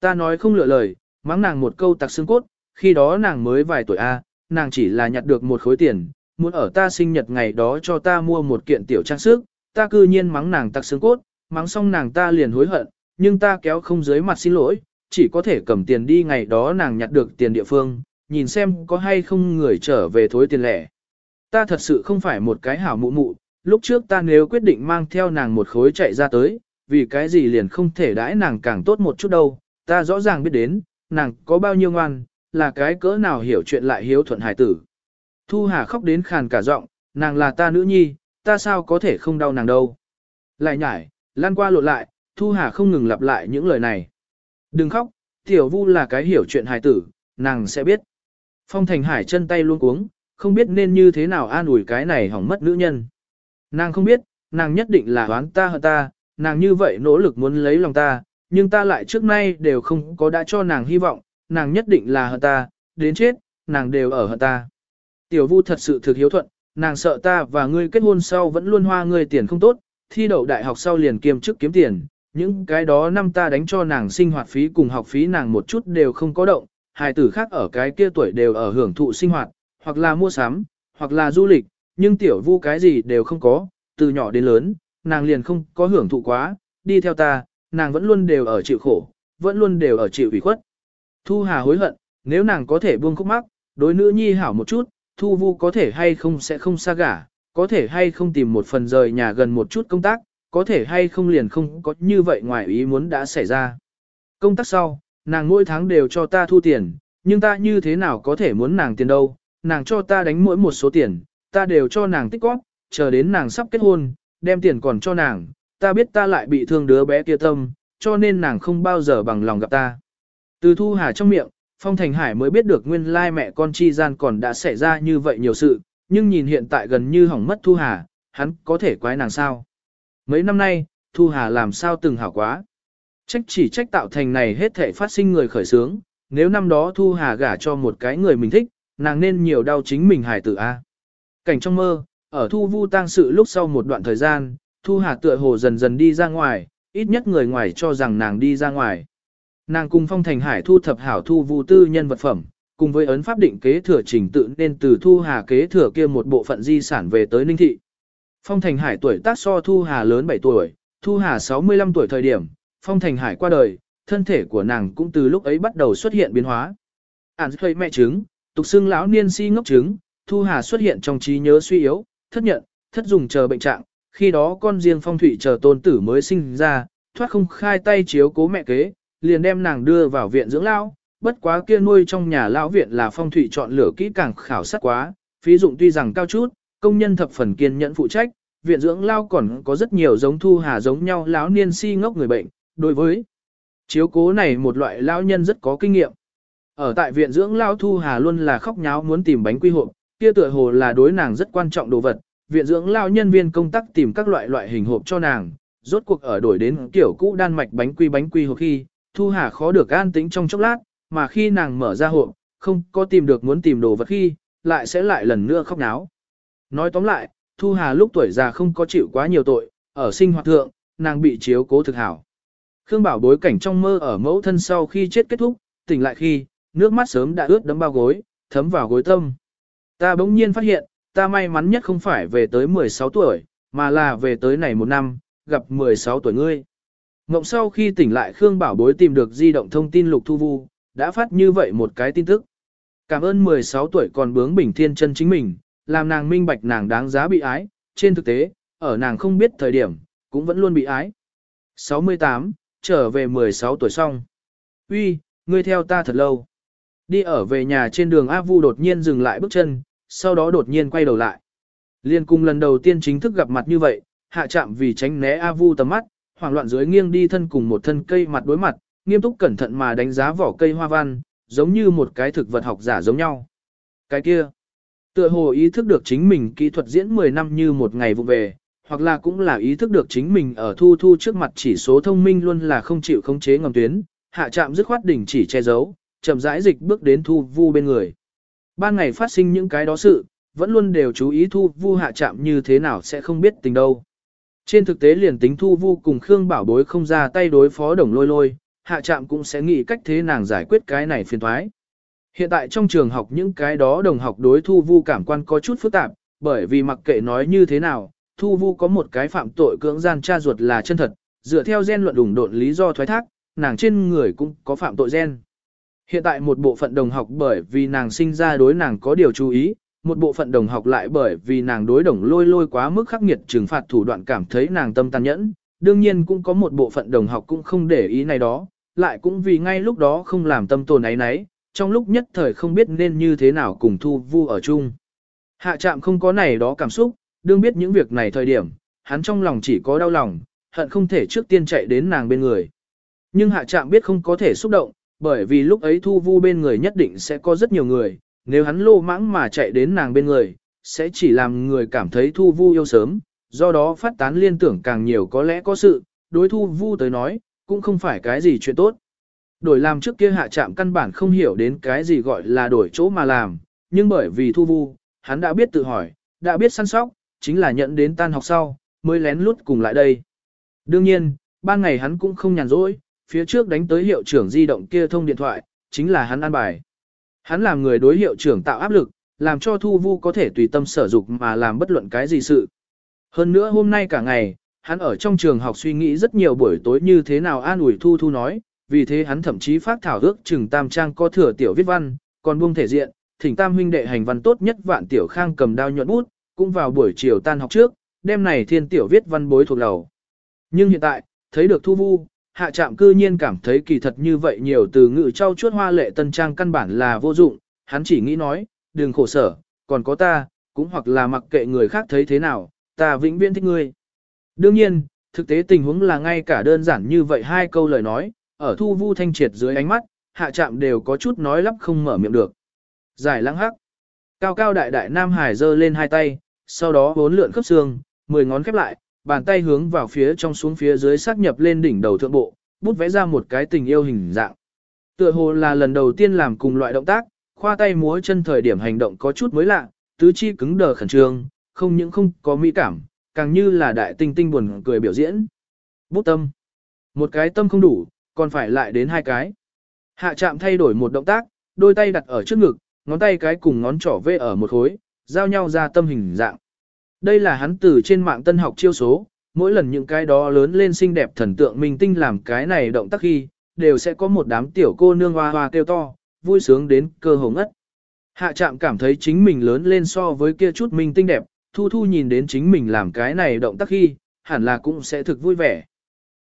Ta nói không lựa lời, mắng nàng một câu tặc xương cốt, khi đó nàng mới vài tuổi A, nàng chỉ là nhặt được một khối tiền, muốn ở ta sinh nhật ngày đó cho ta mua một kiện tiểu trang sức, ta cư nhiên mắng nàng tặc xương cốt, mắng xong nàng ta liền hối hận, nhưng ta kéo không dưới mặt xin lỗi, chỉ có thể cầm tiền đi ngày đó nàng nhặt được tiền địa phương, nhìn xem có hay không người trở về thối tiền lẻ. Ta thật sự không phải một cái hảo mụ mụ, lúc trước ta nếu quyết định mang theo nàng một khối chạy ra tới, vì cái gì liền không thể đãi nàng càng tốt một chút đâu, ta rõ ràng biết đến, nàng có bao nhiêu ngoan, là cái cỡ nào hiểu chuyện lại hiếu thuận hải tử. Thu Hà khóc đến khàn cả giọng, nàng là ta nữ nhi, ta sao có thể không đau nàng đâu. Lại nhải, lan qua lộn lại, Thu Hà không ngừng lặp lại những lời này. Đừng khóc, tiểu vu là cái hiểu chuyện hài tử, nàng sẽ biết. Phong Thành Hải chân tay luôn cuống, không biết nên như thế nào an ủi cái này hỏng mất nữ nhân. Nàng không biết, nàng nhất định là đoán ta hơn ta, nàng như vậy nỗ lực muốn lấy lòng ta, nhưng ta lại trước nay đều không có đã cho nàng hy vọng, nàng nhất định là hơn ta, đến chết, nàng đều ở hơn ta. Tiểu vu thật sự thực hiếu thuận, nàng sợ ta và ngươi kết hôn sau vẫn luôn hoa ngươi tiền không tốt, thi đậu đại học sau liền kiêm chức kiếm tiền, những cái đó năm ta đánh cho nàng sinh hoạt phí cùng học phí nàng một chút đều không có động, hài tử khác ở cái kia tuổi đều ở hưởng thụ sinh hoạt, hoặc là mua sắm, hoặc là du lịch, nhưng tiểu vu cái gì đều không có, từ nhỏ đến lớn, nàng liền không có hưởng thụ quá, đi theo ta, nàng vẫn luôn đều ở chịu khổ, vẫn luôn đều ở chịu ủy khuất. Thu Hà hối hận, nếu nàng có thể buông khúc mắc, đối nữ nhi hảo một chút, Thu Vu có thể hay không sẽ không xa gả, có thể hay không tìm một phần rời nhà gần một chút công tác, có thể hay không liền không có như vậy ngoài ý muốn đã xảy ra. Công tác sau, nàng mỗi tháng đều cho ta thu tiền, nhưng ta như thế nào có thể muốn nàng tiền đâu, nàng cho ta đánh mỗi một số tiền, ta đều cho nàng tích góp, chờ đến nàng sắp kết hôn, đem tiền còn cho nàng, ta biết ta lại bị thương đứa bé kia tâm, cho nên nàng không bao giờ bằng lòng gặp ta. Từ thu hà trong miệng, Phong Thành Hải mới biết được nguyên lai mẹ con chi gian còn đã xảy ra như vậy nhiều sự, nhưng nhìn hiện tại gần như hỏng mất thu hà, hắn có thể quái nàng sao. Mấy năm nay, thu hà làm sao từng hảo quá. Trách chỉ trách tạo thành này hết thể phát sinh người khởi sướng, nếu năm đó thu hà gả cho một cái người mình thích, nàng nên nhiều đau chính mình hải tử A. Cảnh trong mơ, ở thu vu tang sự lúc sau một đoạn thời gian, thu hà tựa hồ dần dần đi ra ngoài, ít nhất người ngoài cho rằng nàng đi ra ngoài. Nàng cùng phong thành hải thu thập hảo thu vu tư nhân vật phẩm, cùng với ấn pháp định kế thừa trình tự nên từ thu hà kế thừa kia một bộ phận di sản về tới ninh thị. Phong thành hải tuổi tác so thu hà lớn 7 tuổi, thu hà 65 tuổi thời điểm, phong thành hải qua đời, thân thể của nàng cũng từ lúc ấy bắt đầu xuất hiện biến hóa. Ản thuê mẹ trứng, tục xưng lão niên si ngốc trứng, thu hà xuất hiện trong trí nhớ suy yếu, thất nhận, thất dùng chờ bệnh trạng, khi đó con riêng phong thủy chờ tôn tử mới sinh ra, thoát không khai tay chiếu cố mẹ kế, liền đem nàng đưa vào viện dưỡng lão. Bất quá kia nuôi trong nhà lão viện là phong thủy chọn lựa kỹ càng khảo sát quá, phí dụng tuy rằng cao chút, công nhân thập phần kiên nhẫn phụ trách, viện dưỡng lao còn có rất nhiều giống thu hà giống nhau lão niên si ngốc người bệnh, đối với chiếu cố này một loại lão nhân rất có kinh nghiệm. Ở tại viện dưỡng lao thu hà luôn là khóc nháo muốn tìm bánh quy hộp, kia tựa hồ là đối nàng rất quan trọng đồ vật, viện dưỡng lao nhân viên công tác tìm các loại loại hình hộp cho nàng, rốt cuộc ở đổi đến kiểu cũ đan mạch bánh quy bánh quy hộp khi, Thu Hà khó được an tĩnh trong chốc lát, mà khi nàng mở ra hộp, không có tìm được muốn tìm đồ vật khi, lại sẽ lại lần nữa khóc náo. Nói tóm lại, Thu Hà lúc tuổi già không có chịu quá nhiều tội, ở sinh hoạt thượng, nàng bị chiếu cố thực hảo. Khương Bảo bối cảnh trong mơ ở mẫu thân sau khi chết kết thúc, tỉnh lại khi, nước mắt sớm đã ướt đẫm bao gối, thấm vào gối tâm. Ta bỗng nhiên phát hiện, ta may mắn nhất không phải về tới 16 tuổi, mà là về tới này một năm, gặp 16 tuổi ngươi. Ngộng sau khi tỉnh lại Khương Bảo Bối tìm được di động thông tin Lục Thu Vu, đã phát như vậy một cái tin tức. Cảm ơn 16 tuổi còn bướng bình thiên chân chính mình, làm nàng minh bạch nàng đáng giá bị ái, trên thực tế, ở nàng không biết thời điểm, cũng vẫn luôn bị ái. 68, trở về 16 tuổi xong. Uy, ngươi theo ta thật lâu. Đi ở về nhà trên đường A Vu đột nhiên dừng lại bước chân, sau đó đột nhiên quay đầu lại. Liên cùng lần đầu tiên chính thức gặp mặt như vậy, hạ chạm vì tránh né A Vu tầm mắt, hoảng loạn dưới nghiêng đi thân cùng một thân cây mặt đối mặt, nghiêm túc cẩn thận mà đánh giá vỏ cây hoa văn, giống như một cái thực vật học giả giống nhau. Cái kia, tựa hồ ý thức được chính mình kỹ thuật diễn 10 năm như một ngày vụ về, hoặc là cũng là ý thức được chính mình ở thu thu trước mặt chỉ số thông minh luôn là không chịu khống chế ngầm tuyến, hạ chạm dứt khoát đỉnh chỉ che giấu, chậm rãi dịch bước đến thu vu bên người. Ban ngày phát sinh những cái đó sự, vẫn luôn đều chú ý thu vu hạ chạm như thế nào sẽ không biết tình đâu. Trên thực tế liền tính thu vu cùng Khương Bảo Bối không ra tay đối phó đồng lôi lôi, hạ chạm cũng sẽ nghĩ cách thế nàng giải quyết cái này phiền thoái. Hiện tại trong trường học những cái đó đồng học đối thu vu cảm quan có chút phức tạp, bởi vì mặc kệ nói như thế nào, thu vu có một cái phạm tội cưỡng gian cha ruột là chân thật, dựa theo gen luận đủng độn lý do thoái thác, nàng trên người cũng có phạm tội gen. Hiện tại một bộ phận đồng học bởi vì nàng sinh ra đối nàng có điều chú ý, một bộ phận đồng học lại bởi vì nàng đối đồng lôi lôi quá mức khắc nghiệt trừng phạt thủ đoạn cảm thấy nàng tâm tàn nhẫn, đương nhiên cũng có một bộ phận đồng học cũng không để ý này đó, lại cũng vì ngay lúc đó không làm tâm tồn ấy nấy, trong lúc nhất thời không biết nên như thế nào cùng thu vu ở chung. Hạ trạm không có này đó cảm xúc, đương biết những việc này thời điểm, hắn trong lòng chỉ có đau lòng, hận không thể trước tiên chạy đến nàng bên người. Nhưng hạ trạm biết không có thể xúc động, bởi vì lúc ấy thu vu bên người nhất định sẽ có rất nhiều người, nếu hắn lô mãng mà chạy đến nàng bên người, sẽ chỉ làm người cảm thấy thu vu yêu sớm, do đó phát tán liên tưởng càng nhiều có lẽ có sự, đối thu vu tới nói, cũng không phải cái gì chuyện tốt. Đổi làm trước kia hạ trạm căn bản không hiểu đến cái gì gọi là đổi chỗ mà làm, nhưng bởi vì thu vu, hắn đã biết tự hỏi, đã biết săn sóc, chính là nhận đến tan học sau, mới lén lút cùng lại đây. Đương nhiên, ban ngày hắn cũng không nhàn rỗi, phía trước đánh tới hiệu trưởng di động kia thông điện thoại, chính là hắn an bài. Hắn làm người đối hiệu trưởng tạo áp lực, làm cho Thu Vu có thể tùy tâm sở dục mà làm bất luận cái gì sự. Hơn nữa hôm nay cả ngày, hắn ở trong trường học suy nghĩ rất nhiều buổi tối như thế nào an ủi Thu Thu nói, vì thế hắn thậm chí phát thảo ước chừng tam trang có thừa tiểu viết văn, còn buông thể diện, thỉnh tam huynh đệ hành văn tốt nhất vạn tiểu khang cầm đao nhuận bút, cũng vào buổi chiều tan học trước, đêm này thiên tiểu viết văn bối thuộc lầu. Nhưng hiện tại, thấy được Thu Vu, hạ trạm cư nhiên cảm thấy kỳ thật như vậy nhiều từ ngữ trao chuốt hoa lệ tân trang căn bản là vô dụng, hắn chỉ nghĩ nói, đừng khổ sở, còn có ta, cũng hoặc là mặc kệ người khác thấy thế nào, ta vĩnh viễn thích ngươi. Đương nhiên, thực tế tình huống là ngay cả đơn giản như vậy hai câu lời nói, ở thu vu thanh triệt dưới ánh mắt, hạ trạm đều có chút nói lắp không mở miệng được. Giải lăng hắc. Cao cao đại đại Nam Hải giơ lên hai tay, sau đó bốn lượn khớp xương, mười ngón khép lại, bàn tay hướng vào phía trong xuống phía dưới xác nhập lên đỉnh đầu thượng bộ, bút vẽ ra một cái tình yêu hình dạng. Tựa hồ là lần đầu tiên làm cùng loại động tác, khoa tay múa chân thời điểm hành động có chút mới lạ, tứ chi cứng đờ khẩn trương, không những không có mỹ cảm, càng như là đại tinh tinh buồn cười biểu diễn. Bút tâm. Một cái tâm không đủ, còn phải lại đến hai cái. Hạ chạm thay đổi một động tác, đôi tay đặt ở trước ngực, ngón tay cái cùng ngón trỏ vê ở một khối, giao nhau ra tâm hình dạng. Đây là hắn từ trên mạng tân học chiêu số, mỗi lần những cái đó lớn lên xinh đẹp thần tượng minh tinh làm cái này động tác khi, đều sẽ có một đám tiểu cô nương hoa hoa kêu to, vui sướng đến cơ hồ ngất. Hạ trạm cảm thấy chính mình lớn lên so với kia chút minh tinh đẹp, thu thu nhìn đến chính mình làm cái này động tác khi, hẳn là cũng sẽ thực vui vẻ.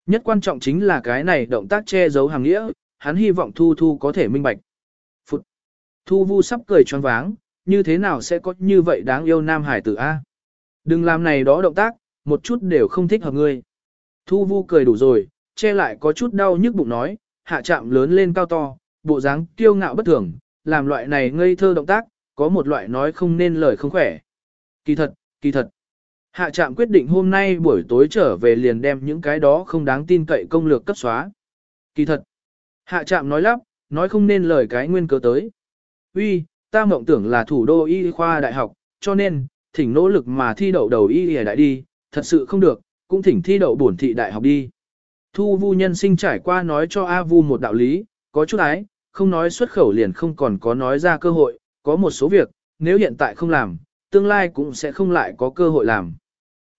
Nhất quan trọng chính là cái này động tác che giấu hàng nghĩa, hắn hy vọng thu thu có thể minh bạch. Phụt! Thu vu sắp cười choáng váng, như thế nào sẽ có như vậy đáng yêu nam hải tử A? Đừng làm này đó động tác, một chút đều không thích hợp ngươi. Thu vu cười đủ rồi, che lại có chút đau nhức bụng nói, hạ chạm lớn lên cao to, bộ dáng kiêu ngạo bất thường, làm loại này ngây thơ động tác, có một loại nói không nên lời không khỏe. Kỳ thật, kỳ thật. Hạ trạm quyết định hôm nay buổi tối trở về liền đem những cái đó không đáng tin cậy công lược cấp xóa. Kỳ thật. Hạ trạm nói lắp, nói không nên lời cái nguyên cớ tới. Uy, ta mộng tưởng là thủ đô y khoa đại học, cho nên, thỉnh nỗ lực mà thi đậu đầu y y đại đi, thật sự không được, cũng thỉnh thi đậu bổn thị đại học đi. Thu vu nhân sinh trải qua nói cho A vu một đạo lý, có chút ái, không nói xuất khẩu liền không còn có nói ra cơ hội, có một số việc, nếu hiện tại không làm, tương lai cũng sẽ không lại có cơ hội làm.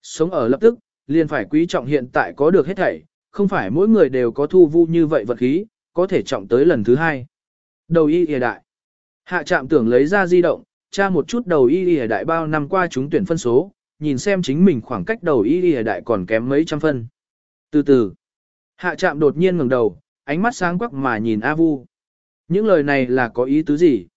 Sống ở lập tức, liền phải quý trọng hiện tại có được hết thảy, không phải mỗi người đều có thu vu như vậy vật khí, có thể trọng tới lần thứ hai. Đầu y y đại. Hạ trạm tưởng lấy ra di động, tra một chút đầu y y đại bao năm qua chúng tuyển phân số, nhìn xem chính mình khoảng cách đầu y y đại còn kém mấy trăm phân. Từ từ, hạ trạm đột nhiên ngẩng đầu, ánh mắt sáng quắc mà nhìn A Vu. Những lời này là có ý tứ gì?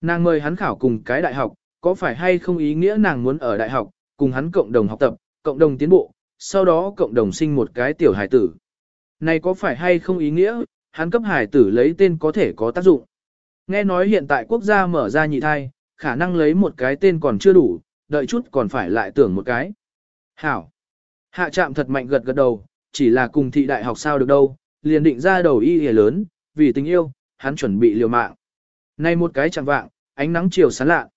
Nàng mời hắn khảo cùng cái đại học, có phải hay không ý nghĩa nàng muốn ở đại học, cùng hắn cộng đồng học tập, cộng đồng tiến bộ, sau đó cộng đồng sinh một cái tiểu hải tử. Này có phải hay không ý nghĩa, hắn cấp hải tử lấy tên có thể có tác dụng. Nghe nói hiện tại quốc gia mở ra nhị thai, khả năng lấy một cái tên còn chưa đủ, đợi chút còn phải lại tưởng một cái. Hảo. Hạ trạm thật mạnh gật gật đầu, chỉ là cùng thị đại học sao được đâu, liền định ra đầu y hề lớn, vì tình yêu, hắn chuẩn bị liều mạng. Nay một cái chẳng vạng, ánh nắng chiều sáng lạ.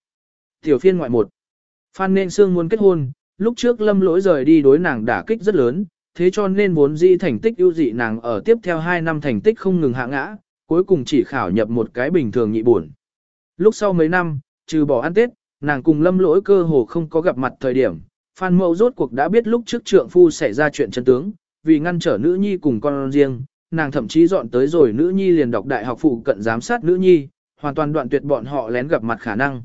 Tiểu phiên ngoại một. Phan nên Sương muốn kết hôn, lúc trước lâm lỗi rời đi đối nàng đả kích rất lớn, thế cho nên vốn di thành tích ưu dị nàng ở tiếp theo 2 năm thành tích không ngừng hạ ngã, cuối cùng chỉ khảo nhập một cái bình thường nhị buồn. Lúc sau mấy năm, trừ bỏ ăn Tết, nàng cùng lâm lỗi cơ hồ không có gặp mặt thời điểm, Phan Mậu rốt cuộc đã biết lúc trước trượng phu xảy ra chuyện chân tướng, vì ngăn trở nữ nhi cùng con riêng, nàng thậm chí dọn tới rồi nữ nhi liền đọc đại học phụ cận giám sát nữ nhi, hoàn toàn đoạn tuyệt bọn họ lén gặp mặt khả năng.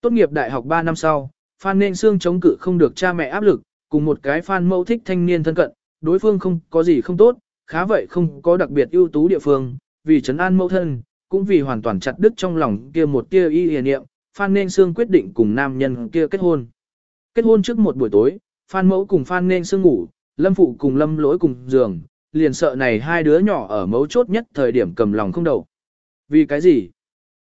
Tốt nghiệp đại học 3 năm sau, Phan Nên Sương chống cự không được cha mẹ áp lực, cùng một cái Phan Mậu thích thanh niên thân cận, đối phương không có gì không tốt, khá vậy không có đặc biệt ưu tú địa phương, vì trấn an mẫu thân, cũng vì hoàn toàn chặt đứt trong lòng kia một tia y hiền niệm, Phan Nên Sương quyết định cùng nam nhân kia kết hôn. Kết hôn trước một buổi tối, Phan Mẫu cùng Phan Nên Sương ngủ, Lâm Phụ cùng Lâm Lỗi cùng giường, liền sợ này hai đứa nhỏ ở mấu chốt nhất thời điểm cầm lòng không đầu. Vì cái gì?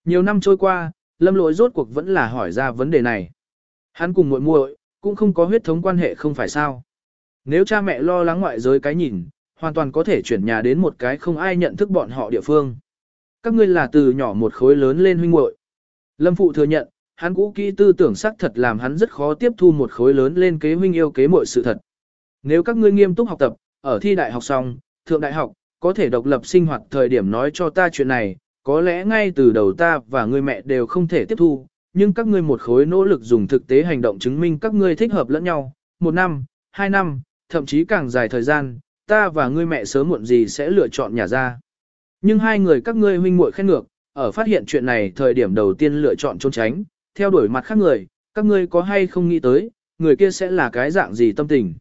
Nhiều năm trôi qua, Lâm Lỗi rốt cuộc vẫn là hỏi ra vấn đề này. Hắn cùng muội muội cũng không có huyết thống quan hệ không phải sao. Nếu cha mẹ lo lắng ngoại giới cái nhìn, hoàn toàn có thể chuyển nhà đến một cái không ai nhận thức bọn họ địa phương. Các ngươi là từ nhỏ một khối lớn lên huynh muội. Lâm Phụ thừa nhận, hắn cũ kỹ tư tưởng xác thật làm hắn rất khó tiếp thu một khối lớn lên kế huynh yêu kế mọi sự thật. Nếu các ngươi nghiêm túc học tập, ở thi đại học xong, thượng đại học, có thể độc lập sinh hoạt thời điểm nói cho ta chuyện này, có lẽ ngay từ đầu ta và người mẹ đều không thể tiếp thu, nhưng các ngươi một khối nỗ lực dùng thực tế hành động chứng minh các ngươi thích hợp lẫn nhau, một năm, hai năm, thậm chí càng dài thời gian, ta và ngươi mẹ sớm muộn gì sẽ lựa chọn nhà ra. Nhưng hai người các ngươi huynh muội khen ngược, ở phát hiện chuyện này thời điểm đầu tiên lựa chọn trốn tránh, theo đuổi mặt khác người, các ngươi có hay không nghĩ tới, người kia sẽ là cái dạng gì tâm tình.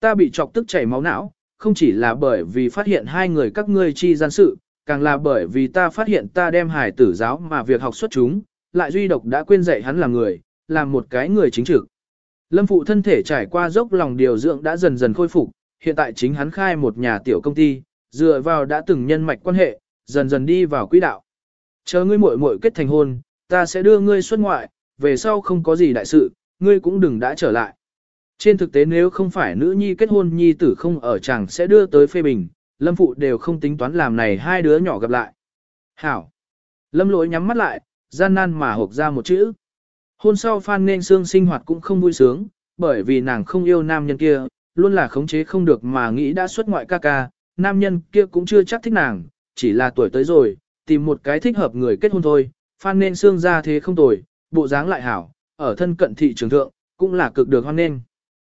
Ta bị chọc tức chảy máu não, không chỉ là bởi vì phát hiện hai người các ngươi chi gian sự, càng là bởi vì ta phát hiện ta đem hài tử giáo mà việc học xuất chúng, lại duy độc đã quên dạy hắn làm người, làm một cái người chính trực. Lâm phụ thân thể trải qua dốc lòng điều dưỡng đã dần dần khôi phục, hiện tại chính hắn khai một nhà tiểu công ty, dựa vào đã từng nhân mạch quan hệ, dần dần đi vào quỹ đạo. Chờ ngươi muội muội kết thành hôn, ta sẽ đưa ngươi xuất ngoại, về sau không có gì đại sự, ngươi cũng đừng đã trở lại. Trên thực tế nếu không phải nữ nhi kết hôn nhi tử không ở chẳng sẽ đưa tới phê bình, lâm phụ đều không tính toán làm này hai đứa nhỏ gặp lại. Hảo! Lâm lỗi nhắm mắt lại, gian nan mà hộp ra một chữ. Hôn sau Phan nên xương sinh hoạt cũng không vui sướng, bởi vì nàng không yêu nam nhân kia, luôn là khống chế không được mà nghĩ đã xuất ngoại ca ca, nam nhân kia cũng chưa chắc thích nàng, chỉ là tuổi tới rồi, tìm một cái thích hợp người kết hôn thôi, Phan nên xương ra thế không tồi, bộ dáng lại hảo, ở thân cận thị trường thượng, cũng là cực được hoan nên.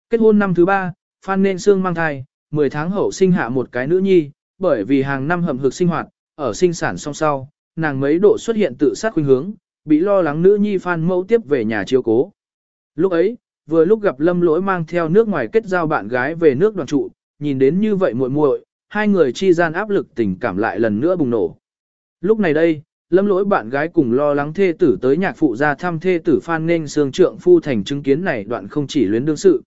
Kết hôn năm thứ ba, Phan nên xương mang thai, 10 tháng hậu sinh hạ một cái nữ nhi, bởi vì hàng năm hầm hực sinh hoạt, ở sinh sản song sau, nàng mấy độ xuất hiện tự sát khuynh hướng, bị lo lắng nữ nhi Phan mẫu tiếp về nhà chiếu cố. Lúc ấy, vừa lúc gặp Lâm Lỗi mang theo nước ngoài kết giao bạn gái về nước đoàn trụ, nhìn đến như vậy muội muội, hai người chi gian áp lực tình cảm lại lần nữa bùng nổ. Lúc này đây, lâm lỗi bạn gái cùng lo lắng thê tử tới nhạc phụ ra thăm thê tử Phan Nên Sương trượng phu thành chứng kiến này đoạn không chỉ luyến đương sự.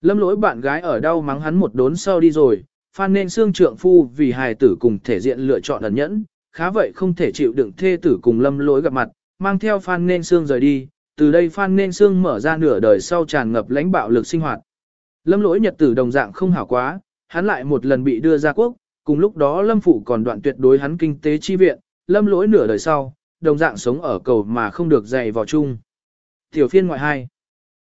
Lâm lỗi bạn gái ở đau mắng hắn một đốn sau đi rồi, Phan Nên Sương trượng phu vì hài tử cùng thể diện lựa chọn ẩn nhẫn, khá vậy không thể chịu đựng thê tử cùng lâm lỗi gặp mặt, mang theo Phan Nên Sương rời đi, từ đây Phan Nên Sương mở ra nửa đời sau tràn ngập lãnh bạo lực sinh hoạt. Lâm lỗi nhật tử đồng dạng không hảo quá, hắn lại một lần bị đưa ra quốc, cùng lúc đó Lâm Phụ còn đoạn tuyệt đối hắn kinh tế chi viện, Lâm lỗi nửa đời sau, đồng dạng sống ở cầu mà không được dạy vào chung. Tiểu phiên ngoại hai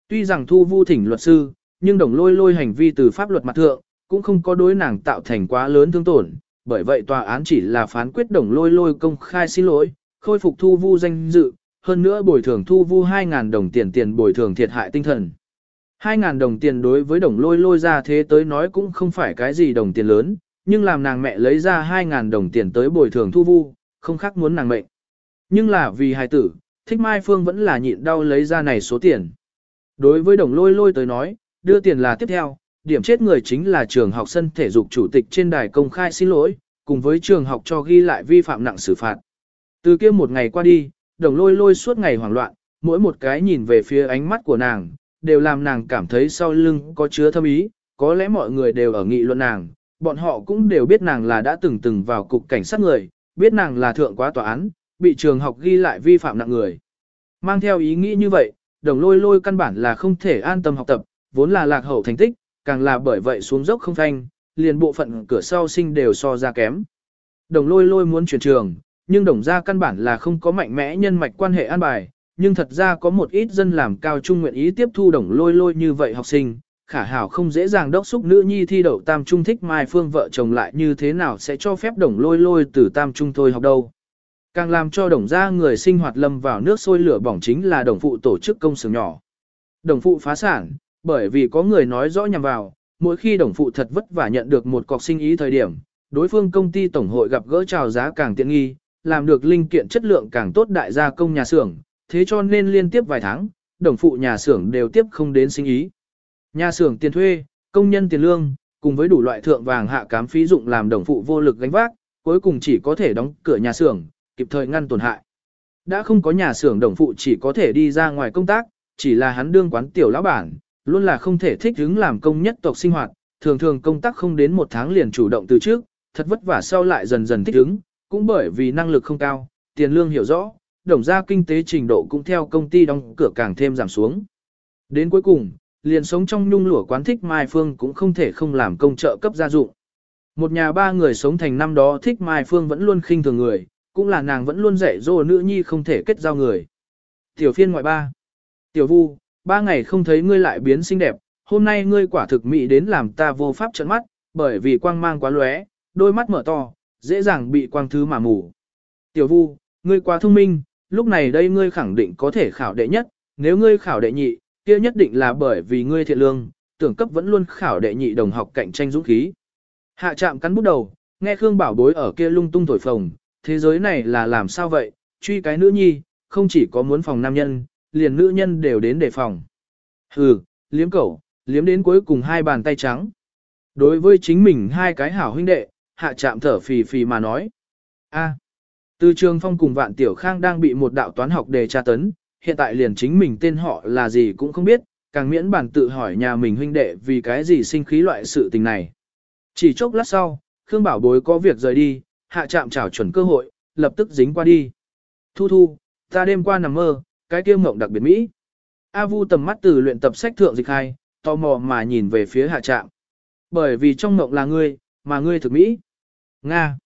Tuy rằng thu vu thỉnh luật sư, nhưng đồng lôi lôi hành vi từ pháp luật mặt thượng, cũng không có đối nàng tạo thành quá lớn thương tổn, bởi vậy tòa án chỉ là phán quyết đồng lôi lôi công khai xin lỗi, khôi phục thu vu danh dự, hơn nữa bồi thường thu vu 2.000 đồng tiền tiền bồi thường thiệt hại tinh thần. 2.000 đồng tiền đối với đồng lôi lôi ra thế tới nói cũng không phải cái gì đồng tiền lớn, nhưng làm nàng mẹ lấy ra 2.000 đồng tiền tới bồi thường thu vu, không khác muốn nàng mệnh. Nhưng là vì hài tử, thích Mai Phương vẫn là nhịn đau lấy ra này số tiền. Đối với đồng lôi lôi tới nói, đưa tiền là tiếp theo, điểm chết người chính là trường học sân thể dục chủ tịch trên đài công khai xin lỗi, cùng với trường học cho ghi lại vi phạm nặng xử phạt. Từ kia một ngày qua đi, đồng lôi lôi suốt ngày hoảng loạn, mỗi một cái nhìn về phía ánh mắt của nàng, đều làm nàng cảm thấy sau lưng có chứa thâm ý, có lẽ mọi người đều ở nghị luận nàng, bọn họ cũng đều biết nàng là đã từng từng vào cục cảnh sát người, biết nàng là thượng quá tòa án, bị trường học ghi lại vi phạm nặng người. Mang theo ý nghĩ như vậy, đồng lôi lôi căn bản là không thể an tâm học tập, vốn là lạc hậu thành tích, càng là bởi vậy xuống dốc không thanh, liền bộ phận cửa sau sinh đều so ra kém. Đồng lôi lôi muốn chuyển trường, nhưng đồng gia căn bản là không có mạnh mẽ nhân mạch quan hệ an bài, nhưng thật ra có một ít dân làm cao trung nguyện ý tiếp thu đồng lôi lôi như vậy học sinh, khả hảo không dễ dàng đốc xúc nữ nhi thi đậu tam trung thích mai phương vợ chồng lại như thế nào sẽ cho phép đồng lôi lôi từ tam trung thôi học đâu. Càng làm cho đồng gia người sinh hoạt lâm vào nước sôi lửa bỏng chính là đồng phụ tổ chức công xưởng nhỏ. Đồng phụ phá sản, bởi vì có người nói rõ nhằm vào, mỗi khi đồng phụ thật vất vả nhận được một cọc sinh ý thời điểm, đối phương công ty tổng hội gặp gỡ chào giá càng tiện nghi, làm được linh kiện chất lượng càng tốt đại gia công nhà xưởng, thế cho nên liên tiếp vài tháng, đồng phụ nhà xưởng đều tiếp không đến sinh ý. Nhà xưởng tiền thuê, công nhân tiền lương, cùng với đủ loại thượng vàng hạ cám phí dụng làm đồng phụ vô lực gánh vác, cuối cùng chỉ có thể đóng cửa nhà xưởng, kịp thời ngăn tổn hại. Đã không có nhà xưởng đồng phụ chỉ có thể đi ra ngoài công tác, chỉ là hắn đương quán tiểu lão bản, luôn là không thể thích ứng làm công nhất tộc sinh hoạt, thường thường công tác không đến một tháng liền chủ động từ trước, thật vất vả sau lại dần dần thích ứng, cũng bởi vì năng lực không cao, tiền lương hiểu rõ, đồng ra kinh tế trình độ cũng theo công ty đóng cửa càng thêm giảm xuống. Đến cuối cùng, liền sống trong nhung lụa quán thích Mai Phương cũng không thể không làm công trợ cấp gia dụng. Một nhà ba người sống thành năm đó thích Mai Phương vẫn luôn khinh thường người, cũng là nàng vẫn luôn dạy dỗ nữ nhi không thể kết giao người. Tiểu phiên ngoại ba. Tiểu vu, ba ngày không thấy ngươi lại biến xinh đẹp, hôm nay ngươi quả thực mỹ đến làm ta vô pháp trận mắt, bởi vì quang mang quá lóe, đôi mắt mở to, dễ dàng bị quang thứ mà mù. Tiểu vu, ngươi quá thông minh, lúc này đây ngươi khẳng định có thể khảo đệ nhất, nếu ngươi khảo đệ nhị, kia nhất định là bởi vì ngươi thiện lương, tưởng cấp vẫn luôn khảo đệ nhị đồng học cạnh tranh dũng khí. Hạ chạm cắn bút đầu, nghe Khương Bảo Bối ở kia lung tung thổi phồng, thế giới này là làm sao vậy, truy cái nữ nhi, không chỉ có muốn phòng nam nhân, liền nữ nhân đều đến đề phòng. Hừ, liếm cẩu, liếm đến cuối cùng hai bàn tay trắng. Đối với chính mình hai cái hảo huynh đệ, hạ chạm thở phì phì mà nói. a từ trường phong cùng vạn tiểu khang đang bị một đạo toán học đề tra tấn, hiện tại liền chính mình tên họ là gì cũng không biết, càng miễn bản tự hỏi nhà mình huynh đệ vì cái gì sinh khí loại sự tình này. Chỉ chốc lát sau, Khương Bảo Bối có việc rời đi, hạ chạm chào chuẩn cơ hội, lập tức dính qua đi. Thu thu, ta đêm qua nằm mơ, cái kia mộng đặc biệt Mỹ. A Vu tầm mắt từ luyện tập sách thượng dịch hai, tò mò mà nhìn về phía hạ trạm. Bởi vì trong mộng là ngươi, mà ngươi thực Mỹ. Nga.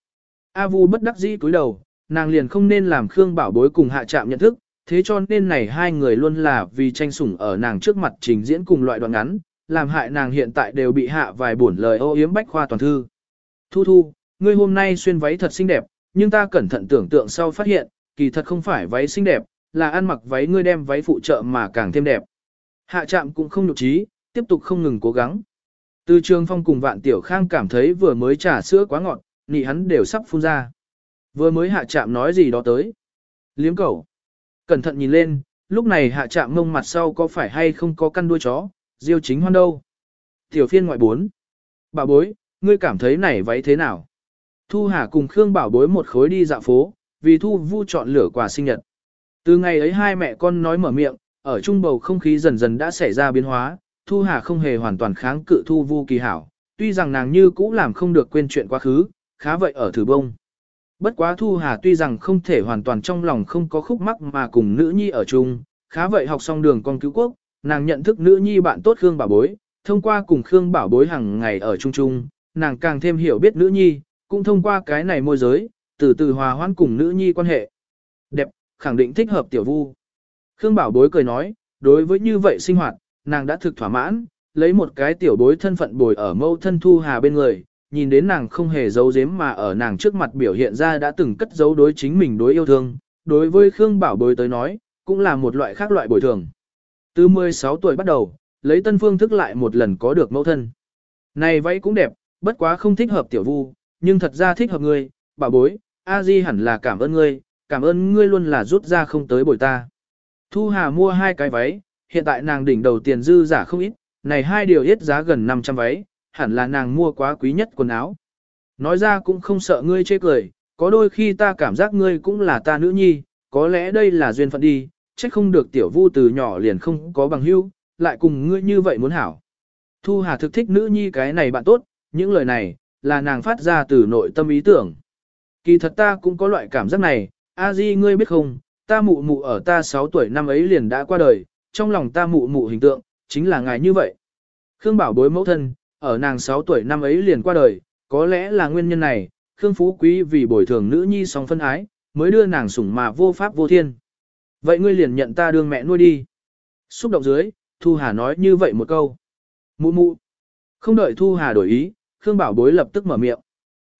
A Vu bất đắc dĩ cúi đầu, nàng liền không nên làm Khương Bảo Bối cùng hạ trạm nhận thức, thế cho nên này hai người luôn là vì tranh sủng ở nàng trước mặt trình diễn cùng loại đoạn ngắn, làm hại nàng hiện tại đều bị hạ vài buồn lời ô yếm bách khoa toàn thư. Thu thu, ngươi hôm nay xuyên váy thật xinh đẹp, nhưng ta cẩn thận tưởng tượng sau phát hiện, kỳ thật không phải váy xinh đẹp, là ăn mặc váy ngươi đem váy phụ trợ mà càng thêm đẹp. Hạ trạm cũng không nhục trí, tiếp tục không ngừng cố gắng. Từ trường phong cùng vạn tiểu khang cảm thấy vừa mới trà sữa quá ngọt, nị hắn đều sắp phun ra. Vừa mới hạ trạm nói gì đó tới. Liếm cầu. Cẩn thận nhìn lên, lúc này hạ trạm ngông mặt sau có phải hay không có căn đuôi chó, diêu chính hoan đâu. Tiểu phiên ngoại bốn. Bà bối, ngươi cảm thấy này váy thế nào? Thu Hà cùng Khương Bảo bối một khối đi dạo phố, vì Thu Vu chọn lửa quà sinh nhật. Từ ngày ấy hai mẹ con nói mở miệng, ở trung bầu không khí dần dần đã xảy ra biến hóa, Thu Hà không hề hoàn toàn kháng cự Thu Vu kỳ hảo, tuy rằng nàng như cũ làm không được quên chuyện quá khứ, khá vậy ở thử bông. Bất quá Thu Hà tuy rằng không thể hoàn toàn trong lòng không có khúc mắc mà cùng nữ nhi ở chung, khá vậy học xong đường con cứu quốc, nàng nhận thức nữ nhi bạn tốt Khương Bảo Bối, thông qua cùng Khương Bảo Bối hàng ngày ở chung chung, nàng càng thêm hiểu biết nữ nhi, cũng thông qua cái này môi giới, từ từ hòa hoãn cùng nữ nhi quan hệ. Đẹp, khẳng định thích hợp tiểu vu. Khương Bảo Bối cười nói, đối với như vậy sinh hoạt, nàng đã thực thỏa mãn, lấy một cái tiểu bối thân phận bồi ở mâu thân Thu Hà bên người, nhìn đến nàng không hề giấu giếm mà ở nàng trước mặt biểu hiện ra đã từng cất giấu đối chính mình đối yêu thương, đối với Khương Bảo Bối tới nói, cũng là một loại khác loại bồi thường. Từ 16 tuổi bắt đầu, lấy tân phương thức lại một lần có được mẫu thân. Này váy cũng đẹp, bất quá không thích hợp tiểu vu, nhưng thật ra thích hợp ngươi, bảo bối, a di hẳn là cảm ơn ngươi, cảm ơn ngươi luôn là rút ra không tới bồi ta. Thu Hà mua hai cái váy, hiện tại nàng đỉnh đầu tiền dư giả không ít, này hai điều ít giá gần 500 váy, hẳn là nàng mua quá quý nhất quần áo. Nói ra cũng không sợ ngươi chê cười, có đôi khi ta cảm giác ngươi cũng là ta nữ nhi, có lẽ đây là duyên phận đi, trách không được tiểu vu từ nhỏ liền không có bằng hữu, lại cùng ngươi như vậy muốn hảo. Thu Hà thực thích nữ nhi cái này bạn tốt, những lời này, là nàng phát ra từ nội tâm ý tưởng. Kỳ thật ta cũng có loại cảm giác này, a di ngươi biết không, ta mụ mụ ở ta 6 tuổi năm ấy liền đã qua đời, trong lòng ta mụ mụ hình tượng, chính là ngài như vậy. Khương bảo bối mẫu thân, ở nàng 6 tuổi năm ấy liền qua đời, có lẽ là nguyên nhân này, Khương Phú Quý vì bồi thường nữ nhi song phân ái, mới đưa nàng sủng mà vô pháp vô thiên. Vậy ngươi liền nhận ta đương mẹ nuôi đi. Xúc động dưới, Thu Hà nói như vậy một câu. Mụ mụ. Không đợi Thu Hà đổi ý, Khương Bảo Bối lập tức mở miệng.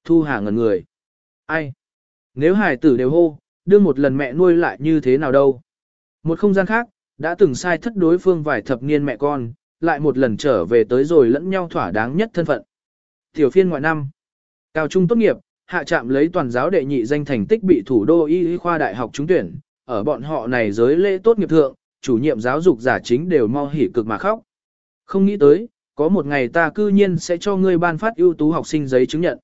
Thu Hà ngẩn người. Ai? Nếu hài tử đều hô, đưa một lần mẹ nuôi lại như thế nào đâu? Một không gian khác, đã từng sai thất đối phương vài thập niên mẹ con, lại một lần trở về tới rồi lẫn nhau thỏa đáng nhất thân phận. Tiểu phiên ngoại năm. Cao trung tốt nghiệp, hạ trạm lấy toàn giáo đệ nhị danh thành tích bị thủ đô y khoa đại học trúng tuyển, ở bọn họ này giới lễ tốt nghiệp thượng, chủ nhiệm giáo dục giả chính đều mau hỉ cực mà khóc. Không nghĩ tới, có một ngày ta cư nhiên sẽ cho ngươi ban phát ưu tú học sinh giấy chứng nhận.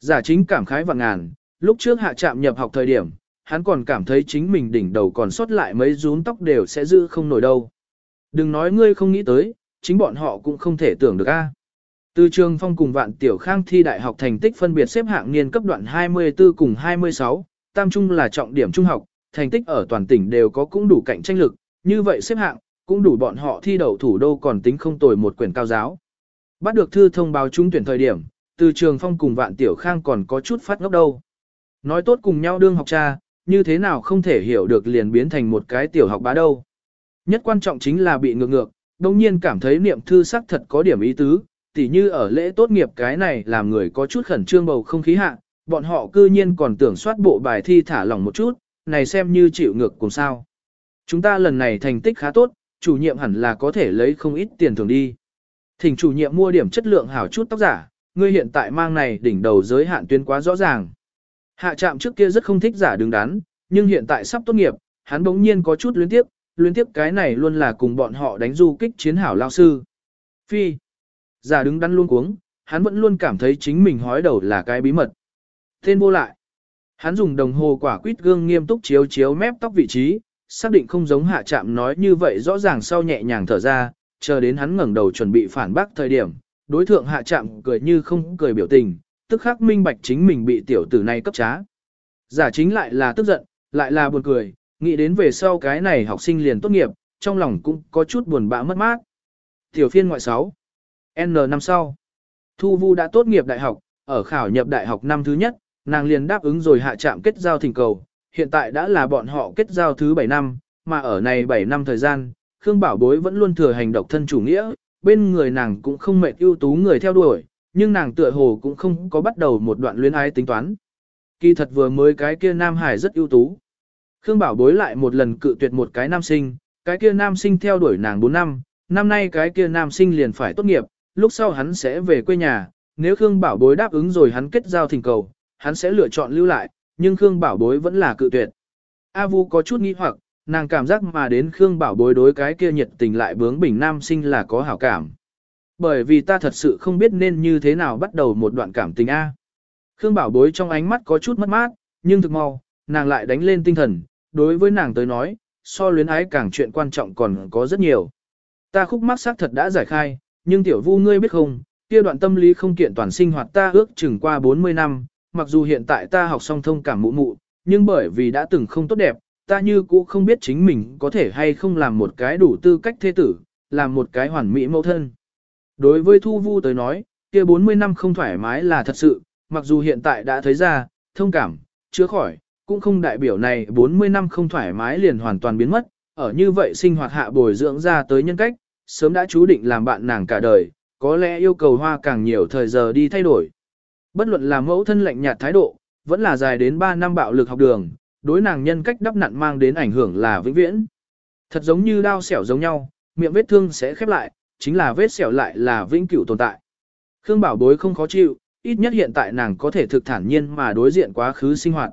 Giả chính cảm khái vạn ngàn, lúc trước hạ trạm nhập học thời điểm, hắn còn cảm thấy chính mình đỉnh đầu còn sót lại mấy rún tóc đều sẽ giữ không nổi đâu. Đừng nói ngươi không nghĩ tới, chính bọn họ cũng không thể tưởng được a. Từ trường phong cùng vạn tiểu khang thi đại học thành tích phân biệt xếp hạng niên cấp đoạn 24 cùng 26, tam trung là trọng điểm trung học, thành tích ở toàn tỉnh đều có cũng đủ cạnh tranh lực, như vậy xếp hạng, cũng đủ bọn họ thi đậu thủ đô còn tính không tồi một quyển cao giáo. Bắt được thư thông báo trúng tuyển thời điểm, từ trường phong cùng vạn tiểu khang còn có chút phát ngốc đâu. Nói tốt cùng nhau đương học cha, như thế nào không thể hiểu được liền biến thành một cái tiểu học bá đâu. Nhất quan trọng chính là bị ngược ngược, đồng nhiên cảm thấy niệm thư sắc thật có điểm ý tứ, tỉ như ở lễ tốt nghiệp cái này làm người có chút khẩn trương bầu không khí hạ, bọn họ cư nhiên còn tưởng soát bộ bài thi thả lỏng một chút, này xem như chịu ngược cùng sao. Chúng ta lần này thành tích khá tốt, chủ nhiệm hẳn là có thể lấy không ít tiền thường đi. Thỉnh chủ nhiệm mua điểm chất lượng hảo chút tóc giả, ngươi hiện tại mang này đỉnh đầu giới hạn tuyến quá rõ ràng. Hạ trạm trước kia rất không thích giả đứng đắn, nhưng hiện tại sắp tốt nghiệp, hắn bỗng nhiên có chút luyến tiếp, luyến tiếp cái này luôn là cùng bọn họ đánh du kích chiến hảo lao sư. Phi. Giả đứng đắn luôn cuống, hắn vẫn luôn cảm thấy chính mình hói đầu là cái bí mật. Tên vô lại. Hắn dùng đồng hồ quả quýt gương nghiêm túc chiếu chiếu mép tóc vị trí, xác định không giống hạ chạm nói như vậy rõ ràng sau nhẹ nhàng thở ra, chờ đến hắn ngẩng đầu chuẩn bị phản bác thời điểm, đối thượng hạ chạm cười như không cười biểu tình, tức khắc minh bạch chính mình bị tiểu tử này cấp trá. Giả chính lại là tức giận, lại là buồn cười, nghĩ đến về sau cái này học sinh liền tốt nghiệp, trong lòng cũng có chút buồn bã mất mát. Tiểu phiên ngoại 6 N năm sau Thu Vu đã tốt nghiệp đại học, ở khảo nhập đại học năm thứ nhất, nàng liền đáp ứng rồi hạ trạm kết giao thỉnh cầu, hiện tại đã là bọn họ kết giao thứ 7 năm, mà ở này 7 năm thời gian, Khương Bảo Bối vẫn luôn thừa hành độc thân chủ nghĩa, bên người nàng cũng không mệt ưu tú người theo đuổi, nhưng nàng tựa hồ cũng không có bắt đầu một đoạn luyến ái tính toán. Kỳ thật vừa mới cái kia nam hải rất ưu tú. Khương Bảo Bối lại một lần cự tuyệt một cái nam sinh, cái kia nam sinh theo đuổi nàng 4 năm, năm nay cái kia nam sinh liền phải tốt nghiệp, lúc sau hắn sẽ về quê nhà, nếu Khương Bảo Bối đáp ứng rồi hắn kết giao thỉnh cầu, hắn sẽ lựa chọn lưu lại, nhưng Khương Bảo Bối vẫn là cự tuyệt. A Vu có chút nghi hoặc, nàng cảm giác mà đến Khương Bảo Bối đối cái kia nhiệt tình lại bướng bỉnh nam sinh là có hảo cảm. Bởi vì ta thật sự không biết nên như thế nào bắt đầu một đoạn cảm tình A. Khương Bảo Bối trong ánh mắt có chút mất mát, nhưng thực mau, nàng lại đánh lên tinh thần, đối với nàng tới nói, so luyến ái càng chuyện quan trọng còn có rất nhiều. Ta khúc mắc xác thật đã giải khai, nhưng tiểu vu ngươi biết không, kia đoạn tâm lý không kiện toàn sinh hoạt ta ước chừng qua 40 năm, mặc dù hiện tại ta học xong thông cảm mụ mụ, nhưng bởi vì đã từng không tốt đẹp, ta như cũ không biết chính mình có thể hay không làm một cái đủ tư cách thế tử, làm một cái hoàn mỹ mẫu thân. Đối với Thu Vu tới nói, kia 40 năm không thoải mái là thật sự, mặc dù hiện tại đã thấy ra, thông cảm, chữa khỏi, cũng không đại biểu này 40 năm không thoải mái liền hoàn toàn biến mất, ở như vậy sinh hoạt hạ bồi dưỡng ra tới nhân cách, sớm đã chú định làm bạn nàng cả đời, có lẽ yêu cầu hoa càng nhiều thời giờ đi thay đổi. Bất luận là mẫu thân lạnh nhạt thái độ, vẫn là dài đến 3 năm bạo lực học đường, đối nàng nhân cách đắp nặn mang đến ảnh hưởng là vĩnh viễn. Thật giống như đao xẻo giống nhau, miệng vết thương sẽ khép lại, chính là vết xẻo lại là vĩnh cửu tồn tại. Khương Bảo Bối không khó chịu, ít nhất hiện tại nàng có thể thực thản nhiên mà đối diện quá khứ sinh hoạt.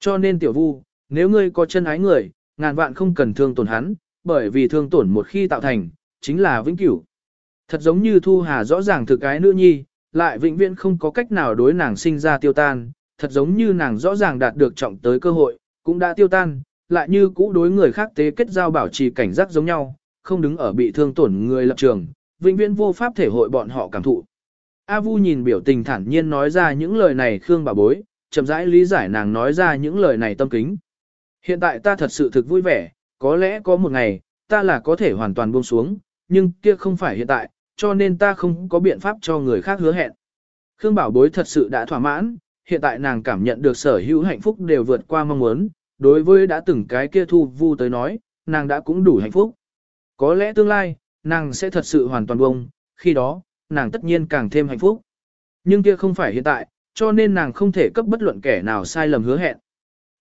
Cho nên tiểu vu, nếu ngươi có chân ái người, ngàn vạn không cần thương tổn hắn, bởi vì thương tổn một khi tạo thành, chính là vĩnh cửu. Thật giống như Thu Hà rõ ràng thực cái nữ nhi, lại vĩnh viễn không có cách nào đối nàng sinh ra tiêu tan, thật giống như nàng rõ ràng đạt được trọng tới cơ hội, cũng đã tiêu tan, lại như cũ đối người khác tế kết giao bảo trì cảnh giác giống nhau, không đứng ở bị thương tổn người lập trường, vĩnh viễn vô pháp thể hội bọn họ cảm thụ. A Vu nhìn biểu tình thản nhiên nói ra những lời này Khương bà bối, chậm rãi lý giải nàng nói ra những lời này tâm kính. Hiện tại ta thật sự thực vui vẻ, có lẽ có một ngày, ta là có thể hoàn toàn buông xuống, nhưng kia không phải hiện tại, cho nên ta không có biện pháp cho người khác hứa hẹn. Khương Bảo Bối thật sự đã thỏa mãn, hiện tại nàng cảm nhận được sở hữu hạnh phúc đều vượt qua mong muốn, đối với đã từng cái kia thu vu tới nói, nàng đã cũng đủ hạnh phúc. Có lẽ tương lai, nàng sẽ thật sự hoàn toàn bông, khi đó, nàng tất nhiên càng thêm hạnh phúc. Nhưng kia không phải hiện tại, cho nên nàng không thể cấp bất luận kẻ nào sai lầm hứa hẹn.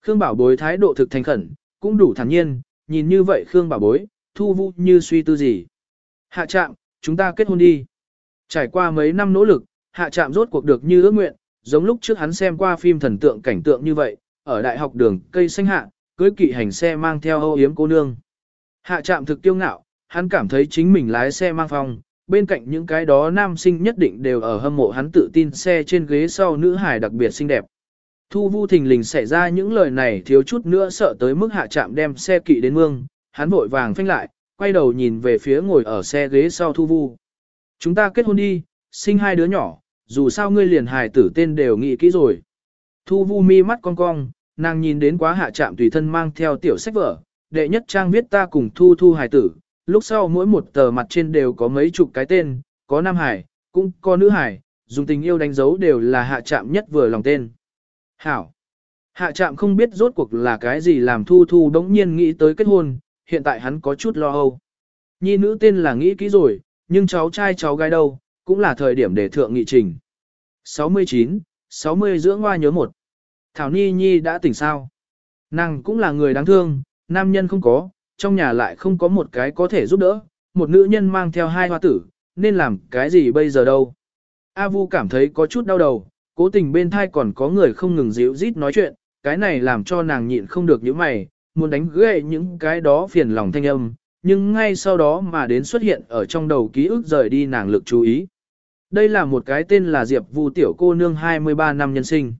Khương Bảo Bối thái độ thực thành khẩn, cũng đủ thản nhiên, nhìn như vậy Khương Bảo Bối, thu vu như suy tư gì. Hạ trạm, chúng ta kết hôn đi. Trải qua mấy năm nỗ lực, hạ trạm rốt cuộc được như ước nguyện, giống lúc trước hắn xem qua phim thần tượng cảnh tượng như vậy, ở đại học đường cây xanh hạ, cưới kỵ hành xe mang theo âu yếm cô nương. Hạ trạm thực tiêu ngạo, hắn cảm thấy chính mình lái xe mang phong, bên cạnh những cái đó nam sinh nhất định đều ở hâm mộ hắn tự tin xe trên ghế sau nữ hài đặc biệt xinh đẹp. Thu vu thình lình xảy ra những lời này thiếu chút nữa sợ tới mức hạ chạm đem xe kỵ đến mương, hắn vội vàng phanh lại, quay đầu nhìn về phía ngồi ở xe ghế sau thu vu. Chúng ta kết hôn đi, sinh hai đứa nhỏ, dù sao ngươi liền hài tử tên đều nghĩ kỹ rồi. Thu vu mi mắt cong cong, nàng nhìn đến quá hạ chạm tùy thân mang theo tiểu sách vở, đệ nhất trang viết ta cùng thu thu hài tử, lúc sau mỗi một tờ mặt trên đều có mấy chục cái tên, có nam hải, cũng có nữ hải, dùng tình yêu đánh dấu đều là hạ trạm nhất vừa lòng tên. Hảo. Hạ trạm không biết rốt cuộc là cái gì làm thu thu đống nhiên nghĩ tới kết hôn, hiện tại hắn có chút lo âu. Nhi nữ tên là nghĩ kỹ rồi, nhưng cháu trai cháu gái đâu, cũng là thời điểm để thượng nghị trình. 69, 60 dưỡng hoa nhớ một. Thảo Ni Nhi đã tỉnh sao? Nàng cũng là người đáng thương, nam nhân không có, trong nhà lại không có một cái có thể giúp đỡ, một nữ nhân mang theo hai hoa tử, nên làm cái gì bây giờ đâu. A Vu cảm thấy có chút đau đầu, cố tình bên thai còn có người không ngừng dịu rít nói chuyện, cái này làm cho nàng nhịn không được những mày, muốn đánh ghệ những cái đó phiền lòng thanh âm, nhưng ngay sau đó mà đến xuất hiện ở trong đầu ký ức rời đi nàng lực chú ý. Đây là một cái tên là Diệp Vu tiểu cô nương 23 năm nhân sinh.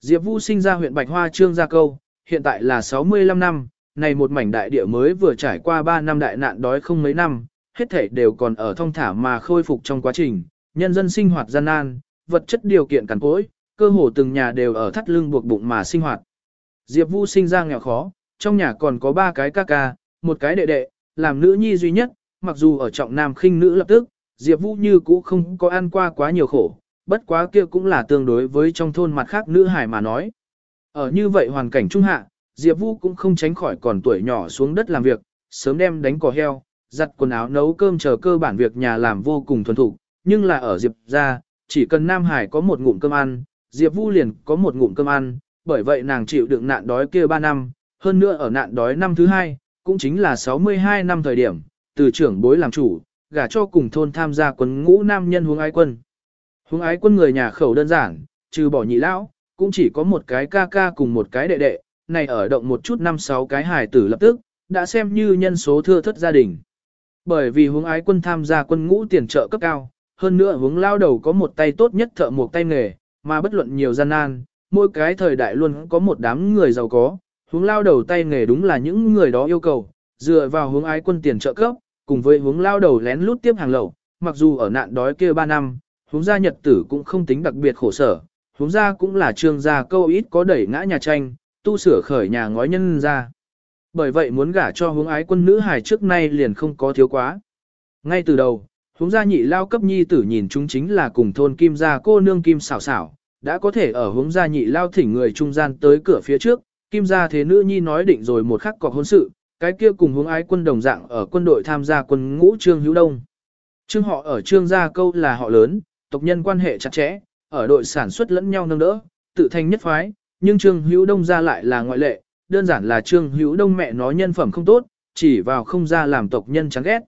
Diệp Vu sinh ra huyện Bạch Hoa Trương Gia Câu, hiện tại là 65 năm, này một mảnh đại địa mới vừa trải qua 3 năm đại nạn đói không mấy năm, hết thể đều còn ở thông thả mà khôi phục trong quá trình, nhân dân sinh hoạt gian nan, vật chất điều kiện cằn cỗi, cơ hồ từng nhà đều ở thắt lưng buộc bụng mà sinh hoạt. Diệp Vu sinh ra nghèo khó, trong nhà còn có ba cái ca ca, một cái đệ đệ, làm nữ nhi duy nhất, mặc dù ở trọng nam khinh nữ lập tức, Diệp Vũ như cũ không có ăn qua quá nhiều khổ, bất quá kia cũng là tương đối với trong thôn mặt khác nữ hải mà nói. Ở như vậy hoàn cảnh trung hạ, Diệp Vũ cũng không tránh khỏi còn tuổi nhỏ xuống đất làm việc, sớm đem đánh cỏ heo, giặt quần áo nấu cơm chờ cơ bản việc nhà làm vô cùng thuần thục, nhưng là ở Diệp gia, chỉ cần Nam Hải có một ngụm cơm ăn, Diệp Vũ liền có một ngụm cơm ăn, bởi vậy nàng chịu đựng nạn đói kia 3 năm, hơn nữa ở nạn đói năm thứ hai, cũng chính là 62 năm thời điểm, từ trưởng bối làm chủ, gả cho cùng thôn tham gia quân ngũ nam nhân Huống ái quân. Huống ái quân người nhà khẩu đơn giản, trừ bỏ nhị lão, cũng chỉ có một cái ca ca cùng một cái đệ đệ, này ở động một chút năm sáu cái hài tử lập tức, đã xem như nhân số thưa thất gia đình. Bởi vì hướng ái quân tham gia quân ngũ tiền trợ cấp cao, hơn nữa hướng lao đầu có một tay tốt nhất thợ một tay nghề, mà bất luận nhiều gian nan, mỗi cái thời đại luôn có một đám người giàu có, hướng lao đầu tay nghề đúng là những người đó yêu cầu, dựa vào hướng ái quân tiền trợ cấp, cùng với hướng lao đầu lén lút tiếp hàng lậu, mặc dù ở nạn đói kia 3 năm, hướng gia nhật tử cũng không tính đặc biệt khổ sở, hướng gia cũng là trương gia câu ít có đẩy ngã nhà tranh, tu sửa khởi nhà ngói nhân ra. Bởi vậy muốn gả cho hướng ái quân nữ hài trước nay liền không có thiếu quá. Ngay từ đầu, hướng gia nhị lao cấp nhi tử nhìn chúng chính là cùng thôn kim gia cô nương kim xảo xảo, đã có thể ở hướng gia nhị lao thỉnh người trung gian tới cửa phía trước, kim gia thế nữ nhi nói định rồi một khắc cọc hôn sự, cái kia cùng hướng ái quân đồng dạng ở quân đội tham gia quân ngũ trương hữu đông. Trương họ ở trương gia câu là họ lớn, tộc nhân quan hệ chặt chẽ, ở đội sản xuất lẫn nhau nâng đỡ, tự thành nhất phái, nhưng trương hữu đông ra lại là ngoại lệ, đơn giản là trương hữu đông mẹ nó nhân phẩm không tốt, chỉ vào không ra làm tộc nhân chán ghét.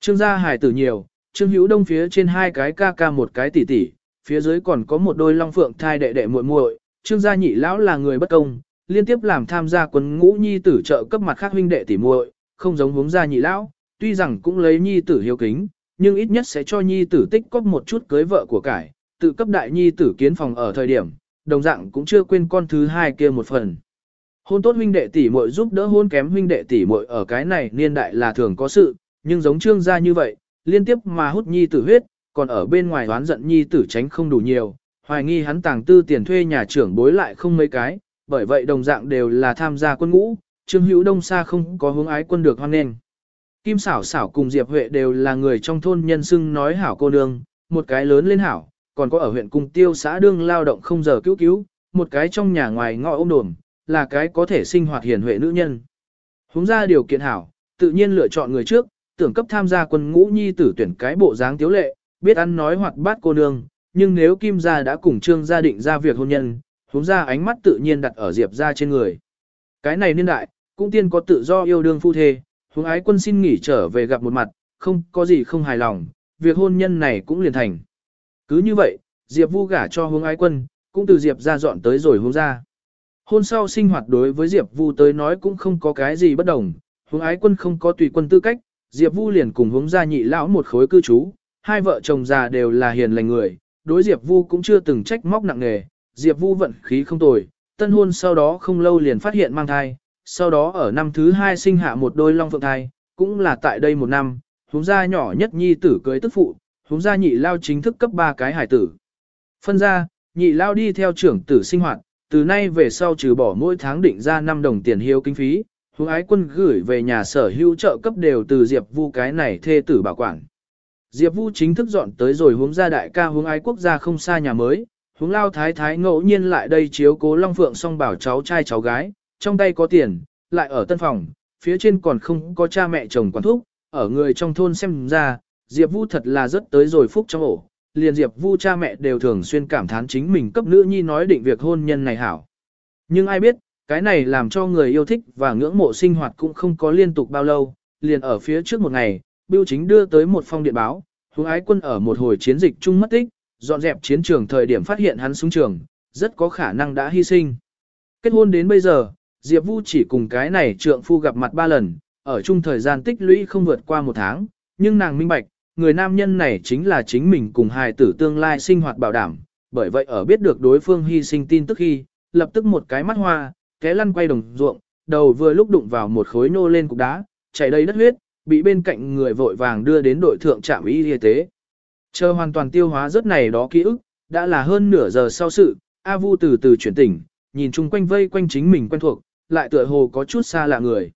Trương gia hài tử nhiều, trương hữu đông phía trên hai cái ca ca một cái tỷ tỷ, phía dưới còn có một đôi long phượng thai đệ đệ muội muội, trương gia nhị lão là người bất công, liên tiếp làm tham gia quân ngũ nhi tử trợ cấp mặt khác huynh đệ tỷ muội, không giống hướng gia nhị lão, tuy rằng cũng lấy nhi tử hiếu kính, nhưng ít nhất sẽ cho nhi tử tích cóp một chút cưới vợ của cải, tự cấp đại nhi tử kiến phòng ở thời điểm, đồng dạng cũng chưa quên con thứ hai kia một phần. Hôn tốt huynh đệ tỷ muội giúp đỡ hôn kém huynh đệ tỷ muội ở cái này niên đại là thường có sự, nhưng giống trương gia như vậy, liên tiếp mà hút nhi tử huyết, còn ở bên ngoài đoán giận nhi tử tránh không đủ nhiều, hoài nghi hắn tàng tư tiền thuê nhà trưởng bối lại không mấy cái, bởi vậy đồng dạng đều là tham gia quân ngũ, Trương Hữu Đông xa không có hướng ái quân được hoan nghênh. Kim xảo xảo cùng Diệp Huệ đều là người trong thôn nhân xưng nói hảo cô nương, một cái lớn lên hảo, còn có ở huyện Cung Tiêu xã đương lao động không giờ cứu cứu, một cái trong nhà ngoài ngõ ôm đồm, là cái có thể sinh hoạt hiền huệ nữ nhân. Hướng ra điều kiện hảo, tự nhiên lựa chọn người trước, tưởng cấp tham gia quân ngũ nhi tử tuyển cái bộ dáng tiếu lệ, biết ăn nói hoạt bát cô nương, nhưng nếu Kim gia đã cùng Trương gia định ra việc hôn nhân, húng ra ánh mắt tự nhiên đặt ở Diệp gia trên người. Cái này niên đại, cũng tiên có tự do yêu đương phu thê, húng ái quân xin nghỉ trở về gặp một mặt, không có gì không hài lòng, việc hôn nhân này cũng liền thành. Cứ như vậy, Diệp Vu gả cho hướng ái quân, cũng từ Diệp ra dọn tới rồi hướng ra. Hôn sau sinh hoạt đối với Diệp Vu tới nói cũng không có cái gì bất đồng, hướng ái quân không có tùy quân tư cách, Diệp Vu liền cùng hướng gia nhị lão một khối cư trú, hai vợ chồng già đều là hiền lành người, đối Diệp Vu cũng chưa từng trách móc nặng nề, Diệp Vu vận khí không tồi, tân hôn sau đó không lâu liền phát hiện mang thai, sau đó ở năm thứ hai sinh hạ một đôi long phượng thai, cũng là tại đây một năm, hướng gia nhỏ nhất nhi tử cưới tức phụ, hướng gia nhị lao chính thức cấp ba cái hải tử. Phân ra, nhị lao đi theo trưởng tử sinh hoạt, từ nay về sau trừ bỏ mỗi tháng định ra 5 đồng tiền hiếu kinh phí, hướng ái quân gửi về nhà sở hữu trợ cấp đều từ Diệp Vu cái này thê tử bảo quản. Diệp Vu chính thức dọn tới rồi hướng gia đại ca hướng ái quốc gia không xa nhà mới, hướng lao thái thái ngẫu nhiên lại đây chiếu cố Long Phượng song bảo cháu trai cháu gái, trong tay có tiền, lại ở tân phòng, phía trên còn không có cha mẹ chồng quản thúc, ở người trong thôn xem ra, Diệp Vu thật là rất tới rồi phúc trong ổ, liền Diệp Vu cha mẹ đều thường xuyên cảm thán chính mình cấp nữ nhi nói định việc hôn nhân này hảo. Nhưng ai biết, cái này làm cho người yêu thích và ngưỡng mộ sinh hoạt cũng không có liên tục bao lâu, liền ở phía trước một ngày, Bưu Chính đưa tới một phong điện báo, hướng ái quân ở một hồi chiến dịch chung mất tích, dọn dẹp chiến trường thời điểm phát hiện hắn xuống trường, rất có khả năng đã hy sinh. Kết hôn đến bây giờ, Diệp Vu chỉ cùng cái này trượng phu gặp mặt ba lần, ở chung thời gian tích lũy không vượt qua một tháng, nhưng nàng minh bạch, người nam nhân này chính là chính mình cùng hài tử tương lai sinh hoạt bảo đảm, bởi vậy ở biết được đối phương hy sinh tin tức khi, lập tức một cái mắt hoa, té lăn quay đồng ruộng, đầu vừa lúc đụng vào một khối nô lên cục đá, chảy đầy đất huyết, bị bên cạnh người vội vàng đưa đến đội thượng trạm y y tế. Chờ hoàn toàn tiêu hóa rất này đó ký ức, đã là hơn nửa giờ sau sự, A Vu từ từ chuyển tỉnh, nhìn chung quanh vây quanh chính mình quen thuộc, lại tựa hồ có chút xa lạ người.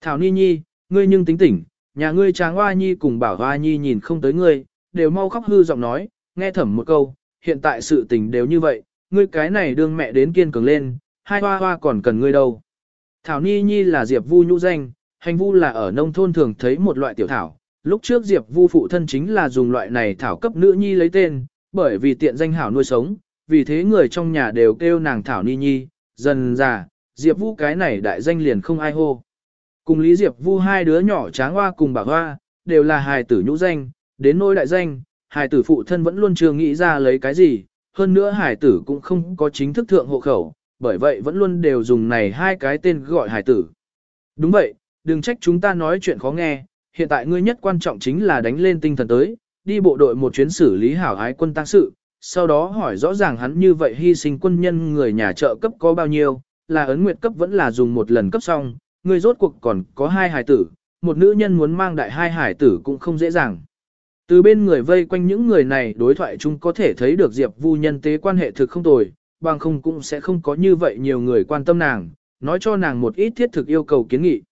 Thảo Ni Nhi, ngươi nhưng tính tỉnh, nhà ngươi tráng hoa nhi cùng bảo hoa nhi nhìn không tới ngươi, đều mau khóc hư giọng nói, nghe thẩm một câu, hiện tại sự tình đều như vậy, ngươi cái này đương mẹ đến kiên cường lên, hai hoa hoa còn cần ngươi đâu. Thảo Ni Nhi là Diệp Vu nhũ danh, hành vu là ở nông thôn thường thấy một loại tiểu thảo, lúc trước Diệp Vu phụ thân chính là dùng loại này thảo cấp nữ nhi lấy tên, bởi vì tiện danh hảo nuôi sống, vì thế người trong nhà đều kêu nàng Thảo Ni Nhi, dần già, Diệp Vu cái này đại danh liền không ai hô. Cùng Lý Diệp Vu hai đứa nhỏ tráng hoa cùng bà hoa, đều là hài tử nhũ danh, đến nôi đại danh, hài tử phụ thân vẫn luôn chưa nghĩ ra lấy cái gì, hơn nữa hài tử cũng không có chính thức thượng hộ khẩu, bởi vậy vẫn luôn đều dùng này hai cái tên gọi hài tử. Đúng vậy, đừng trách chúng ta nói chuyện khó nghe, hiện tại ngươi nhất quan trọng chính là đánh lên tinh thần tới, đi bộ đội một chuyến xử lý hảo ái quân tăng sự, sau đó hỏi rõ ràng hắn như vậy hy sinh quân nhân người nhà trợ cấp có bao nhiêu, là ấn nguyệt cấp vẫn là dùng một lần cấp xong, ngươi rốt cuộc còn có hai hải tử, một nữ nhân muốn mang đại hai hải tử cũng không dễ dàng. Từ bên người vây quanh những người này đối thoại chung có thể thấy được Diệp Vu nhân tế quan hệ thực không tồi, bằng không cũng sẽ không có như vậy nhiều người quan tâm nàng, nói cho nàng một ít thiết thực yêu cầu kiến nghị.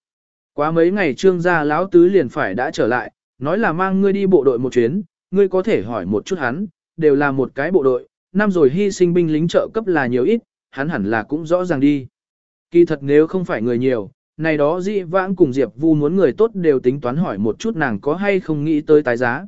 Quá mấy ngày trương gia lão tứ liền phải đã trở lại, nói là mang ngươi đi bộ đội một chuyến, ngươi có thể hỏi một chút hắn, đều là một cái bộ đội, năm rồi hy sinh binh lính trợ cấp là nhiều ít, hắn hẳn là cũng rõ ràng đi. Kỳ thật nếu không phải người nhiều, này đó dị vãng cùng Diệp Vu muốn người tốt đều tính toán hỏi một chút nàng có hay không nghĩ tới tái giá.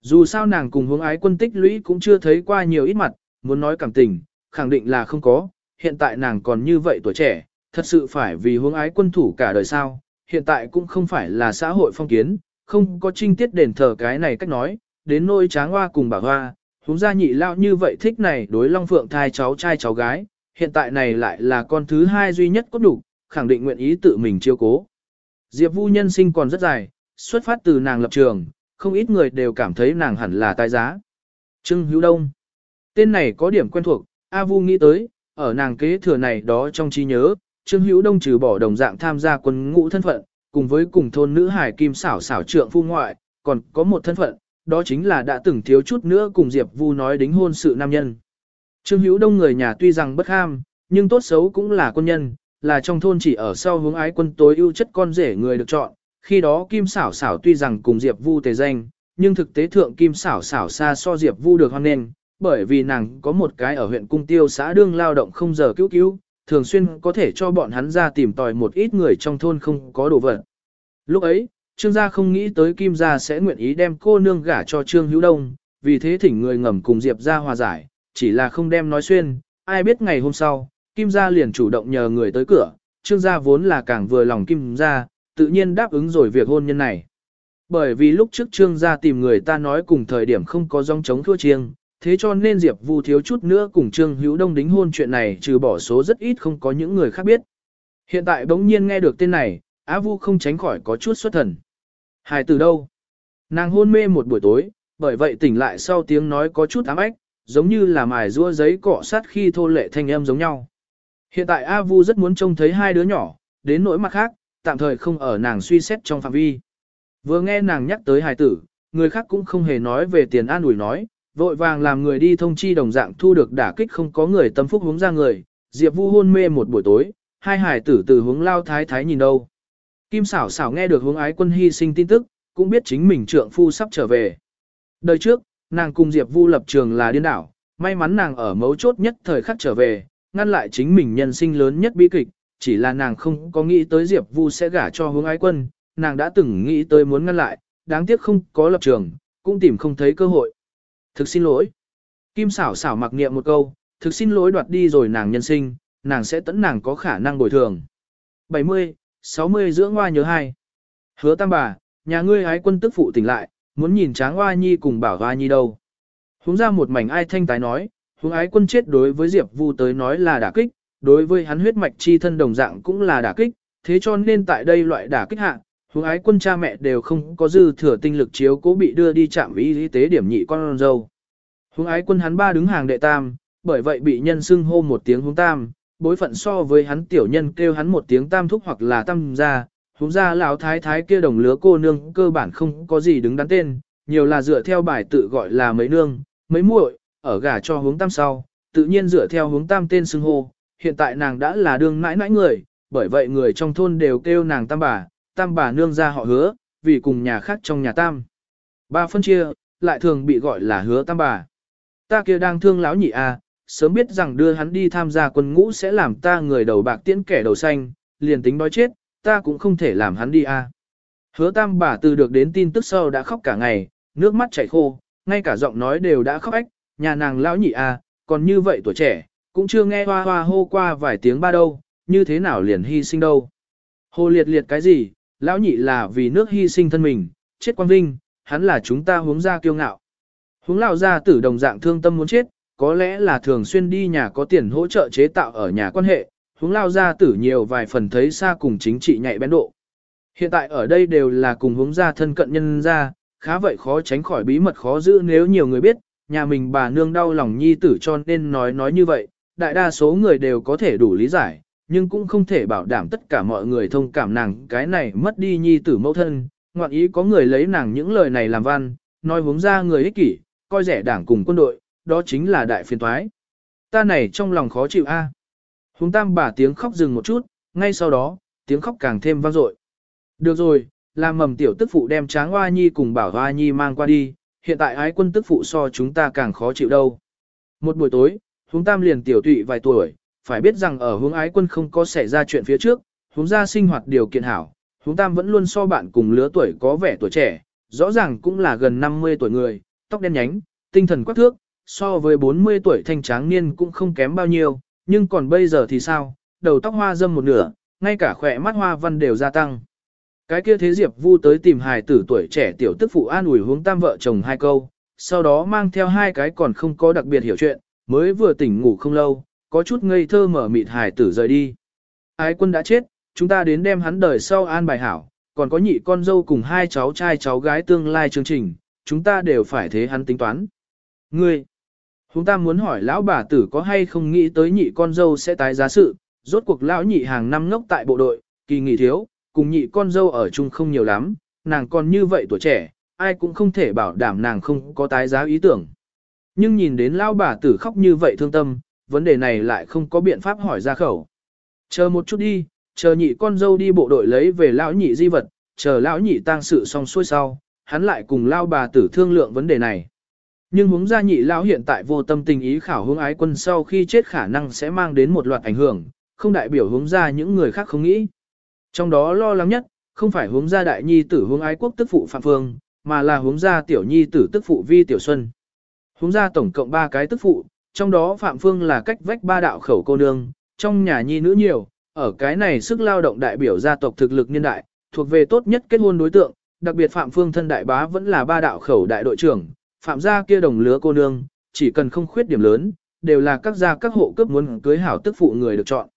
Dù sao nàng cùng hướng ái quân tích lũy cũng chưa thấy qua nhiều ít mặt, muốn nói cảm tình, khẳng định là không có, hiện tại nàng còn như vậy tuổi trẻ, thật sự phải vì hướng ái quân thủ cả đời sao, hiện tại cũng không phải là xã hội phong kiến, không có trinh tiết đền thờ cái này cách nói, đến nôi tráng hoa cùng bà hoa, húng ra nhị lao như vậy thích này đối long phượng thai cháu trai cháu gái, hiện tại này lại là con thứ hai duy nhất có đủ, khẳng định nguyện ý tự mình chiêu cố. Diệp Vu nhân sinh còn rất dài, xuất phát từ nàng lập trường, không ít người đều cảm thấy nàng hẳn là tài giá. Trưng Hữu Đông. Tên này có điểm quen thuộc, A Vu nghĩ tới, ở nàng kế thừa này đó trong trí nhớ, Trương Hữu Đông trừ bỏ đồng dạng tham gia quân ngũ thân phận, cùng với cùng thôn nữ hải kim xảo xảo trượng phu ngoại, còn có một thân phận, đó chính là đã từng thiếu chút nữa cùng Diệp Vu nói đính hôn sự nam nhân. Trương Hữu Đông người nhà tuy rằng bất ham, nhưng tốt xấu cũng là quân nhân, là trong thôn chỉ ở sau hướng ái quân tối ưu chất con rể người được chọn. Khi đó Kim Sảo Sảo tuy rằng cùng Diệp Vu tề danh, nhưng thực tế thượng Kim Sảo Sảo xa so Diệp Vu được hoan nghênh, bởi vì nàng có một cái ở huyện Cung Tiêu xã đương lao động không giờ cứu cứu, thường xuyên có thể cho bọn hắn ra tìm tòi một ít người trong thôn không có đồ vật. Lúc ấy, Trương gia không nghĩ tới Kim gia sẽ nguyện ý đem cô nương gả cho Trương Hữu Đông, vì thế thỉnh người ngầm cùng Diệp ra hòa giải, chỉ là không đem nói xuyên, ai biết ngày hôm sau, Kim gia liền chủ động nhờ người tới cửa, Trương gia vốn là càng vừa lòng Kim gia, tự nhiên đáp ứng rồi việc hôn nhân này. Bởi vì lúc trước Trương gia tìm người ta nói cùng thời điểm không có dòng chống thua chiêng, thế cho nên Diệp Vu thiếu chút nữa cùng Trương Hữu Đông đính hôn chuyện này trừ bỏ số rất ít không có những người khác biết. Hiện tại bỗng nhiên nghe được tên này, Á Vu không tránh khỏi có chút xuất thần. Hài từ đâu? Nàng hôn mê một buổi tối, bởi vậy tỉnh lại sau tiếng nói có chút ám ách, giống như là mài rua giấy cọ sát khi thô lệ thanh âm giống nhau. Hiện tại A Vu rất muốn trông thấy hai đứa nhỏ, đến nỗi mặt khác, tạm thời không ở nàng suy xét trong phạm vi. Vừa nghe nàng nhắc tới hài tử, người khác cũng không hề nói về tiền an ủi nói, vội vàng làm người đi thông chi đồng dạng thu được đả kích không có người tâm phúc hướng ra người, Diệp Vu hôn mê một buổi tối, hai hài tử từ hướng lao thái thái nhìn đâu. Kim xảo xảo nghe được hướng ái quân hy sinh tin tức, cũng biết chính mình trượng phu sắp trở về. Đời trước, nàng cùng Diệp Vu lập trường là điên đảo, may mắn nàng ở mấu chốt nhất thời khắc trở về, ngăn lại chính mình nhân sinh lớn nhất bi kịch, chỉ là nàng không có nghĩ tới Diệp Vu sẽ gả cho hướng ái quân, nàng đã từng nghĩ tới muốn ngăn lại, đáng tiếc không có lập trường, cũng tìm không thấy cơ hội. Thực xin lỗi. Kim xảo xảo mặc niệm một câu, thực xin lỗi đoạt đi rồi nàng nhân sinh, nàng sẽ tẫn nàng có khả năng bồi thường. 70, 60 dưỡng hoa nhớ hai. Hứa tam bà, nhà ngươi ái quân tức phụ tỉnh lại, muốn nhìn tráng hoa nhi cùng bảo hoa nhi đâu. Húng ra một mảnh ai thanh tái nói, hướng ái quân chết đối với Diệp Vu tới nói là đả kích, đối với hắn huyết mạch chi thân đồng dạng cũng là đả kích, thế cho nên tại đây loại đả kích hạ, hướng ái quân cha mẹ đều không có dư thừa tinh lực chiếu cố bị đưa đi trạm y tế điểm nhị con dâu. Hướng ái quân hắn ba đứng hàng đệ tam, bởi vậy bị nhân xưng hô một tiếng hướng tam, bối phận so với hắn tiểu nhân kêu hắn một tiếng tam thúc hoặc là tam gia, hướng gia lão thái thái kia đồng lứa cô nương cơ bản không có gì đứng đắn tên, nhiều là dựa theo bài tự gọi là mấy nương, mấy muội, ở gả cho hướng tam sau, tự nhiên dựa theo hướng tam tên xưng hô, hiện tại nàng đã là đương mãi mãi người, bởi vậy người trong thôn đều kêu nàng tam bà, tam bà nương ra họ hứa, vì cùng nhà khác trong nhà tam. Ba phân chia, lại thường bị gọi là hứa tam bà. Ta kia đang thương lão nhị a, sớm biết rằng đưa hắn đi tham gia quân ngũ sẽ làm ta người đầu bạc tiễn kẻ đầu xanh, liền tính đói chết, ta cũng không thể làm hắn đi a. Hứa tam bà từ được đến tin tức sau đã khóc cả ngày, nước mắt chảy khô, ngay cả giọng nói đều đã khóc ách, nhà nàng lão nhị à, còn như vậy tuổi trẻ, cũng chưa nghe hoa hoa hô qua vài tiếng ba đâu, như thế nào liền hy sinh đâu. Hồ liệt liệt cái gì, lão nhị là vì nước hy sinh thân mình, chết quang vinh, hắn là chúng ta hướng ra kiêu ngạo. Hướng lão ra tử đồng dạng thương tâm muốn chết, có lẽ là thường xuyên đi nhà có tiền hỗ trợ chế tạo ở nhà quan hệ, hướng lao ra tử nhiều vài phần thấy xa cùng chính trị nhạy bén độ. Hiện tại ở đây đều là cùng hướng gia thân cận nhân ra, khá vậy khó tránh khỏi bí mật khó giữ nếu nhiều người biết, nhà mình bà nương đau lòng nhi tử cho nên nói nói như vậy, đại đa số người đều có thể đủ lý giải, nhưng cũng không thể bảo đảm tất cả mọi người thông cảm nàng cái này mất đi nhi tử mẫu thân, ngoạn ý có người lấy nàng những lời này làm văn, nói hướng ra người ích kỷ, coi rẻ đảng cùng quân đội, đó chính là đại phiền toái. Ta này trong lòng khó chịu a. À. Hùng tam bà tiếng khóc dừng một chút, ngay sau đó, tiếng khóc càng thêm vang dội. Được rồi, làm mầm tiểu tức phụ đem tráng hoa nhi cùng bảo hoa nhi mang qua đi, hiện tại ái quân tức phụ so chúng ta càng khó chịu đâu. Một buổi tối, Huống tam liền tiểu tụy vài tuổi, phải biết rằng ở hướng ái quân không có xảy ra chuyện phía trước, hướng ra sinh hoạt điều kiện hảo, Huống tam vẫn luôn so bạn cùng lứa tuổi có vẻ tuổi trẻ, rõ ràng cũng là gần 50 tuổi người, tóc đen nhánh, tinh thần quắc thước, so với 40 tuổi thanh tráng niên cũng không kém bao nhiêu, nhưng còn bây giờ thì sao, đầu tóc hoa dâm một nửa, ngay cả khỏe mắt hoa văn đều gia tăng. Cái kia thế Diệp Vu tới tìm hài tử tuổi trẻ tiểu tức phụ an ủi hướng tam vợ chồng hai câu, sau đó mang theo hai cái còn không có đặc biệt hiểu chuyện, mới vừa tỉnh ngủ không lâu, có chút ngây thơ mở mịt hài tử rời đi. Ái quân đã chết, chúng ta đến đem hắn đời sau an bài hảo, còn có nhị con dâu cùng hai cháu trai cháu gái tương lai chương trình, chúng ta đều phải thế hắn tính toán. Ngươi, Chúng ta muốn hỏi lão bà tử có hay không nghĩ tới nhị con dâu sẽ tái giá sự, rốt cuộc lão nhị hàng năm ngốc tại bộ đội, kỳ nghỉ thiếu, cùng nhị con dâu ở chung không nhiều lắm, nàng còn như vậy tuổi trẻ, ai cũng không thể bảo đảm nàng không có tái giá ý tưởng. Nhưng nhìn đến lão bà tử khóc như vậy thương tâm, vấn đề này lại không có biện pháp hỏi ra khẩu. Chờ một chút đi, chờ nhị con dâu đi bộ đội lấy về lão nhị di vật, chờ lão nhị tang sự xong xuôi sau, hắn lại cùng lão bà tử thương lượng vấn đề này. Nhưng hướng gia nhị lão hiện tại vô tâm tình ý khảo hướng ái quân sau khi chết khả năng sẽ mang đến một loạt ảnh hưởng, không đại biểu hướng gia những người khác không nghĩ. Trong đó lo lắng nhất, không phải hướng gia đại nhi tử hướng ái quốc tức phụ Phạm Phương, mà là hướng gia tiểu nhi tử tức phụ Vi Tiểu Xuân. hướng gia tổng cộng 3 cái tức phụ, trong đó Phạm Phương là cách vách ba đạo khẩu cô nương, trong nhà nhi nữ nhiều, ở cái này sức lao động đại biểu gia tộc thực lực niên đại, thuộc về tốt nhất kết hôn đối tượng, đặc biệt Phạm Phương thân đại bá vẫn là ba đạo khẩu đại đội trưởng, Phạm gia kia đồng lứa cô nương, chỉ cần không khuyết điểm lớn, đều là các gia các hộ cấp muốn cưới hảo tức phụ người được chọn.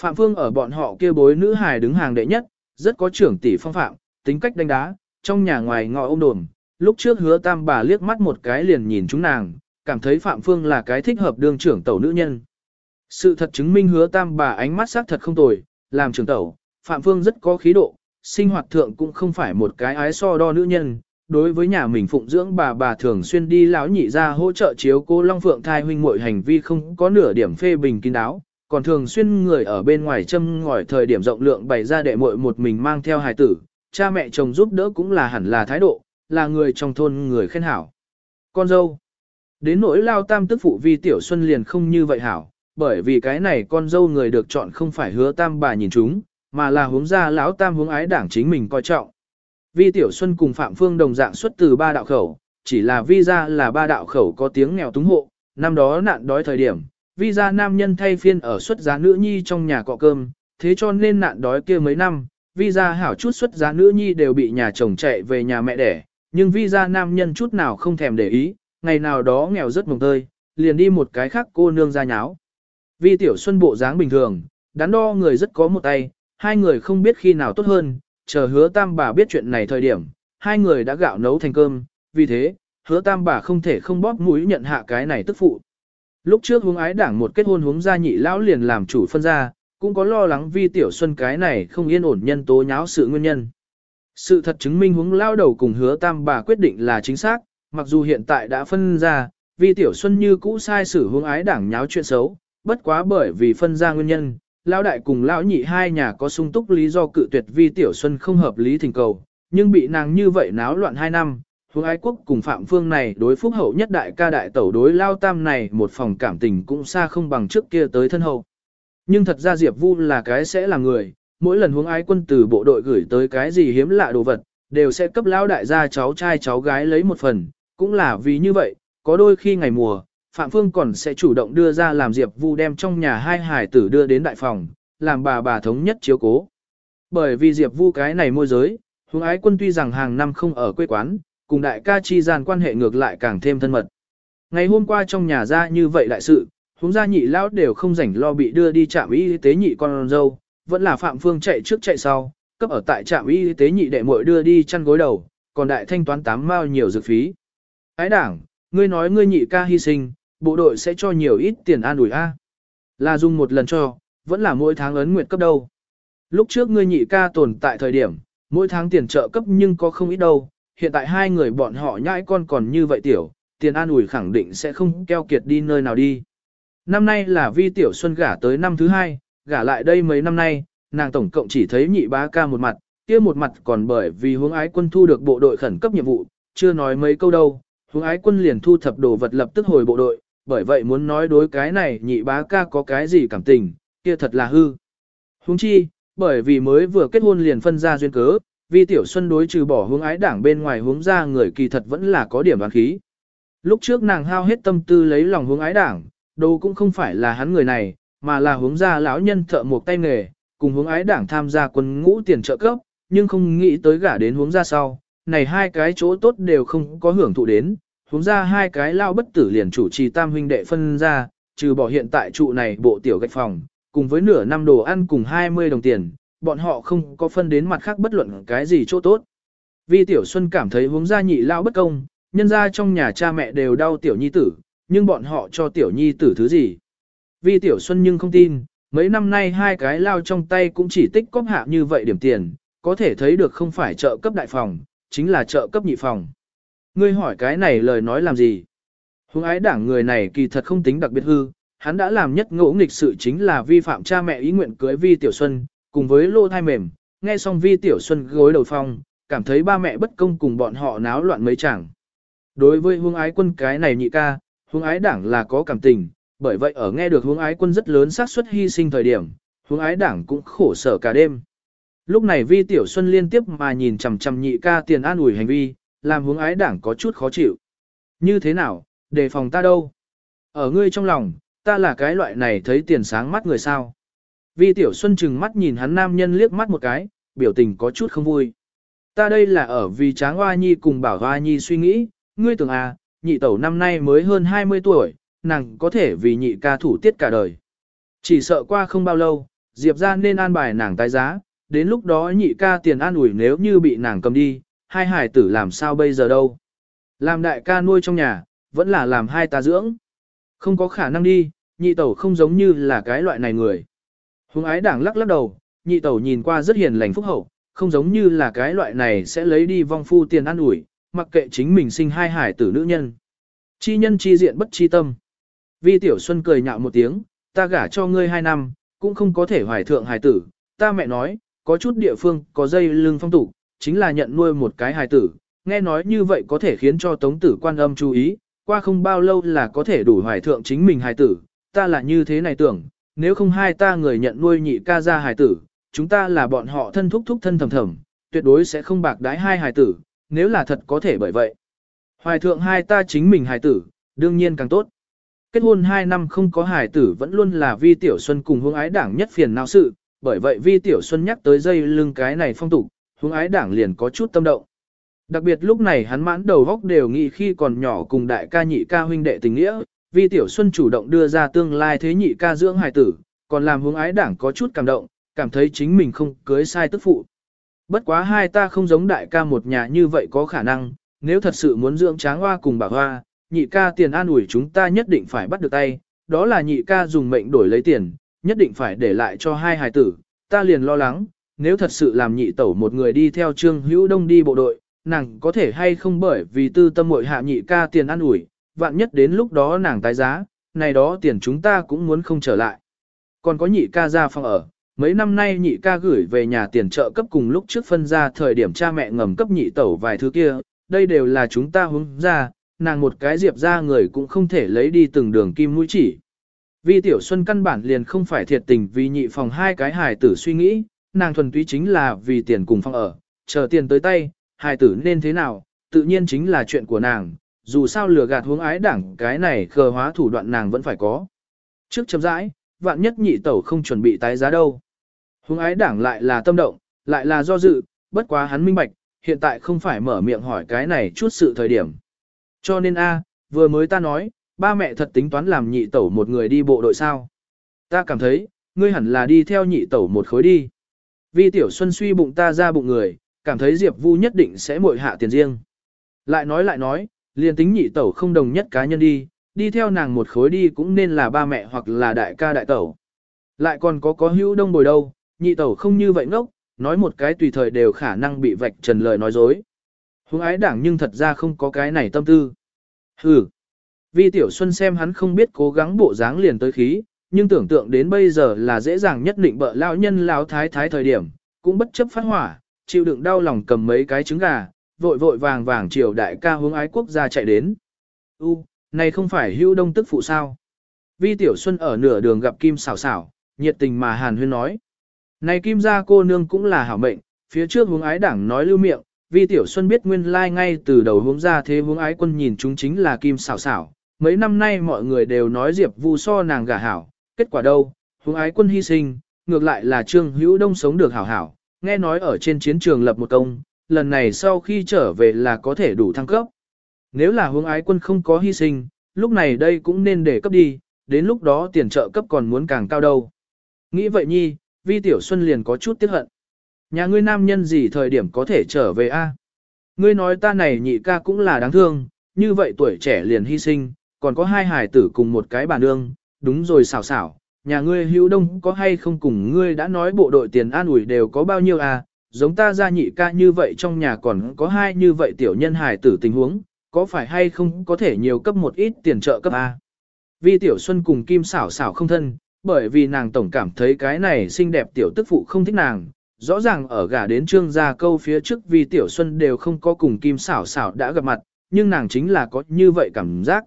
Phạm Phương ở bọn họ kia bối nữ hài đứng hàng đệ nhất, rất có trưởng tỷ phong phạm, tính cách đánh đá, trong nhà ngoài ngọ ôm đồm, lúc trước hứa tam bà liếc mắt một cái liền nhìn chúng nàng, cảm thấy Phạm Phương là cái thích hợp đương trưởng tẩu nữ nhân. Sự thật chứng minh hứa tam bà ánh mắt sắc thật không tồi, làm trưởng tẩu, Phạm Phương rất có khí độ, sinh hoạt thượng cũng không phải một cái ái so đo nữ nhân. Đối với nhà mình phụng dưỡng bà bà thường xuyên đi lão nhị ra hỗ trợ chiếu cố Long Phượng thai huynh muội hành vi không có nửa điểm phê bình kín đáo, còn thường xuyên người ở bên ngoài châm ngòi thời điểm rộng lượng bày ra đệ muội một mình mang theo hài tử, cha mẹ chồng giúp đỡ cũng là hẳn là thái độ, là người trong thôn người khen hảo. Con dâu. Đến nỗi lao tam tức phụ vi tiểu xuân liền không như vậy hảo, bởi vì cái này con dâu người được chọn không phải hứa tam bà nhìn chúng, mà là hướng ra lão tam hướng ái đảng chính mình coi trọng. Vi tiểu xuân cùng Phạm Phương đồng dạng xuất từ ba đạo khẩu, chỉ là vi ra là ba đạo khẩu có tiếng nghèo túng hộ, năm đó nạn đói thời điểm, vi ra nam nhân thay phiên ở xuất giá nữ nhi trong nhà cọ cơm, thế cho nên nạn đói kia mấy năm, vi ra hảo chút xuất giá nữ nhi đều bị nhà chồng chạy về nhà mẹ đẻ, nhưng vi ra nam nhân chút nào không thèm để ý, ngày nào đó nghèo rất mồng tơi, liền đi một cái khác cô nương ra nháo. Vi tiểu xuân bộ dáng bình thường, đắn đo người rất có một tay, hai người không biết khi nào tốt hơn, chờ hứa tam bà biết chuyện này thời điểm, hai người đã gạo nấu thành cơm, vì thế, hứa tam bà không thể không bóp mũi nhận hạ cái này tức phụ. Lúc trước hướng ái đảng một kết hôn hướng gia nhị lão liền làm chủ phân ra, cũng có lo lắng vi tiểu xuân cái này không yên ổn nhân tố nháo sự nguyên nhân. Sự thật chứng minh hướng lao đầu cùng hứa tam bà quyết định là chính xác, mặc dù hiện tại đã phân ra, vi tiểu xuân như cũ sai sử hướng ái đảng nháo chuyện xấu, bất quá bởi vì phân ra nguyên nhân, lão đại cùng lão nhị hai nhà có sung túc lý do cự tuyệt vi tiểu xuân không hợp lý thỉnh cầu, nhưng bị nàng như vậy náo loạn hai năm, hướng ái quốc cùng phạm phương này đối phúc hậu nhất đại ca đại tẩu đối lao tam này một phòng cảm tình cũng xa không bằng trước kia tới thân hậu. Nhưng thật ra Diệp Vu là cái sẽ là người, mỗi lần hướng ái quân từ bộ đội gửi tới cái gì hiếm lạ đồ vật, đều sẽ cấp lão đại gia cháu trai cháu gái lấy một phần, cũng là vì như vậy, có đôi khi ngày mùa, Phạm Phương còn sẽ chủ động đưa ra làm Diệp Vu đem trong nhà hai hải tử đưa đến đại phòng, làm bà bà thống nhất chiếu cố. Bởi vì Diệp Vu cái này môi giới, hướng ái quân tuy rằng hàng năm không ở quê quán, cùng đại ca chi gian quan hệ ngược lại càng thêm thân mật. Ngày hôm qua trong nhà ra như vậy đại sự, húng gia nhị lão đều không rảnh lo bị đưa đi trạm y tế nhị con dâu, vẫn là Phạm Phương chạy trước chạy sau, cấp ở tại trạm y tế nhị đệ muội đưa đi chăn gối đầu, còn đại thanh toán tám mao nhiều dược phí. Ái đảng, ngươi nói ngươi nhị ca hy sinh, bộ đội sẽ cho nhiều ít tiền an ủi a. Là dùng một lần cho, vẫn là mỗi tháng ấn nguyệt cấp đâu. Lúc trước ngươi nhị ca tồn tại thời điểm, mỗi tháng tiền trợ cấp nhưng có không ít đâu, hiện tại hai người bọn họ nhãi con còn như vậy tiểu, tiền an ủi khẳng định sẽ không keo kiệt đi nơi nào đi. Năm nay là vi tiểu xuân gả tới năm thứ hai, gả lại đây mấy năm nay, nàng tổng cộng chỉ thấy nhị bá ca một mặt, kia một mặt còn bởi vì hướng ái quân thu được bộ đội khẩn cấp nhiệm vụ, chưa nói mấy câu đâu, hướng ái quân liền thu thập đồ vật lập tức hồi bộ đội, bởi vậy muốn nói đối cái này nhị bá ca có cái gì cảm tình, kia thật là hư. Huống chi, bởi vì mới vừa kết hôn liền phân ra duyên cớ, Vi tiểu xuân đối trừ bỏ hướng ái đảng bên ngoài hướng ra người kỳ thật vẫn là có điểm bán khí. Lúc trước nàng hao hết tâm tư lấy lòng hướng ái đảng, đâu cũng không phải là hắn người này, mà là hướng ra lão nhân thợ một tay nghề, cùng hướng ái đảng tham gia quân ngũ tiền trợ cấp, nhưng không nghĩ tới gả đến hướng ra sau, này hai cái chỗ tốt đều không có hưởng thụ đến, hướng ra hai cái lao bất tử liền chủ trì tam huynh đệ phân ra, trừ bỏ hiện tại trụ này bộ tiểu gạch phòng, cùng với nửa năm đồ ăn cùng 20 đồng tiền, bọn họ không có phân đến mặt khác bất luận cái gì chỗ tốt. Vi Tiểu Xuân cảm thấy hướng gia nhị lao bất công, nhân ra trong nhà cha mẹ đều đau tiểu nhi tử, nhưng bọn họ cho tiểu nhi tử thứ gì. Vi Tiểu Xuân nhưng không tin, mấy năm nay hai cái lao trong tay cũng chỉ tích cóp hạ như vậy điểm tiền, có thể thấy được không phải trợ cấp đại phòng, chính là trợ cấp nhị phòng. Ngươi hỏi cái này lời nói làm gì? Hùng ái đảng người này kỳ thật không tính đặc biệt hư, hắn đã làm nhất ngỗ nghịch sự chính là vi phạm cha mẹ ý nguyện cưới Vi Tiểu Xuân, cùng với lô thai mềm, nghe xong Vi Tiểu Xuân gối đầu phong, cảm thấy ba mẹ bất công cùng bọn họ náo loạn mấy chẳng. Đối với hướng ái quân cái này nhị ca, hướng ái đảng là có cảm tình, bởi vậy ở nghe được hướng ái quân rất lớn xác suất hy sinh thời điểm, hướng ái đảng cũng khổ sở cả đêm. Lúc này Vi Tiểu Xuân liên tiếp mà nhìn chằm chằm nhị ca tiền an ủi hành vi, làm hướng ái đảng có chút khó chịu. Như thế nào, Đề phòng ta đâu? Ở ngươi trong lòng, ta là cái loại này thấy tiền sáng mắt người sao? Vi Tiểu Xuân chừng mắt nhìn hắn nam nhân liếc mắt một cái, biểu tình có chút không vui. Ta đây là ở vì tráng hoa nhi cùng bảo hoa nhi suy nghĩ, ngươi tưởng à, nhị tẩu năm nay mới hơn 20 tuổi, nàng có thể vì nhị ca thủ tiết cả đời. Chỉ sợ qua không bao lâu, Diệp ra nên an bài nàng tái giá, đến lúc đó nhị ca tiền an ủi nếu như bị nàng cầm đi, hai hải tử làm sao bây giờ đâu. Làm đại ca nuôi trong nhà, vẫn là làm hai ta dưỡng. Không có khả năng đi, nhị tẩu không giống như là cái loại này người. Hùng ái đảng lắc lắc đầu, nhị tẩu nhìn qua rất hiền lành phúc hậu, không giống như là cái loại này sẽ lấy đi vong phu tiền ăn ủi, mặc kệ chính mình sinh hai hải tử nữ nhân. Chi nhân chi diện bất chi tâm. Vi Tiểu Xuân cười nhạo một tiếng, ta gả cho ngươi hai năm, cũng không có thể hoài thượng hải tử. Ta mẹ nói, có chút địa phương có dây lưng phong tục, chính là nhận nuôi một cái hải tử. Nghe nói như vậy có thể khiến cho tống tử quan âm chú ý, qua không bao lâu là có thể đủ hoài thượng chính mình hải tử. Ta là như thế này tưởng, nếu không hai ta người nhận nuôi nhị ca ra hài tử, chúng ta là bọn họ thân thúc thúc thân thầm thầm, tuyệt đối sẽ không bạc đái hai hài tử, nếu là thật có thể bởi vậy. Hoài thượng hai ta chính mình hài tử, đương nhiên càng tốt. Kết hôn hai năm không có hài tử vẫn luôn là vi tiểu xuân cùng hướng ái đảng nhất phiền não sự, bởi vậy vi tiểu xuân nhắc tới dây lưng cái này phong tục, hướng ái đảng liền có chút tâm động. Đặc biệt lúc này hắn mãn đầu góc đều nghĩ khi còn nhỏ cùng đại ca nhị ca huynh đệ tình nghĩa, vi tiểu xuân chủ động đưa ra tương lai thế nhị ca dưỡng hải tử, còn làm hướng ái đảng có chút cảm động, cảm thấy chính mình không cưới sai tức phụ. Bất quá hai ta không giống đại ca một nhà như vậy có khả năng, nếu thật sự muốn dưỡng tráng hoa cùng bà hoa, nhị ca tiền an ủi chúng ta nhất định phải bắt được tay, đó là nhị ca dùng mệnh đổi lấy tiền, nhất định phải để lại cho hai hài tử, ta liền lo lắng, nếu thật sự làm nhị tẩu một người đi theo trương hữu đông đi bộ đội, nàng có thể hay không bởi vì tư tâm muội hạ nhị ca tiền an ủi, vạn nhất đến lúc đó nàng tái giá, này đó tiền chúng ta cũng muốn không trở lại. Còn có nhị ca ra phòng ở, mấy năm nay nhị ca gửi về nhà tiền trợ cấp cùng lúc trước phân ra thời điểm cha mẹ ngầm cấp nhị tẩu vài thứ kia, đây đều là chúng ta hướng ra, nàng một cái diệp ra người cũng không thể lấy đi từng đường kim mũi chỉ. Vi Tiểu Xuân căn bản liền không phải thiệt tình vì nhị phòng hai cái hài tử suy nghĩ, nàng thuần túy chính là vì tiền cùng phòng ở, chờ tiền tới tay, hài tử nên thế nào, tự nhiên chính là chuyện của nàng, dù sao lừa gạt hướng ái đảng cái này khờ hóa thủ đoạn nàng vẫn phải có. Trước chấm rãi, vạn nhất nhị tẩu không chuẩn bị tái giá đâu. Hướng ái đảng lại là tâm động, lại là do dự, bất quá hắn minh bạch, hiện tại không phải mở miệng hỏi cái này chút sự thời điểm. Cho nên a, vừa mới ta nói, ba mẹ thật tính toán làm nhị tẩu một người đi bộ đội sao. Ta cảm thấy, ngươi hẳn là đi theo nhị tẩu một khối đi. vi tiểu xuân suy bụng ta ra bụng người, cảm thấy Diệp Vu nhất định sẽ muội hạ tiền riêng. Lại nói lại nói, liền tính nhị tẩu không đồng nhất cá nhân đi, đi theo nàng một khối đi cũng nên là ba mẹ hoặc là đại ca đại tẩu. Lại còn có có hữu đông bồi đâu, nhị tẩu không như vậy ngốc, nói một cái tùy thời đều khả năng bị vạch trần lời nói dối. Hùng ái đảng nhưng thật ra không có cái này tâm tư. Hừ. Vi Tiểu Xuân xem hắn không biết cố gắng bộ dáng liền tới khí, nhưng tưởng tượng đến bây giờ là dễ dàng nhất định bợ lão nhân lão thái thái thời điểm, cũng bất chấp phát hỏa, chịu đựng đau lòng cầm mấy cái trứng gà, vội vội vàng vàng chiều đại ca hướng ái quốc gia chạy đến. U, này không phải hưu đông tức phụ sao? Vi Tiểu Xuân ở nửa đường gặp Kim xảo xảo, nhiệt tình mà Hàn Huyên nói. Này Kim gia cô nương cũng là hảo mệnh, phía trước hướng ái đảng nói lưu miệng, Vi Tiểu Xuân biết nguyên lai like ngay từ đầu hướng ra thế hướng ái quân nhìn chúng chính là Kim xảo xảo. Mấy năm nay mọi người đều nói Diệp Vu so nàng gả hảo, kết quả đâu, hướng ái quân hy sinh, ngược lại là Trương Hữu Đông sống được hảo hảo, nghe nói ở trên chiến trường lập một công, lần này sau khi trở về là có thể đủ thăng cấp. Nếu là hướng ái quân không có hy sinh, lúc này đây cũng nên để cấp đi, đến lúc đó tiền trợ cấp còn muốn càng cao đâu. Nghĩ vậy nhi, Vi Tiểu Xuân liền có chút tiếc hận. Nhà ngươi nam nhân gì thời điểm có thể trở về a? Ngươi nói ta này nhị ca cũng là đáng thương, như vậy tuổi trẻ liền hy sinh, còn có hai hài tử cùng một cái bà nương, đúng rồi xảo xảo, nhà ngươi hữu đông có hay không cùng ngươi đã nói bộ đội tiền an ủi đều có bao nhiêu à, giống ta ra nhị ca như vậy trong nhà còn có hai như vậy tiểu nhân hài tử tình huống, có phải hay không có thể nhiều cấp một ít tiền trợ cấp a? Vi tiểu xuân cùng kim xảo xảo không thân, bởi vì nàng tổng cảm thấy cái này xinh đẹp tiểu tức phụ không thích nàng, rõ ràng ở gả đến trương gia câu phía trước vì tiểu xuân đều không có cùng kim xảo xảo đã gặp mặt, nhưng nàng chính là có như vậy cảm giác.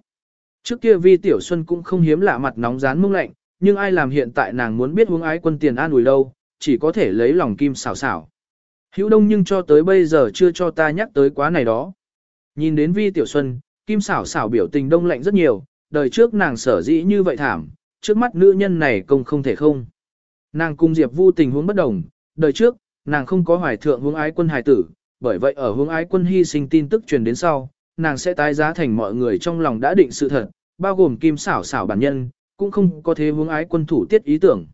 Trước kia vi tiểu xuân cũng không hiếm lạ mặt nóng rán mông lạnh, nhưng ai làm hiện tại nàng muốn biết hướng ái quân tiền an ủi đâu, chỉ có thể lấy lòng kim xảo xảo. Hữu đông nhưng cho tới bây giờ chưa cho ta nhắc tới quá này đó. Nhìn đến vi tiểu xuân, Kim xảo xảo biểu tình đông lạnh rất nhiều, đời trước nàng sở dĩ như vậy thảm, trước mắt nữ nhân này công không thể không. Nàng cung Diệp Vu tình huống bất đồng, đời trước, nàng không có hoài thượng hướng ái quân hài tử, bởi vậy ở hướng ái quân hy sinh tin tức truyền đến sau, nàng sẽ tái giá thành mọi người trong lòng đã định sự thật, bao gồm kim xảo xảo bản nhân, cũng không có thế hướng ái quân thủ tiết ý tưởng.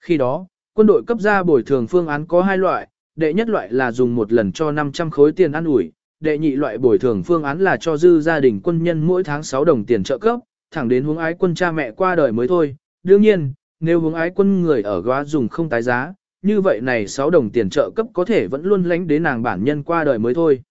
Khi đó, quân đội cấp ra bồi thường phương án có hai loại, đệ nhất loại là dùng một lần cho 500 khối tiền ăn ủi, đệ nhị loại bồi thường phương án là cho dư gia đình quân nhân mỗi tháng 6 đồng tiền trợ cấp, thẳng đến hướng ái quân cha mẹ qua đời mới thôi. Đương nhiên, nếu hướng ái quân người ở góa dùng không tái giá, như vậy này 6 đồng tiền trợ cấp có thể vẫn luôn lánh đến nàng bản nhân qua đời mới thôi.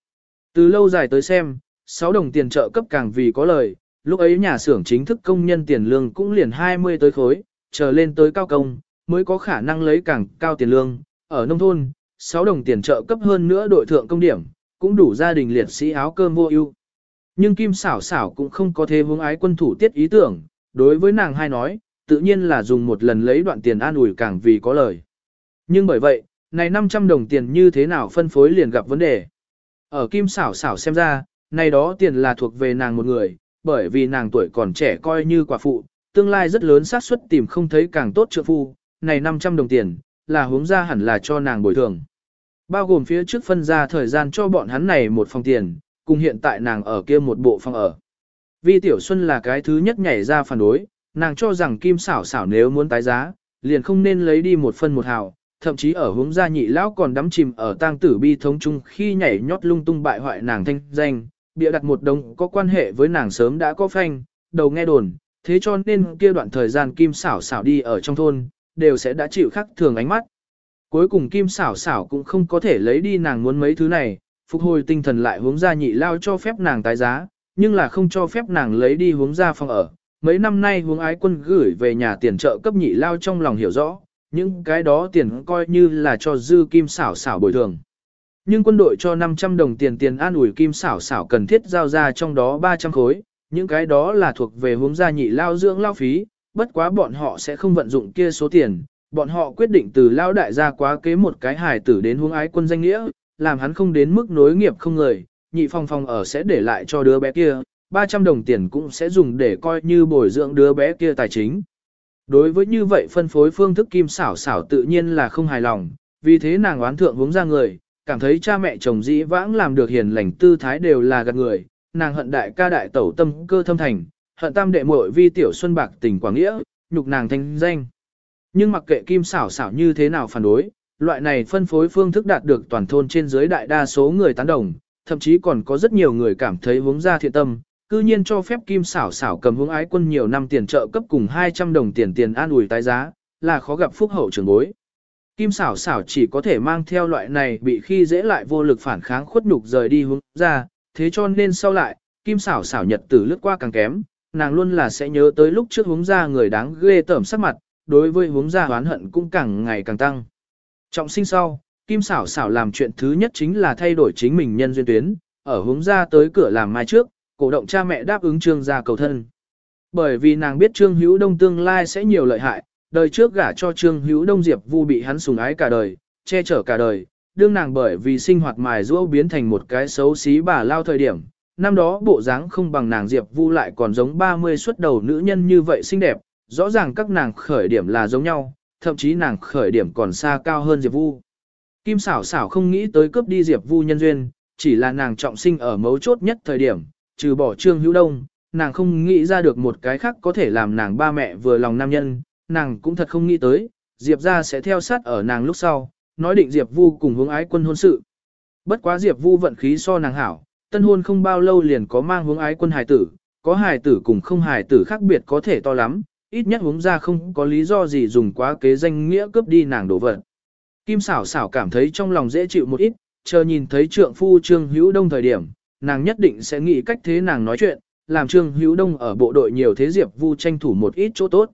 Từ lâu dài tới xem, 6 đồng tiền trợ cấp càng vì có lời, lúc ấy nhà xưởng chính thức công nhân tiền lương cũng liền 20 tới khối, chờ lên tới cao công, mới có khả năng lấy càng cao tiền lương. Ở nông thôn, 6 đồng tiền trợ cấp hơn nữa đội thượng công điểm, cũng đủ gia đình liệt sĩ áo cơm vô ưu. Nhưng Kim xảo xảo cũng không có thế hướng ái quân thủ tiết ý tưởng, đối với nàng hai nói, tự nhiên là dùng một lần lấy đoạn tiền an ủi càng vì có lời. Nhưng bởi vậy, này 500 đồng tiền như thế nào phân phối liền gặp vấn đề. Ở Kim xảo xảo xem ra, này đó tiền là thuộc về nàng một người, bởi vì nàng tuổi còn trẻ coi như quả phụ, tương lai rất lớn xác suất tìm không thấy càng tốt trợ phu, này 500 đồng tiền, là hướng ra hẳn là cho nàng bồi thường. Bao gồm phía trước phân ra thời gian cho bọn hắn này một phòng tiền, cùng hiện tại nàng ở kia một bộ phòng ở. Vi Tiểu Xuân là cái thứ nhất nhảy ra phản đối, nàng cho rằng Kim xảo xảo nếu muốn tái giá, liền không nên lấy đi một phân một hào, thậm chí ở hướng gia nhị lão còn đắm chìm ở tang tử bi thống chung khi nhảy nhót lung tung bại hoại nàng thanh danh, bịa đặt một đống có quan hệ với nàng sớm đã có phanh, đầu nghe đồn, thế cho nên kia đoạn thời gian Kim xảo xảo đi ở trong thôn, đều sẽ đã chịu khắc thường ánh mắt. Cuối cùng Kim xảo xảo cũng không có thể lấy đi nàng muốn mấy thứ này, phục hồi tinh thần lại hướng ra nhị lao cho phép nàng tái giá, nhưng là không cho phép nàng lấy đi hướng ra phòng ở. Mấy năm nay hướng ái quân gửi về nhà tiền trợ cấp nhị lao trong lòng hiểu rõ, những cái đó tiền coi như là cho dư kim xảo xảo bồi thường. Nhưng quân đội cho 500 đồng tiền tiền an ủi kim xảo xảo cần thiết giao ra trong đó 300 khối, những cái đó là thuộc về hướng gia nhị lao dưỡng lao phí, bất quá bọn họ sẽ không vận dụng kia số tiền, bọn họ quyết định từ lao đại gia quá kế một cái hài tử đến hướng ái quân danh nghĩa, làm hắn không đến mức nối nghiệp không người, nhị phòng phòng ở sẽ để lại cho đứa bé kia, 300 đồng tiền cũng sẽ dùng để coi như bồi dưỡng đứa bé kia tài chính. Đối với như vậy phân phối phương thức kim xảo xảo tự nhiên là không hài lòng, vì thế nàng oán thượng hướng ra người, cảm thấy cha mẹ chồng dĩ vãng làm được hiền lành tư thái đều là gạt người, nàng hận đại ca đại tẩu tâm cơ thâm thành, hận tam đệ muội vi tiểu xuân bạc tình quảng nghĩa, nhục nàng thanh danh. Nhưng mặc kệ kim xảo xảo như thế nào phản đối, loại này phân phối phương thức đạt được toàn thôn trên dưới đại đa số người tán đồng, thậm chí còn có rất nhiều người cảm thấy hướng ra thiện tâm, cư nhiên cho phép kim xảo xảo cầm hướng ái quân nhiều năm tiền trợ cấp cùng 200 đồng tiền tiền an ủi tái giá, là khó gặp phúc hậu trưởng bối. Kim xảo xảo chỉ có thể mang theo loại này bị khi dễ lại vô lực phản kháng khuất nhục rời đi hướng ra, thế cho nên sau lại, kim xảo xảo nhật tử lướt qua càng kém, nàng luôn là sẽ nhớ tới lúc trước hướng ra người đáng ghê tởm sắc mặt, đối với hướng gia oán hận cũng càng ngày càng tăng. Trọng sinh sau, kim xảo xảo làm chuyện thứ nhất chính là thay đổi chính mình nhân duyên tuyến, ở hướng gia tới cửa làm mai trước, cổ động cha mẹ đáp ứng trương gia cầu thân. Bởi vì nàng biết trương hữu đông tương lai sẽ nhiều lợi hại, đời trước gả cho Trương Hữu Đông Diệp Vu bị hắn sủng ái cả đời, che chở cả đời, đương nàng bởi vì sinh hoạt mài giũa biến thành một cái xấu xí bà lao thời điểm, năm đó bộ dáng không bằng nàng Diệp Vu lại còn giống 30 xuất đầu nữ nhân như vậy xinh đẹp, rõ ràng các nàng khởi điểm là giống nhau, thậm chí nàng khởi điểm còn xa cao hơn Diệp Vu. Kim xảo xảo không nghĩ tới cướp đi Diệp Vu nhân duyên, chỉ là nàng trọng sinh ở mấu chốt nhất thời điểm, trừ bỏ Trương Hữu Đông, nàng không nghĩ ra được một cái khác có thể làm nàng ba mẹ vừa lòng nam nhân, nàng cũng thật không nghĩ tới, Diệp ra sẽ theo sát ở nàng lúc sau, nói định Diệp Vu cùng hướng ái quân hôn sự. Bất quá Diệp Vu vận khí so nàng hảo, tân hôn không bao lâu liền có mang hướng ái quân hài tử, có hài tử cùng không hài tử khác biệt có thể to lắm, ít nhất uống ra không có lý do gì dùng quá kế danh nghĩa cướp đi nàng đổ vật. Kim xảo xảo cảm thấy trong lòng dễ chịu một ít, chờ nhìn thấy trượng phu Trương Hữu Đông thời điểm, nàng nhất định sẽ nghĩ cách thế nàng nói chuyện, làm Trương Hữu Đông ở bộ đội nhiều thế Diệp Vu tranh thủ một ít chỗ tốt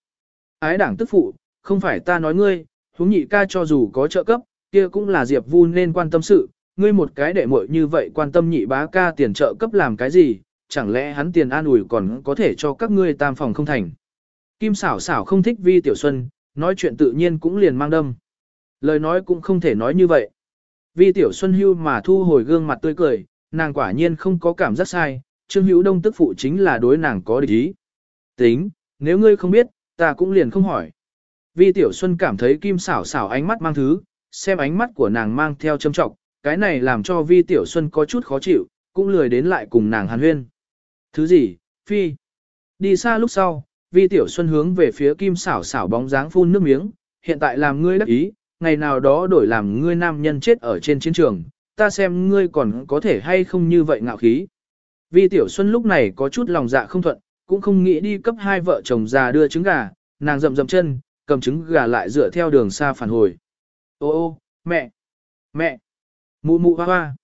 ái đảng tức phụ, không phải ta nói ngươi, huống nhị ca cho dù có trợ cấp, kia cũng là Diệp Vu nên quan tâm sự, ngươi một cái đệ muội như vậy quan tâm nhị bá ca tiền trợ cấp làm cái gì, chẳng lẽ hắn tiền an ủi còn có thể cho các ngươi tam phòng không thành. Kim xảo xảo không thích vi tiểu xuân, nói chuyện tự nhiên cũng liền mang đâm. Lời nói cũng không thể nói như vậy. Vi tiểu xuân hưu mà thu hồi gương mặt tươi cười, nàng quả nhiên không có cảm giác sai, Trương Hữu Đông tức phụ chính là đối nàng có địch ý. Tính, nếu ngươi không biết, ta cũng liền không hỏi. Vi Tiểu Xuân cảm thấy Kim xảo xảo ánh mắt mang thứ, xem ánh mắt của nàng mang theo châm trọng, cái này làm cho Vi Tiểu Xuân có chút khó chịu, cũng lười đến lại cùng nàng hàn huyên. Thứ gì, Phi? Đi xa lúc sau, Vi Tiểu Xuân hướng về phía Kim xảo xảo bóng dáng phun nước miếng, hiện tại làm ngươi đắc ý, ngày nào đó đổi làm ngươi nam nhân chết ở trên chiến trường, ta xem ngươi còn có thể hay không như vậy ngạo khí. Vi Tiểu Xuân lúc này có chút lòng dạ không thuận, cũng không nghĩ đi cấp hai vợ chồng già đưa trứng gà, nàng rậm rậm chân, cầm trứng gà lại dựa theo đường xa phản hồi. Ô ô, mẹ, mẹ, mụ mụ hoa hoa.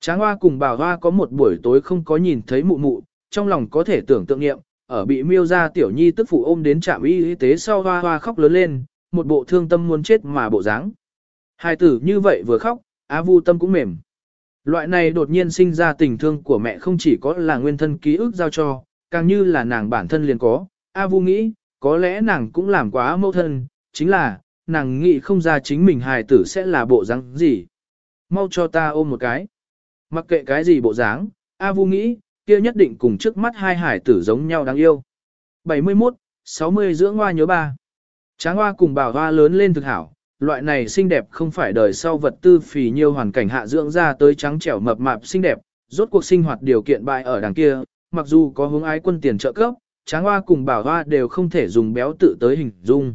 Tráng hoa cùng bà hoa có một buổi tối không có nhìn thấy mụ mụ, trong lòng có thể tưởng tượng nghiệm, ở bị miêu ra tiểu nhi tức phụ ôm đến trạm y tế sau hoa hoa khóc lớn lên, một bộ thương tâm muốn chết mà bộ dáng. Hai tử như vậy vừa khóc, Á Vu tâm cũng mềm. Loại này đột nhiên sinh ra tình thương của mẹ không chỉ có là nguyên thân ký ức giao cho, càng như là nàng bản thân liền có. A Vu nghĩ, có lẽ nàng cũng làm quá mâu thân, chính là, nàng nghĩ không ra chính mình hài tử sẽ là bộ dáng gì. Mau cho ta ôm một cái. Mặc kệ cái gì bộ dáng, A Vu nghĩ, kia nhất định cùng trước mắt hai hải tử giống nhau đáng yêu. 71, 60 dưỡng hoa nhớ ba. Tráng hoa cùng bảo hoa lớn lên thực hảo, loại này xinh đẹp không phải đời sau vật tư phì nhiêu hoàn cảnh hạ dưỡng ra tới trắng trẻo mập mạp xinh đẹp, rốt cuộc sinh hoạt điều kiện bại ở đằng kia, mặc dù có hướng ái quân tiền trợ cấp, tráng hoa cùng bảo hoa đều không thể dùng béo tự tới hình dung.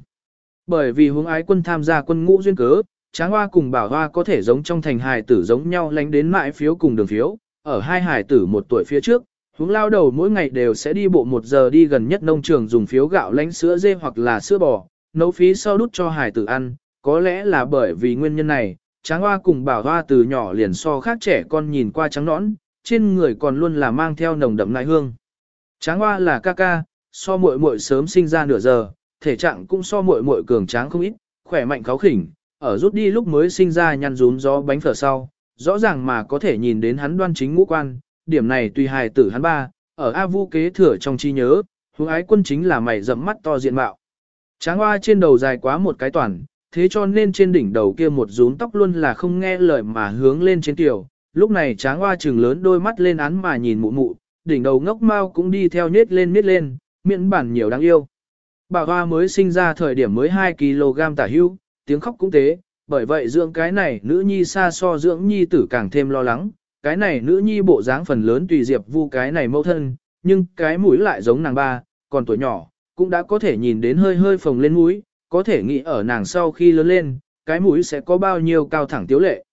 Bởi vì hướng ái quân tham gia quân ngũ duyên cớ, tráng hoa cùng bảo hoa có thể giống trong thành hài tử giống nhau lánh đến mãi phiếu cùng đường phiếu, ở hai hải tử một tuổi phía trước, hướng lao đầu mỗi ngày đều sẽ đi bộ một giờ đi gần nhất nông trường dùng phiếu gạo lánh sữa dê hoặc là sữa bò, nấu phí sau đút cho hải tử ăn, có lẽ là bởi vì nguyên nhân này, tráng hoa cùng bảo hoa từ nhỏ liền so khác trẻ con nhìn qua trắng nõn, trên người còn luôn là mang theo nồng đậm nại hương. Tráng hoa là ca ca, so muội muội sớm sinh ra nửa giờ, thể trạng cũng so muội muội cường tráng không ít, khỏe mạnh kháo khỉnh, ở rút đi lúc mới sinh ra nhăn rún gió bánh phở sau, rõ ràng mà có thể nhìn đến hắn đoan chính ngũ quan, điểm này tùy hài tử hắn ba, ở A Vu kế thừa trong trí nhớ, hướng ái quân chính là mày rậm mắt to diện mạo. Tráng hoa trên đầu dài quá một cái toàn, thế cho nên trên đỉnh đầu kia một rún tóc luôn là không nghe lời mà hướng lên trên tiểu. Lúc này tráng hoa trừng lớn đôi mắt lên án mà nhìn mụ mụ, đỉnh đầu ngốc mau cũng đi theo nhết lên nhết lên, miệng bản nhiều đáng yêu. Bà hoa mới sinh ra thời điểm mới 2kg tả hưu, tiếng khóc cũng thế, bởi vậy dưỡng cái này nữ nhi xa so dưỡng nhi tử càng thêm lo lắng, cái này nữ nhi bộ dáng phần lớn tùy diệp vu cái này mâu thân, nhưng cái mũi lại giống nàng ba, còn tuổi nhỏ, cũng đã có thể nhìn đến hơi hơi phồng lên mũi, có thể nghĩ ở nàng sau khi lớn lên, cái mũi sẽ có bao nhiêu cao thẳng tiếu lệ.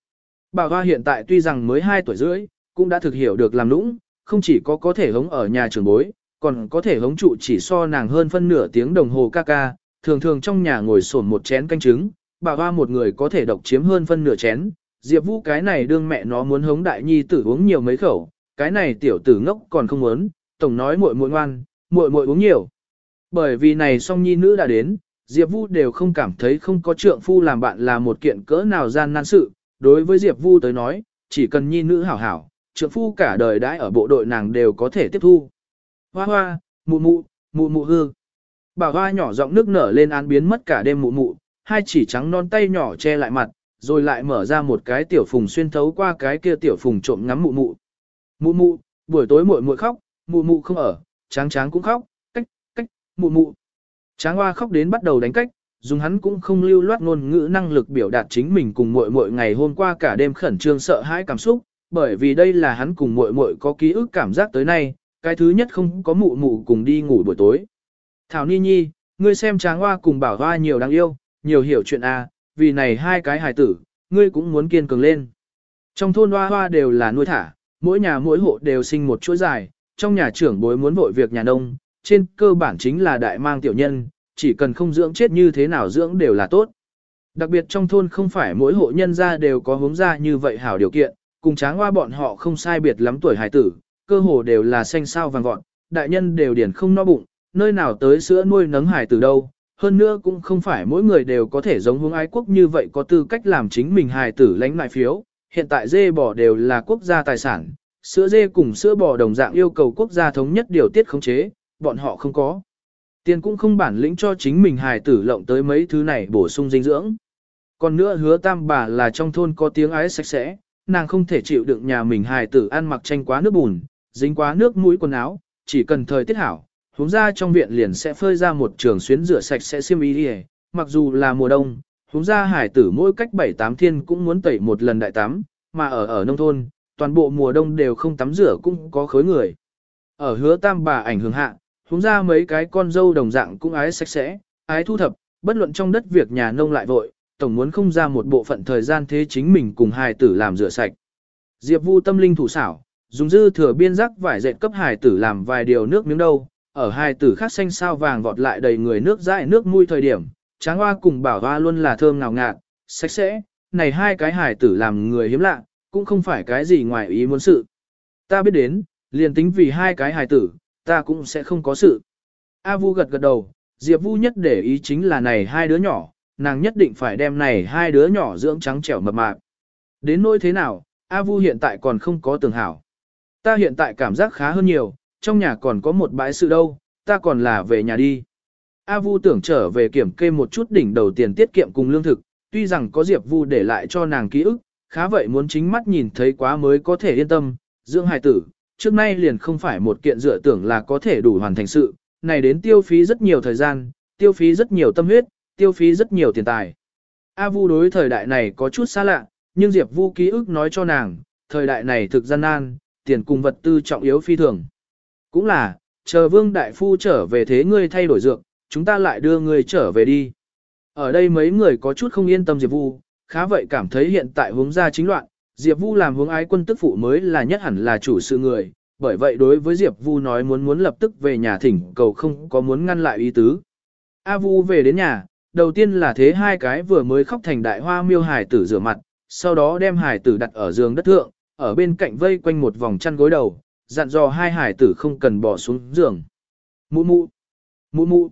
Bà Hoa hiện tại tuy rằng mới 2 tuổi rưỡi, cũng đã thực hiểu được làm lũng không chỉ có có thể hống ở nhà trường bối, còn có thể hống trụ chỉ so nàng hơn phân nửa tiếng đồng hồ ca ca, thường thường trong nhà ngồi sổn một chén canh trứng, bà Hoa một người có thể độc chiếm hơn phân nửa chén, Diệp Vũ cái này đương mẹ nó muốn hống đại nhi tử uống nhiều mấy khẩu, cái này tiểu tử ngốc còn không muốn, tổng nói muội muội ngoan, muội muội uống nhiều. Bởi vì này song nhi nữ đã đến, Diệp Vu đều không cảm thấy không có trượng phu làm bạn là một kiện cỡ nào gian nan sự, đối với Diệp Vu tới nói, chỉ cần nhi nữ hảo hảo, trượng phu cả đời đãi ở bộ đội nàng đều có thể tiếp thu. Hoa hoa, mụ mụ, mụ mụ hư. Bà hoa nhỏ giọng nước nở lên án biến mất cả đêm mụ mụ, hai chỉ trắng non tay nhỏ che lại mặt, rồi lại mở ra một cái tiểu phùng xuyên thấu qua cái kia tiểu phùng trộm ngắm mụ mụ. Mụ mụ, buổi tối muội muội khóc, mụ mụ không ở, tráng tráng cũng khóc, cách, cách, mụ mụ. Tráng hoa khóc đến bắt đầu đánh cách, dùng hắn cũng không lưu loát ngôn ngữ năng lực biểu đạt chính mình cùng muội muội ngày hôm qua cả đêm khẩn trương sợ hãi cảm xúc, bởi vì đây là hắn cùng muội muội có ký ức cảm giác tới nay, cái thứ nhất không có mụ mụ cùng đi ngủ buổi tối. Thảo Ni Nhi, ngươi xem tráng hoa cùng bảo hoa nhiều đáng yêu, nhiều hiểu chuyện a, à, vì này hai cái hài tử, ngươi cũng muốn kiên cường lên. Trong thôn hoa hoa đều là nuôi thả, mỗi nhà mỗi hộ đều sinh một chuỗi dài, trong nhà trưởng bối muốn vội việc nhà nông, trên cơ bản chính là đại mang tiểu nhân, chỉ cần không dưỡng chết như thế nào dưỡng đều là tốt. Đặc biệt trong thôn không phải mỗi hộ nhân gia đều có hướng ra như vậy hảo điều kiện, cùng tráng hoa bọn họ không sai biệt lắm tuổi hài tử, cơ hồ đều là xanh sao vàng vọt, đại nhân đều điển không no bụng, nơi nào tới sữa nuôi nấng hài tử đâu. Hơn nữa cũng không phải mỗi người đều có thể giống hướng ái quốc như vậy có tư cách làm chính mình hài tử lãnh lại phiếu. Hiện tại dê bò đều là quốc gia tài sản, sữa dê cùng sữa bò đồng dạng yêu cầu quốc gia thống nhất điều tiết khống chế, bọn họ không có. Tiền cũng không bản lĩnh cho chính mình hài tử lộng tới mấy thứ này bổ sung dinh dưỡng. Còn nữa hứa tam bà là trong thôn có tiếng ái sạch sẽ, nàng không thể chịu đựng nhà mình hài tử ăn mặc tranh quá nước bùn, dính quá nước mũi quần áo, chỉ cần thời tiết hảo, huống ra trong viện liền sẽ phơi ra một trường xuyến rửa sạch sẽ xiêm y đi mặc dù là mùa đông, huống ra hải tử mỗi cách 7-8 thiên cũng muốn tẩy một lần đại tắm, mà ở ở nông thôn, toàn bộ mùa đông đều không tắm rửa cũng có khối người. Ở hứa tam bà ảnh hưởng hạ, huống ra mấy cái con dâu đồng dạng cũng ái sạch sẽ, ái thu thập, bất luận trong đất việc nhà nông lại vội, tổng muốn không ra một bộ phận thời gian thế chính mình cùng hài tử làm rửa sạch. Diệp Vu tâm linh thủ xảo, dùng dư thừa biên giác vải dệt cấp hài tử làm vài điều nước miếng đâu, ở hai tử khác xanh sao vàng vọt lại đầy người nước dãi nước mùi thời điểm, tráng hoa cùng bảo hoa luôn là thơm ngào ngạt, sạch sẽ, này hai cái hài tử làm người hiếm lạ, cũng không phải cái gì ngoài ý muốn sự. Ta biết đến, liền tính vì hai cái hài tử, ta cũng sẽ không có sự. A Vu gật gật đầu, Diệp Vu nhất để ý chính là này hai đứa nhỏ, nàng nhất định phải đem này hai đứa nhỏ dưỡng trắng trẻo mập mạp. Đến nỗi thế nào, A Vu hiện tại còn không có tường hảo. Ta hiện tại cảm giác khá hơn nhiều, trong nhà còn có một bãi sự đâu, ta còn là về nhà đi. A Vu tưởng trở về kiểm kê một chút đỉnh đầu tiền tiết kiệm cùng lương thực, tuy rằng có Diệp Vu để lại cho nàng ký ức, khá vậy muốn chính mắt nhìn thấy quá mới có thể yên tâm, dưỡng hài tử, trước nay liền không phải một kiện dựa tưởng là có thể đủ hoàn thành sự, này đến tiêu phí rất nhiều thời gian, tiêu phí rất nhiều tâm huyết, tiêu phí rất nhiều tiền tài. A Vu đối thời đại này có chút xa lạ, nhưng Diệp Vu ký ức nói cho nàng, thời đại này thực gian nan, tiền cùng vật tư trọng yếu phi thường. Cũng là, chờ Vương Đại Phu trở về thế ngươi thay đổi dược, chúng ta lại đưa ngươi trở về đi. Ở đây mấy người có chút không yên tâm Diệp Vu, khá vậy cảm thấy hiện tại hướng ra chính loạn, Diệp Vu làm hướng ái quân tức phụ mới là nhất hẳn là chủ sự người, bởi vậy đối với Diệp Vu nói muốn muốn lập tức về nhà thỉnh cầu không có muốn ngăn lại ý tứ. A Vu về đến nhà, đầu tiên là thế hai cái vừa mới khóc thành đại hoa miêu hải tử rửa mặt, sau đó đem hải tử đặt ở giường đất thượng, ở bên cạnh vây quanh một vòng chăn gối đầu, dặn dò hai hải tử không cần bỏ xuống giường. Mụ mụ, mụ mụ,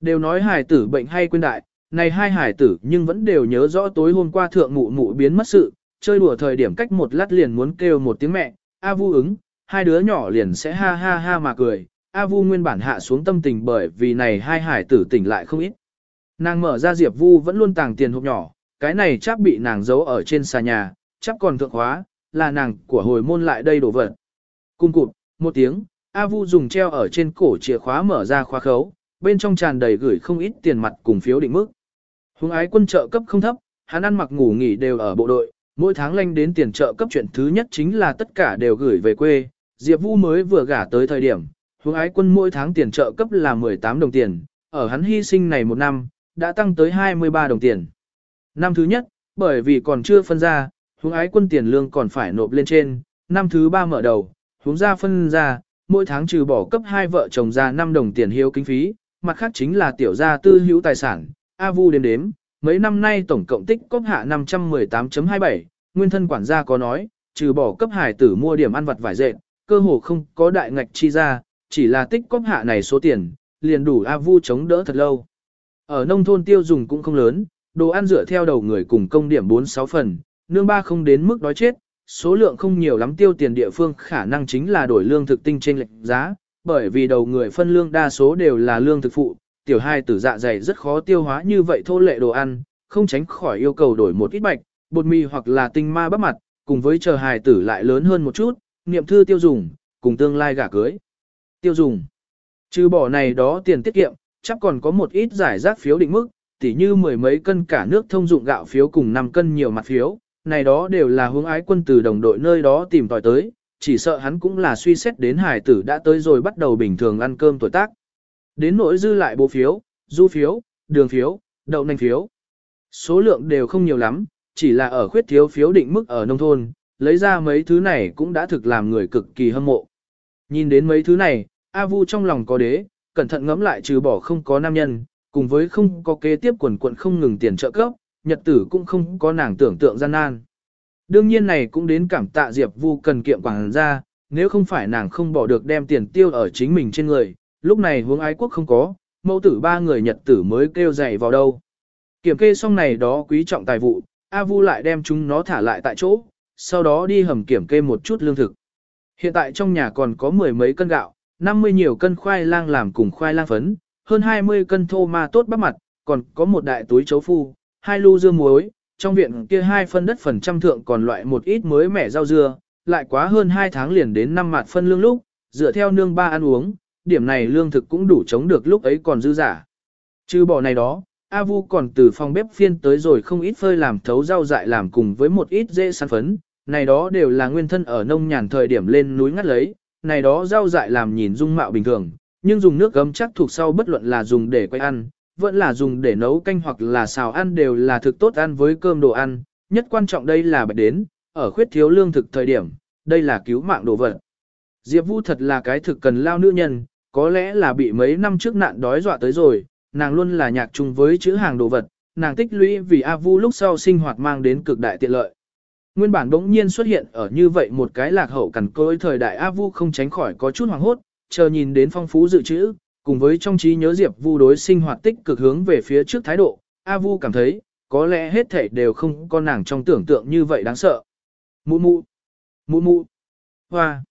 đều nói hải tử bệnh hay quên đại, này hai hải tử nhưng vẫn đều nhớ rõ tối hôm qua thượng mụ mụ biến mất sự, chơi đùa thời điểm cách một lát liền muốn kêu một tiếng mẹ, A Vu ứng, hai đứa nhỏ liền sẽ ha ha ha mà cười. A Vu nguyên bản hạ xuống tâm tình bởi vì này hai hải tử tỉnh lại không ít. Nàng mở ra Diệp Vu vẫn luôn tàng tiền hộp nhỏ, cái này chắc bị nàng giấu ở trên xà nhà, chắc còn thượng hóa, là nàng của hồi môn lại đây đổ vật. Cung cụt, một tiếng, A Vu dùng treo ở trên cổ chìa khóa mở ra khóa khấu, bên trong tràn đầy gửi không ít tiền mặt cùng phiếu định mức. Hùng ái quân trợ cấp không thấp, hắn ăn mặc ngủ nghỉ đều ở bộ đội, mỗi tháng lanh đến tiền trợ cấp chuyện thứ nhất chính là tất cả đều gửi về quê. Diệp Vu mới vừa gả tới thời điểm, Hùng ái quân mỗi tháng tiền trợ cấp là 18 đồng tiền, ở hắn hy sinh này một năm, đã tăng tới 23 đồng tiền. Năm thứ nhất, bởi vì còn chưa phân ra, Hùng ái quân tiền lương còn phải nộp lên trên, năm thứ ba mở đầu, huống ra phân ra, mỗi tháng trừ bỏ cấp hai vợ chồng ra 5 đồng tiền hiếu kinh phí, mặt khác chính là tiểu gia tư hữu tài sản, A Vu đếm đếm, mấy năm nay tổng cộng tích cóp hạ 518.27, nguyên thân quản gia có nói, trừ bỏ cấp hải tử mua điểm ăn vặt vải dệt, cơ hồ không có đại ngạch chi ra, chỉ là tích cóp hạ này số tiền, liền đủ A Vu chống đỡ thật lâu. Ở nông thôn tiêu dùng cũng không lớn, đồ ăn dựa theo đầu người cùng công điểm 4-6 phần, nương ba không đến mức đói chết, số lượng không nhiều lắm tiêu tiền địa phương khả năng chính là đổi lương thực tinh trên lệnh giá, bởi vì đầu người phân lương đa số đều là lương thực phụ, tiểu hai tử dạ dày rất khó tiêu hóa như vậy thô lệ đồ ăn, không tránh khỏi yêu cầu đổi một ít bạch, bột mì hoặc là tinh ma bắp mặt, cùng với chờ hài tử lại lớn hơn một chút, niệm thư tiêu dùng, cùng tương lai gả cưới. Tiêu dùng. Trừ bỏ này đó tiền tiết kiệm, chắc còn có một ít giải rác phiếu định mức, tỉ như mười mấy cân cả nước thông dụng gạo phiếu cùng 5 cân nhiều mặt phiếu, này đó đều là hướng ái quân từ đồng đội nơi đó tìm tòi tới, chỉ sợ hắn cũng là suy xét đến hải tử đã tới rồi bắt đầu bình thường ăn cơm tuổi tác. Đến nỗi dư lại bố phiếu, du phiếu, đường phiếu, đậu nành phiếu. Số lượng đều không nhiều lắm, chỉ là ở khuyết thiếu phiếu định mức ở nông thôn, lấy ra mấy thứ này cũng đã thực làm người cực kỳ hâm mộ. Nhìn đến mấy thứ này, A Vu trong lòng có đế, cẩn thận ngẫm lại trừ bỏ không có nam nhân, cùng với không có kế tiếp quần quận không ngừng tiền trợ cấp, nhật tử cũng không có nàng tưởng tượng gian nan. Đương nhiên này cũng đến cảm tạ Diệp Vu cần kiệm quảng ra, nếu không phải nàng không bỏ được đem tiền tiêu ở chính mình trên người, lúc này hướng ái quốc không có, mẫu tử ba người nhật tử mới kêu dậy vào đâu. Kiểm kê xong này đó quý trọng tài vụ, A Vu lại đem chúng nó thả lại tại chỗ, sau đó đi hầm kiểm kê một chút lương thực. Hiện tại trong nhà còn có mười mấy cân gạo, 50 nhiều cân khoai lang làm cùng khoai lang phấn, hơn 20 cân thô ma tốt bắp mặt, còn có một đại túi chấu phu, hai lu dưa muối, trong viện kia hai phân đất phần trăm thượng còn loại một ít mới mẻ rau dưa, lại quá hơn 2 tháng liền đến năm mạt phân lương lúc, dựa theo nương ba ăn uống, điểm này lương thực cũng đủ chống được lúc ấy còn dư giả. Trừ bỏ này đó, A Vu còn từ phòng bếp phiên tới rồi không ít phơi làm thấu rau dại làm cùng với một ít dễ săn phấn, này đó đều là nguyên thân ở nông nhàn thời điểm lên núi ngắt lấy, này đó rau dại làm nhìn dung mạo bình thường, nhưng dùng nước gấm chắc thuộc sau bất luận là dùng để quay ăn, vẫn là dùng để nấu canh hoặc là xào ăn đều là thực tốt ăn với cơm đồ ăn, nhất quan trọng đây là bạch đến, ở khuyết thiếu lương thực thời điểm, đây là cứu mạng đồ vật. Diệp Vu thật là cái thực cần lao nữ nhân, có lẽ là bị mấy năm trước nạn đói dọa tới rồi, nàng luôn là nhạc chung với chữ hàng đồ vật, nàng tích lũy vì A Vu lúc sau sinh hoạt mang đến cực đại tiện lợi. Nguyên bản đống nhiên xuất hiện ở như vậy một cái lạc hậu cằn cối thời đại A Vu không tránh khỏi có chút hoàng hốt, chờ nhìn đến phong phú dự trữ, cùng với trong trí nhớ Diệp Vu đối sinh hoạt tích cực hướng về phía trước thái độ, A Vu cảm thấy, có lẽ hết thảy đều không có nàng trong tưởng tượng như vậy đáng sợ. Mụ mụ, mụ mụ, hoa.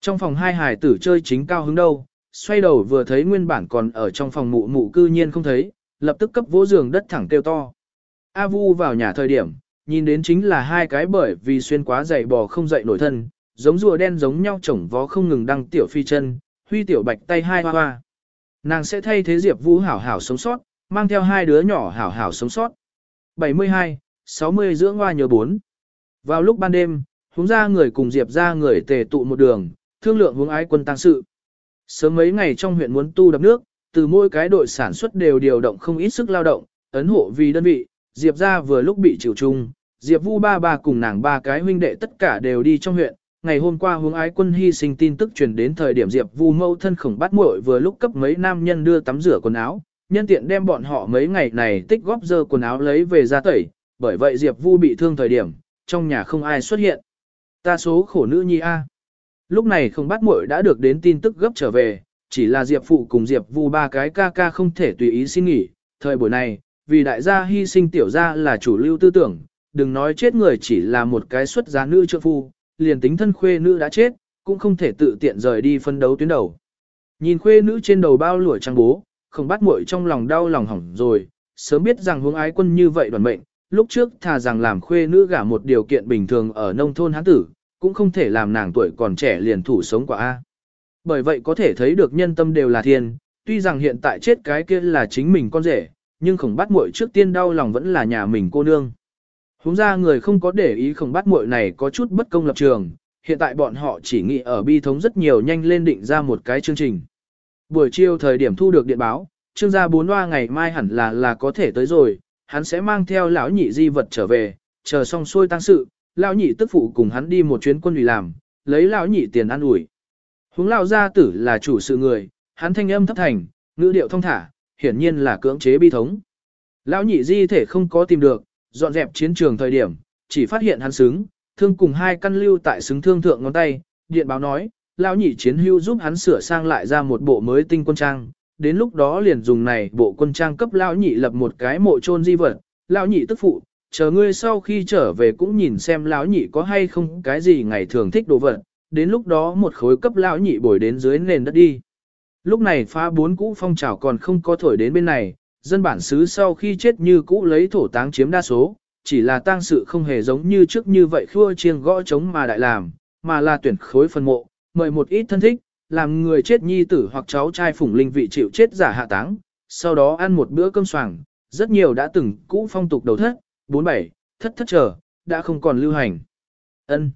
Trong phòng hai hải tử chơi chính cao hứng đâu, xoay đầu vừa thấy nguyên bản còn ở trong phòng mụ mụ cư nhiên không thấy, lập tức cấp vỗ giường đất thẳng kêu to. A Vu vào nhà thời điểm, nhìn đến chính là hai cái bởi vì xuyên quá dày bò không dậy nổi thân, giống rùa đen giống nhau chổng vó không ngừng đăng tiểu phi chân, huy tiểu bạch tay hai hoa hoa. Nàng sẽ thay thế Diệp Vũ hảo hảo sống sót, mang theo hai đứa nhỏ hảo hảo sống sót. 72, 60 dưỡng hoa nhớ 4. Vào lúc ban đêm, húng ra người cùng Diệp ra người tề tụ một đường, thương lượng hướng ái quân tăng sự. Sớm mấy ngày trong huyện muốn tu đập nước, từ mỗi cái đội sản xuất đều điều động không ít sức lao động, ấn hộ vì đơn vị, Diệp ra vừa lúc bị chịu chung, Diệp Vu ba ba cùng nàng ba cái huynh đệ tất cả đều đi trong huyện. Ngày hôm qua hướng ái quân hy sinh tin tức truyền đến thời điểm Diệp Vu mâu thân khổng bắt muội vừa lúc cấp mấy nam nhân đưa tắm rửa quần áo, nhân tiện đem bọn họ mấy ngày này tích góp dơ quần áo lấy về ra tẩy, bởi vậy Diệp Vu bị thương thời điểm, trong nhà không ai xuất hiện. Ta số khổ nữ nhi A. Lúc này không bắt muội đã được đến tin tức gấp trở về, chỉ là Diệp Phụ cùng Diệp Vu ba cái ca ca không thể tùy ý xin nghỉ. Thời buổi này, vì đại gia hy sinh tiểu gia là chủ lưu tư tưởng, đừng nói chết người chỉ là một cái xuất giá nữ trợ phu, liền tính thân khuê nữ đã chết, cũng không thể tự tiện rời đi phân đấu tuyến đầu. Nhìn khuê nữ trên đầu bao lụa trang bố, không bắt muội trong lòng đau lòng hỏng rồi, sớm biết rằng hướng ái quân như vậy đoàn mệnh, lúc trước thà rằng làm khuê nữ gả một điều kiện bình thường ở nông thôn hán tử, cũng không thể làm nàng tuổi còn trẻ liền thủ sống quả A. Bởi vậy có thể thấy được nhân tâm đều là thiên, tuy rằng hiện tại chết cái kia là chính mình con rể, nhưng khổng bắt muội trước tiên đau lòng vẫn là nhà mình cô nương. Húng ra người không có để ý không bắt muội này có chút bất công lập trường, hiện tại bọn họ chỉ nghĩ ở bi thống rất nhiều nhanh lên định ra một cái chương trình. Buổi chiều thời điểm thu được điện báo, trương gia bốn hoa ngày mai hẳn là là có thể tới rồi, hắn sẽ mang theo lão nhị di vật trở về, chờ xong xuôi tăng sự, lão nhị tức phụ cùng hắn đi một chuyến quân ủy làm, lấy lão nhị tiền ăn ủi. Hướng lão gia tử là chủ sự người, hắn thanh âm thấp thành, ngữ điệu thông thả, hiển nhiên là cưỡng chế bi thống. Lão nhị di thể không có tìm được, dọn dẹp chiến trường thời điểm, chỉ phát hiện hắn xứng, thương cùng hai căn lưu tại xứng thương thượng ngón tay, điện báo nói, lão nhị chiến hưu giúp hắn sửa sang lại ra một bộ mới tinh quân trang, đến lúc đó liền dùng này bộ quân trang cấp lão nhị lập một cái mộ chôn di vật, lão nhị tức phụ, chờ ngươi sau khi trở về cũng nhìn xem lão nhị có hay không cái gì ngày thường thích đồ vật, đến lúc đó một khối cấp lão nhị bồi đến dưới nền đất đi. Lúc này phá bốn cũ phong trào còn không có thổi đến bên này, dân bản xứ sau khi chết như cũ lấy thổ táng chiếm đa số, chỉ là tang sự không hề giống như trước như vậy khua chiêng gõ trống mà đại làm, mà là tuyển khối phân mộ, mời một ít thân thích, làm người chết nhi tử hoặc cháu trai phủng linh vị chịu chết giả hạ táng, sau đó ăn một bữa cơm soảng, rất nhiều đã từng cũ phong tục đầu thất, bốn bảy, thất thất trở, đã không còn lưu hành. Ân.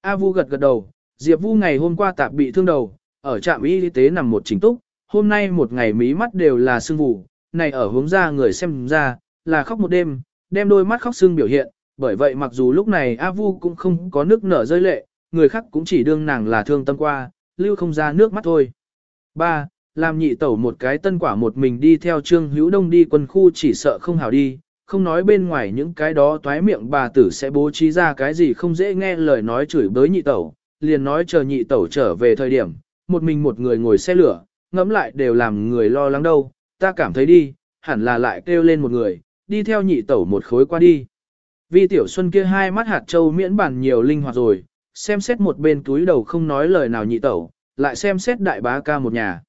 A Vu gật gật đầu, Diệp Vu ngày hôm qua tạp bị thương đầu, ở trạm y tế nằm một chính túc, hôm nay một ngày mí mắt đều là sưng vụ, này ở hướng ra người xem ra, là khóc một đêm, đem đôi mắt khóc sưng biểu hiện, bởi vậy mặc dù lúc này A Vu cũng không có nước nở rơi lệ, người khác cũng chỉ đương nàng là thương tâm qua, lưu không ra nước mắt thôi. 3. Làm nhị tẩu một cái tân quả một mình đi theo Trương Hữu Đông đi quân khu chỉ sợ không hảo đi, không nói bên ngoài những cái đó toái miệng bà tử sẽ bố trí ra cái gì không dễ nghe lời nói chửi bới nhị tẩu, liền nói chờ nhị tẩu trở về thời điểm, một mình một người ngồi xe lửa, ngẫm lại đều làm người lo lắng đâu, ta cảm thấy đi, hẳn là lại kêu lên một người, đi theo nhị tẩu một khối qua đi. Vi tiểu xuân kia hai mắt hạt châu miễn bản nhiều linh hoạt rồi, xem xét một bên túi đầu không nói lời nào nhị tẩu, lại xem xét đại bá ca một nhà.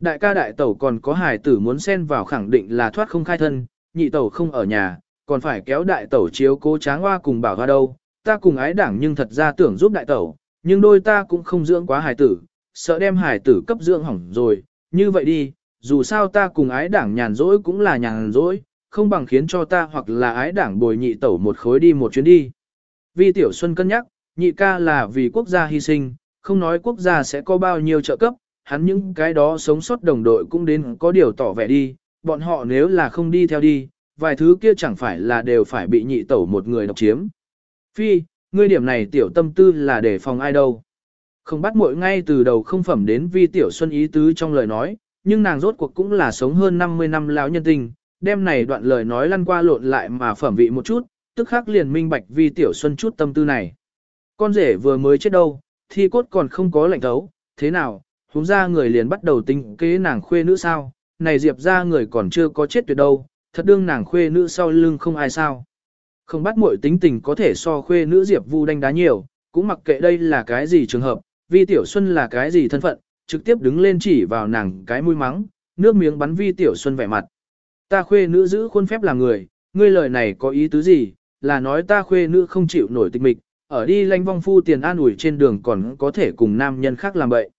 Đại ca đại tẩu còn có hài tử muốn xen vào khẳng định là thoát không khai thân, nhị tẩu không ở nhà, còn phải kéo đại tẩu chiếu cố tráng hoa cùng bảo hoa đâu, ta cùng ái đảng nhưng thật ra tưởng giúp đại tẩu, nhưng đôi ta cũng không dưỡng quá hài tử, sợ đem hài tử cấp dưỡng hỏng rồi, như vậy đi, dù sao ta cùng ái đảng nhàn rỗi cũng là nhàn rỗi, không bằng khiến cho ta hoặc là ái đảng bồi nhị tẩu một khối đi một chuyến đi. Vi Tiểu Xuân cân nhắc, nhị ca là vì quốc gia hy sinh, không nói quốc gia sẽ có bao nhiêu trợ cấp, hắn những cái đó sống sót đồng đội cũng đến có điều tỏ vẻ đi, bọn họ nếu là không đi theo đi, vài thứ kia chẳng phải là đều phải bị nhị tẩu một người độc chiếm. Phi, ngươi điểm này tiểu tâm tư là để phòng ai đâu. Không bắt muội ngay từ đầu không phẩm đến vi tiểu xuân ý tứ trong lời nói, nhưng nàng rốt cuộc cũng là sống hơn 50 năm lão nhân tình, đem này đoạn lời nói lăn qua lộn lại mà phẩm vị một chút, tức khắc liền minh bạch vì tiểu xuân chút tâm tư này. Con rể vừa mới chết đâu, thi cốt còn không có lệnh thấu, thế nào, húng ra người liền bắt đầu tính kế nàng khuê nữ sao, này diệp ra người còn chưa có chết tuyệt đâu, thật đương nàng khuê nữ sau lưng không ai sao. Không bắt muội tính tình có thể so khuê nữ diệp vu đánh đá nhiều, cũng mặc kệ đây là cái gì trường hợp, vì tiểu xuân là cái gì thân phận, trực tiếp đứng lên chỉ vào nàng cái mũi mắng, nước miếng bắn vi tiểu xuân vẻ mặt. Ta khuê nữ giữ khuôn phép là người, ngươi lời này có ý tứ gì, là nói ta khuê nữ không chịu nổi tịch mịch, ở đi lanh vong phu tiền an ủi trên đường còn có thể cùng nam nhân khác làm bậy.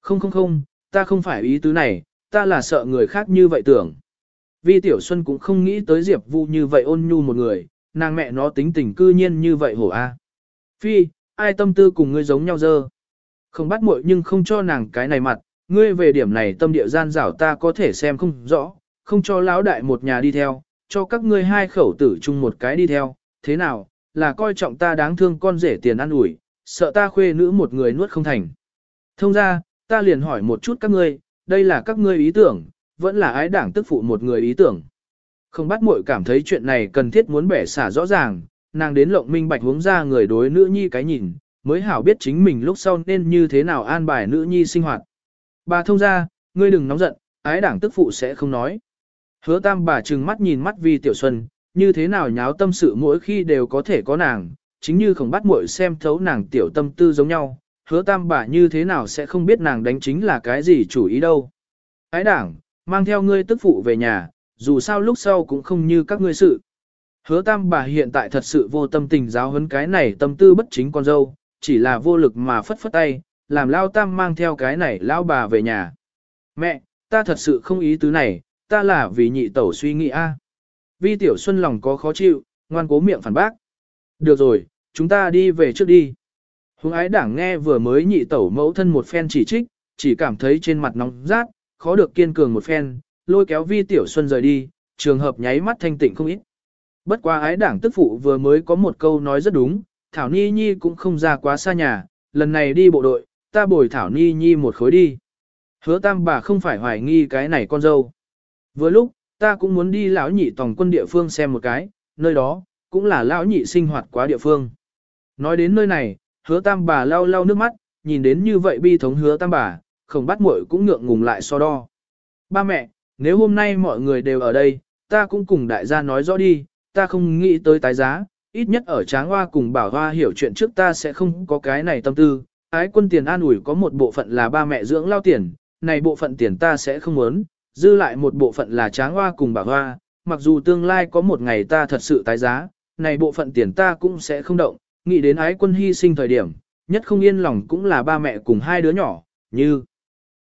Không không không, ta không phải ý tứ này, ta là sợ người khác như vậy tưởng. Vi Tiểu Xuân cũng không nghĩ tới Diệp Vu như vậy ôn nhu một người, nàng mẹ nó tính tình cư nhiên như vậy hổ a. Phi, ai tâm tư cùng ngươi giống nhau dơ. Không bắt muội nhưng không cho nàng cái này mặt, ngươi về điểm này tâm địa gian rảo ta có thể xem không rõ, không cho lão đại một nhà đi theo, cho các ngươi hai khẩu tử chung một cái đi theo, thế nào, là coi trọng ta đáng thương con rể tiền ăn ủi, sợ ta khuê nữ một người nuốt không thành. Thông ra, ta liền hỏi một chút các ngươi, đây là các ngươi ý tưởng, vẫn là ái đảng tức phụ một người ý tưởng. Không bắt muội cảm thấy chuyện này cần thiết muốn bẻ xả rõ ràng, nàng đến lộng minh bạch hướng ra người đối nữ nhi cái nhìn, mới hảo biết chính mình lúc sau nên như thế nào an bài nữ nhi sinh hoạt. Bà thông ra, ngươi đừng nóng giận, ái đảng tức phụ sẽ không nói. Hứa tam bà trừng mắt nhìn mắt vi tiểu xuân, như thế nào nháo tâm sự mỗi khi đều có thể có nàng, chính như không bắt muội xem thấu nàng tiểu tâm tư giống nhau, hứa tam bà như thế nào sẽ không biết nàng đánh chính là cái gì chủ ý đâu. Ái đảng, mang theo ngươi tức phụ về nhà, dù sao lúc sau cũng không như các ngươi sự. Hứa tam bà hiện tại thật sự vô tâm tình giáo huấn cái này tâm tư bất chính con dâu, chỉ là vô lực mà phất phất tay, làm lao tam mang theo cái này lao bà về nhà. Mẹ, ta thật sự không ý tứ này, ta là vì nhị tẩu suy nghĩ a. Vi tiểu xuân lòng có khó chịu, ngoan cố miệng phản bác. Được rồi, chúng ta đi về trước đi. Hùng ái đảng nghe vừa mới nhị tẩu mẫu thân một phen chỉ trích, chỉ cảm thấy trên mặt nóng rát, khó được kiên cường một phen, lôi kéo vi tiểu xuân rời đi, trường hợp nháy mắt thanh tịnh không ít. Bất quá ái đảng tức phụ vừa mới có một câu nói rất đúng, Thảo Ni Nhi cũng không ra quá xa nhà, lần này đi bộ đội, ta bồi Thảo Ni Nhi một khối đi. Hứa tam bà không phải hoài nghi cái này con dâu. Vừa lúc, ta cũng muốn đi lão nhị tổng quân địa phương xem một cái, nơi đó, cũng là lão nhị sinh hoạt quá địa phương. Nói đến nơi này, hứa tam bà lau lau nước mắt, nhìn đến như vậy bi thống hứa tam bà, không bắt muội cũng ngượng ngùng lại so đo. Ba mẹ, nếu hôm nay mọi người đều ở đây, ta cũng cùng đại gia nói rõ đi, ta không nghĩ tới tái giá, ít nhất ở tráng hoa cùng bảo hoa hiểu chuyện trước ta sẽ không có cái này tâm tư. Ái quân tiền an ủi có một bộ phận là ba mẹ dưỡng lao tiền, này bộ phận tiền ta sẽ không muốn, dư lại một bộ phận là tráng hoa cùng bảo hoa, mặc dù tương lai có một ngày ta thật sự tái giá, này bộ phận tiền ta cũng sẽ không động, nghĩ đến ái quân hy sinh thời điểm, nhất không yên lòng cũng là ba mẹ cùng hai đứa nhỏ, như.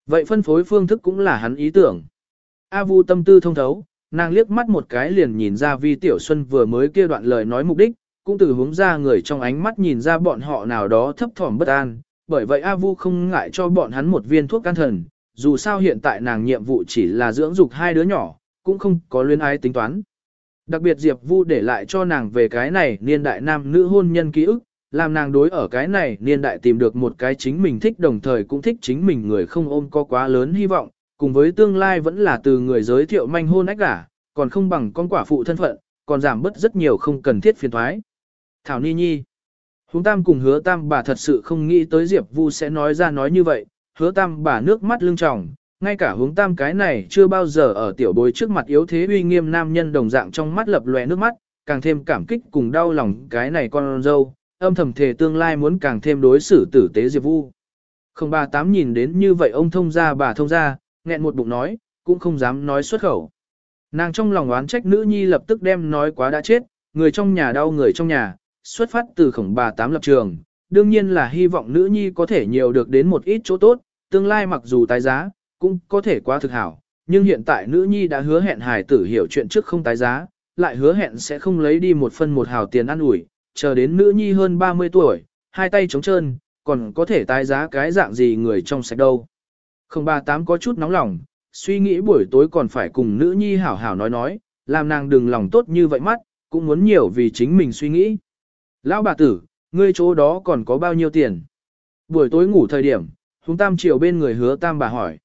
Vậy phân phối phương thức cũng là hắn ý tưởng. A Vu tâm tư thông thấu, nàng liếc mắt một cái liền nhìn ra Vi Tiểu Xuân vừa mới kia đoạn lời nói mục đích, cũng từ hướng ra người trong ánh mắt nhìn ra bọn họ nào đó thấp thỏm bất an, bởi vậy A Vu không ngại cho bọn hắn một viên thuốc can thần, dù sao hiện tại nàng nhiệm vụ chỉ là dưỡng dục hai đứa nhỏ, cũng không có luyến ái tính toán. Đặc biệt Diệp Vu để lại cho nàng về cái này niên đại nam nữ hôn nhân ký ức, làm nàng đối ở cái này niên đại tìm được một cái chính mình thích đồng thời cũng thích chính mình người không ôm có quá lớn hy vọng, cùng với tương lai vẫn là từ người giới thiệu manh hôn ách cả, còn không bằng con quả phụ thân phận, còn giảm bớt rất nhiều không cần thiết phiền thoái. Thảo Ni Nhi Húng Tam cùng hứa Tam bà thật sự không nghĩ tới Diệp Vu sẽ nói ra nói như vậy, hứa Tam bà nước mắt lưng tròng, ngay cả hướng Tam cái này chưa bao giờ ở tiểu bối trước mặt yếu thế uy nghiêm nam nhân đồng dạng trong mắt lập lòe nước mắt, càng thêm cảm kích cùng đau lòng cái này con dâu, âm thầm thề tương lai muốn càng thêm đối xử tử tế Diệp Vu. Không ba tám nhìn đến như vậy ông thông ra bà thông ra, nghẹn một bụng nói, cũng không dám nói xuất khẩu. Nàng trong lòng oán trách nữ nhi lập tức đem nói quá đã chết, người trong nhà đau người trong nhà, xuất phát từ khổng bà tám lập trường, đương nhiên là hy vọng nữ nhi có thể nhiều được đến một ít chỗ tốt, tương lai mặc dù tái giá, cũng có thể quá thực hảo, nhưng hiện tại nữ nhi đã hứa hẹn hài tử hiểu chuyện trước không tái giá, lại hứa hẹn sẽ không lấy đi một phân một hào tiền ăn ủi, chờ đến nữ nhi hơn 30 tuổi, hai tay trống trơn, còn có thể tái giá cái dạng gì người trong sạch đâu. Không bà tám có chút nóng lòng, suy nghĩ buổi tối còn phải cùng nữ nhi hảo hảo nói nói, làm nàng đừng lòng tốt như vậy mắt, cũng muốn nhiều vì chính mình suy nghĩ. Lão bà tử, ngươi chỗ đó còn có bao nhiêu tiền? Buổi tối ngủ thời điểm, húng Tam Triều bên người hứa Tam bà hỏi.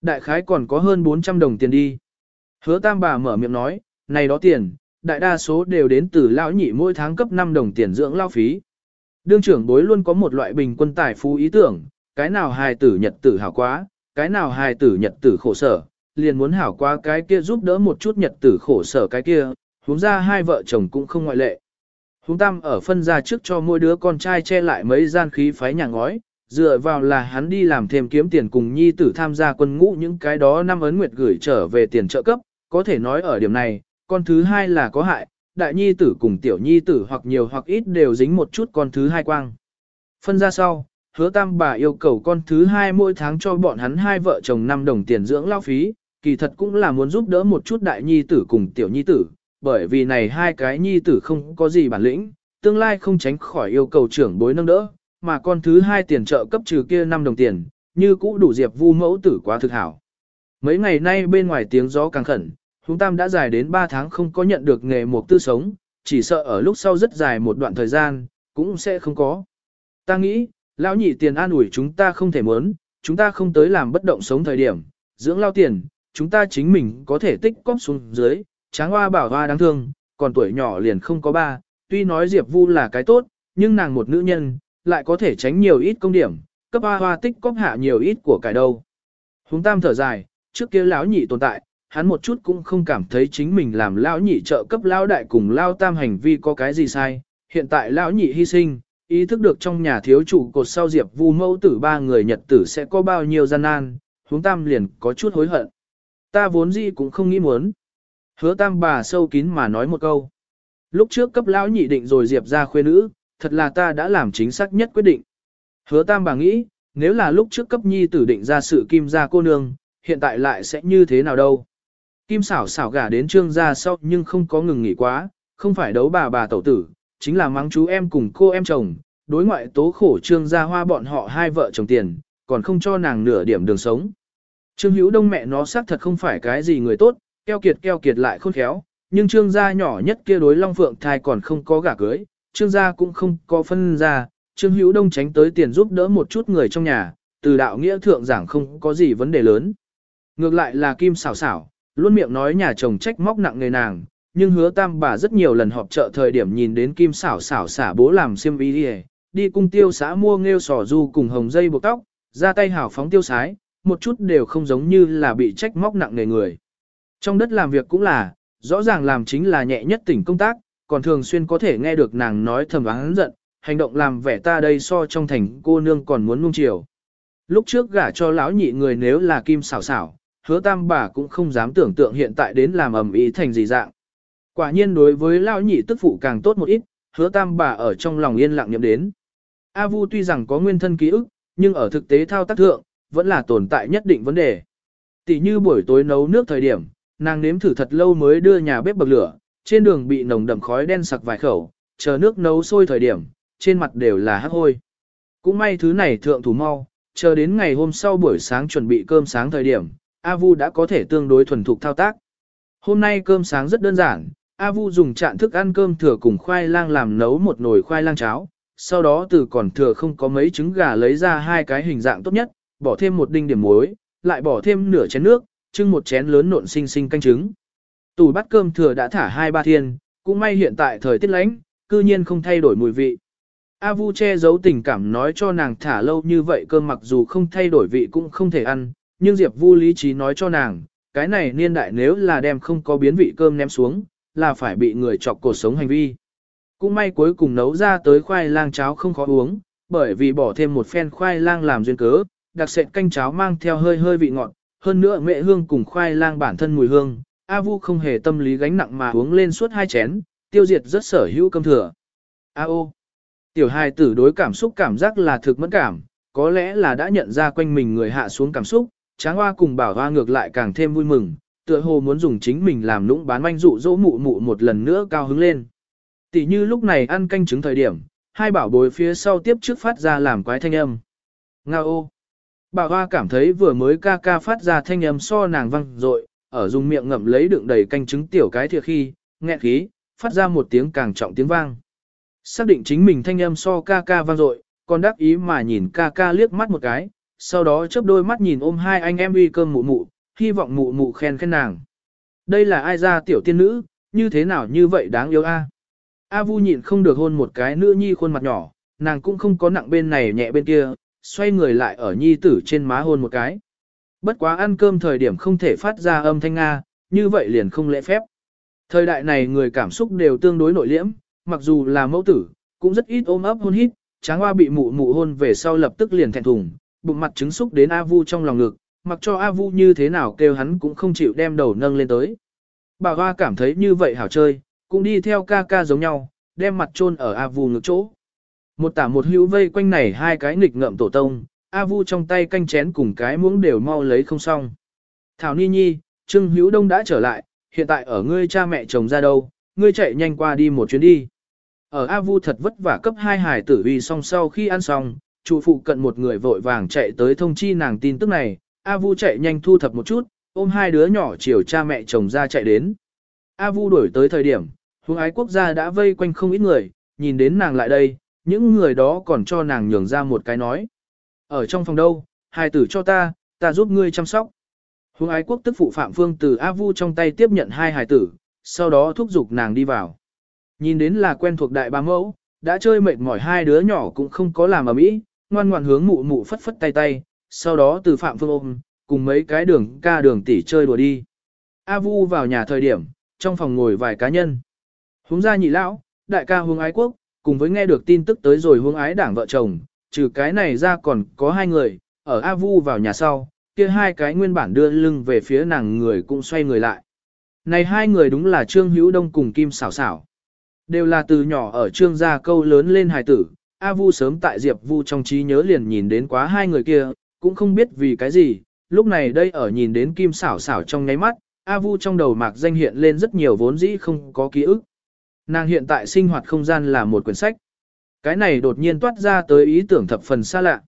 Đại khái còn có hơn 400 đồng tiền đi. Hứa Tam bà mở miệng nói, này đó tiền, đại đa số đều đến từ lão nhị mỗi tháng cấp 5 đồng tiền dưỡng lao phí. Đương trưởng bối luôn có một loại bình quân tài phú ý tưởng, cái nào hài tử nhật tử hảo quá, cái nào hài tử nhật tử khổ sở, liền muốn hảo qua cái kia giúp đỡ một chút nhật tử khổ sở cái kia, huống ra hai vợ chồng cũng không ngoại lệ. Hùng tam ở phân ra trước cho mỗi đứa con trai che lại mấy gian khí phái nhà ngói, dựa vào là hắn đi làm thêm kiếm tiền cùng nhi tử tham gia quân ngũ những cái đó năm ấn nguyệt gửi trở về tiền trợ cấp, có thể nói ở điểm này, con thứ hai là có hại, đại nhi tử cùng tiểu nhi tử hoặc nhiều hoặc ít đều dính một chút con thứ hai quang. Phân ra sau, hứa tam bà yêu cầu con thứ hai mỗi tháng cho bọn hắn hai vợ chồng 5 đồng tiền dưỡng lao phí, kỳ thật cũng là muốn giúp đỡ một chút đại nhi tử cùng tiểu nhi tử, bởi vì này hai cái nhi tử không có gì bản lĩnh, tương lai không tránh khỏi yêu cầu trưởng bối nâng đỡ, mà con thứ hai tiền trợ cấp trừ kia 5 đồng tiền, như cũ đủ diệp vu mẫu tử quá thực hảo. Mấy ngày nay bên ngoài tiếng gió càng khẩn, chúng Tam đã dài đến 3 tháng không có nhận được nghề mục tư sống, chỉ sợ ở lúc sau rất dài một đoạn thời gian, cũng sẽ không có. Ta nghĩ, lão nhị tiền an ủi chúng ta không thể muốn, chúng ta không tới làm bất động sống thời điểm, dưỡng lao tiền, chúng ta chính mình có thể tích cóp xuống dưới, tráng hoa bảo hoa đáng thương, còn tuổi nhỏ liền không có ba, tuy nói Diệp Vu là cái tốt, nhưng nàng một nữ nhân, lại có thể tránh nhiều ít công điểm, cấp hoa hoa tích cóp hạ nhiều ít của cải đâu. Hùng Tam thở dài, trước kia lão nhị tồn tại, hắn một chút cũng không cảm thấy chính mình làm lão nhị trợ cấp lão đại cùng lao tam hành vi có cái gì sai. Hiện tại lão nhị hy sinh, ý thức được trong nhà thiếu chủ cột sau diệp vu mẫu tử ba người nhật tử sẽ có bao nhiêu gian nan, Huống tam liền có chút hối hận. Ta vốn gì cũng không nghĩ muốn. Hứa tam bà sâu kín mà nói một câu. Lúc trước cấp lão nhị định rồi diệp ra khuê nữ, thật là ta đã làm chính xác nhất quyết định. Hứa tam bà nghĩ, nếu là lúc trước cấp nhi tử định ra sự kim gia cô nương, hiện tại lại sẽ như thế nào đâu. Kim xảo xảo gả đến trương gia sau nhưng không có ngừng nghỉ quá, không phải đấu bà bà tẩu tử, chính là mắng chú em cùng cô em chồng, đối ngoại tố khổ trương gia hoa bọn họ hai vợ chồng tiền, còn không cho nàng nửa điểm đường sống. Trương Hữu Đông mẹ nó xác thật không phải cái gì người tốt, keo kiệt keo kiệt lại khôn khéo, nhưng trương gia nhỏ nhất kia đối Long Phượng thai còn không có gả cưới, trương gia cũng không có phân ra, trương Hữu Đông tránh tới tiền giúp đỡ một chút người trong nhà, từ đạo nghĩa thượng giảng không có gì vấn đề lớn. Ngược lại là Kim xảo xảo, luôn miệng nói nhà chồng trách móc nặng người nàng, nhưng hứa tam bà rất nhiều lần họp chợ thời điểm nhìn đến kim xảo xảo xả bố làm xiêm y đi, đi cung tiêu xã mua nghêu sò du cùng hồng dây buộc tóc, ra tay hảo phóng tiêu sái, một chút đều không giống như là bị trách móc nặng nề người. Trong đất làm việc cũng là, rõ ràng làm chính là nhẹ nhất tỉnh công tác, còn thường xuyên có thể nghe được nàng nói thầm hắn giận, hành động làm vẻ ta đây so trong thành cô nương còn muốn nung chiều. Lúc trước gả cho lão nhị người nếu là kim xảo xảo, hứa tam bà cũng không dám tưởng tượng hiện tại đến làm ầm ý thành gì dạng. Quả nhiên đối với lão nhị tức phụ càng tốt một ít, hứa tam bà ở trong lòng yên lặng nhậm đến. A Vu tuy rằng có nguyên thân ký ức, nhưng ở thực tế thao tác thượng, vẫn là tồn tại nhất định vấn đề. Tỷ như buổi tối nấu nước thời điểm, nàng nếm thử thật lâu mới đưa nhà bếp bậc lửa, trên đường bị nồng đậm khói đen sặc vài khẩu, chờ nước nấu sôi thời điểm, trên mặt đều là hắc hôi. Cũng may thứ này thượng thủ mau, chờ đến ngày hôm sau buổi sáng chuẩn bị cơm sáng thời điểm, A Vu đã có thể tương đối thuần thục thao tác. Hôm nay cơm sáng rất đơn giản, A Vu dùng chạn thức ăn cơm thừa cùng khoai lang làm nấu một nồi khoai lang cháo, sau đó từ còn thừa không có mấy trứng gà lấy ra hai cái hình dạng tốt nhất, bỏ thêm một đinh điểm muối, lại bỏ thêm nửa chén nước, trưng một chén lớn nộn xinh xinh canh trứng. Tủ bắt cơm thừa đã thả hai ba thiên, cũng may hiện tại thời tiết lạnh, cư nhiên không thay đổi mùi vị. A Vu che giấu tình cảm nói cho nàng thả lâu như vậy cơm mặc dù không thay đổi vị cũng không thể ăn, nhưng Diệp Vu lý trí nói cho nàng, cái này niên đại nếu là đem không có biến vị cơm ném xuống, là phải bị người chọc cột sống hành vi. Cũng may cuối cùng nấu ra tới khoai lang cháo không khó uống, bởi vì bỏ thêm một phen khoai lang làm duyên cớ, đặc sệt canh cháo mang theo hơi hơi vị ngọt, hơn nữa mẹ hương cùng khoai lang bản thân mùi hương, A Vu không hề tâm lý gánh nặng mà uống lên suốt hai chén, tiêu diệt rất sở hữu cơm thừa. A ô. Tiểu hài tử đối cảm xúc cảm giác là thực mẫn cảm, có lẽ là đã nhận ra quanh mình người hạ xuống cảm xúc, tráng hoa cùng bảo hoa ngược lại càng thêm vui mừng, tựa hồ muốn dùng chính mình làm lũng bán manh dụ dỗ mụ mụ một lần nữa cao hứng lên. Tỷ như lúc này ăn canh trứng thời điểm, hai bảo bối phía sau tiếp trước phát ra làm quái thanh âm. Nga ô! Bà hoa cảm thấy vừa mới ca ca phát ra thanh âm so nàng văng rội, ở dùng miệng ngậm lấy đựng đầy canh trứng tiểu cái thiệt khi, nghẹn khí, phát ra một tiếng càng trọng tiếng vang. Xác định chính mình thanh âm so ca ca vang dội, còn đắc ý mà nhìn ca ca liếc mắt một cái, sau đó chớp đôi mắt nhìn ôm hai anh em uy cơm mụ mụ, hy vọng mụ mụ khen khen nàng. Đây là ai ra tiểu tiên nữ, như thế nào như vậy đáng yêu a? A Vu nhịn không được hôn một cái nữ nhi khuôn mặt nhỏ, nàng cũng không có nặng bên này nhẹ bên kia, xoay người lại ở nhi tử trên má hôn một cái. Bất quá ăn cơm thời điểm không thể phát ra âm thanh Nga, như vậy liền không lễ phép. Thời đại này người cảm xúc đều tương đối nội liễm, mặc dù là mẫu tử, cũng rất ít ôm ấp hôn hít, tráng hoa bị mụ mụ hôn về sau lập tức liền thẹn thùng, bụng mặt trứng xúc đến A Vu trong lòng ngực, mặc cho A Vu như thế nào kêu hắn cũng không chịu đem đầu nâng lên tới. Bà Hoa cảm thấy như vậy hảo chơi, cũng đi theo ca ca giống nhau, đem mặt chôn ở A Vu ngực chỗ. Một tả một hữu vây quanh này hai cái nghịch ngợm tổ tông, A Vu trong tay canh chén cùng cái muỗng đều mau lấy không xong. Thảo Ni Nhi, Trương Hữu Đông đã trở lại, hiện tại ở ngươi cha mẹ chồng ra đâu, ngươi chạy nhanh qua đi một chuyến đi. Ở A Vu thật vất vả cấp hai hải tử uy xong sau khi ăn xong, chủ phụ cận một người vội vàng chạy tới thông chi nàng tin tức này, A Vu chạy nhanh thu thập một chút, ôm hai đứa nhỏ chiều cha mẹ chồng ra chạy đến. A Vu đổi tới thời điểm, hướng ái quốc gia đã vây quanh không ít người, nhìn đến nàng lại đây, những người đó còn cho nàng nhường ra một cái nói. Ở trong phòng đâu, hai tử cho ta, ta giúp ngươi chăm sóc. Huống ái quốc tức phụ Phạm Phương từ A Vu trong tay tiếp nhận hai hài tử, sau đó thúc giục nàng đi vào. Nhìn đến là quen thuộc đại ba mẫu, đã chơi mệt mỏi hai đứa nhỏ cũng không có làm ở mỹ, ngoan ngoan hướng mụ mụ phất phất tay tay, sau đó từ Phạm Phương ôm, cùng mấy cái đường ca đường tỷ chơi đùa đi. A Vu vào nhà thời điểm, trong phòng ngồi vài cá nhân. Hướng gia nhị lão, đại ca Hùng ái quốc, cùng với nghe được tin tức tới rồi hương ái đảng vợ chồng, trừ cái này ra còn có hai người, ở A Vu vào nhà sau, kia hai cái nguyên bản đưa lưng về phía nàng người cũng xoay người lại. Này hai người đúng là Trương Hữu Đông cùng Kim Sảo Sảo. Đều là từ nhỏ ở Trương gia câu lớn lên hài tử, A Vu sớm tại Diệp Vu trong trí nhớ liền nhìn đến quá hai người kia, cũng không biết vì cái gì, lúc này đây ở nhìn đến Kim Sảo Sảo trong nháy mắt, A Vu trong đầu mạc danh hiện lên rất nhiều vốn dĩ không có ký ức. Nàng hiện tại sinh hoạt không gian là một quyển sách. Cái này đột nhiên toát ra tới ý tưởng thập phần xa lạ.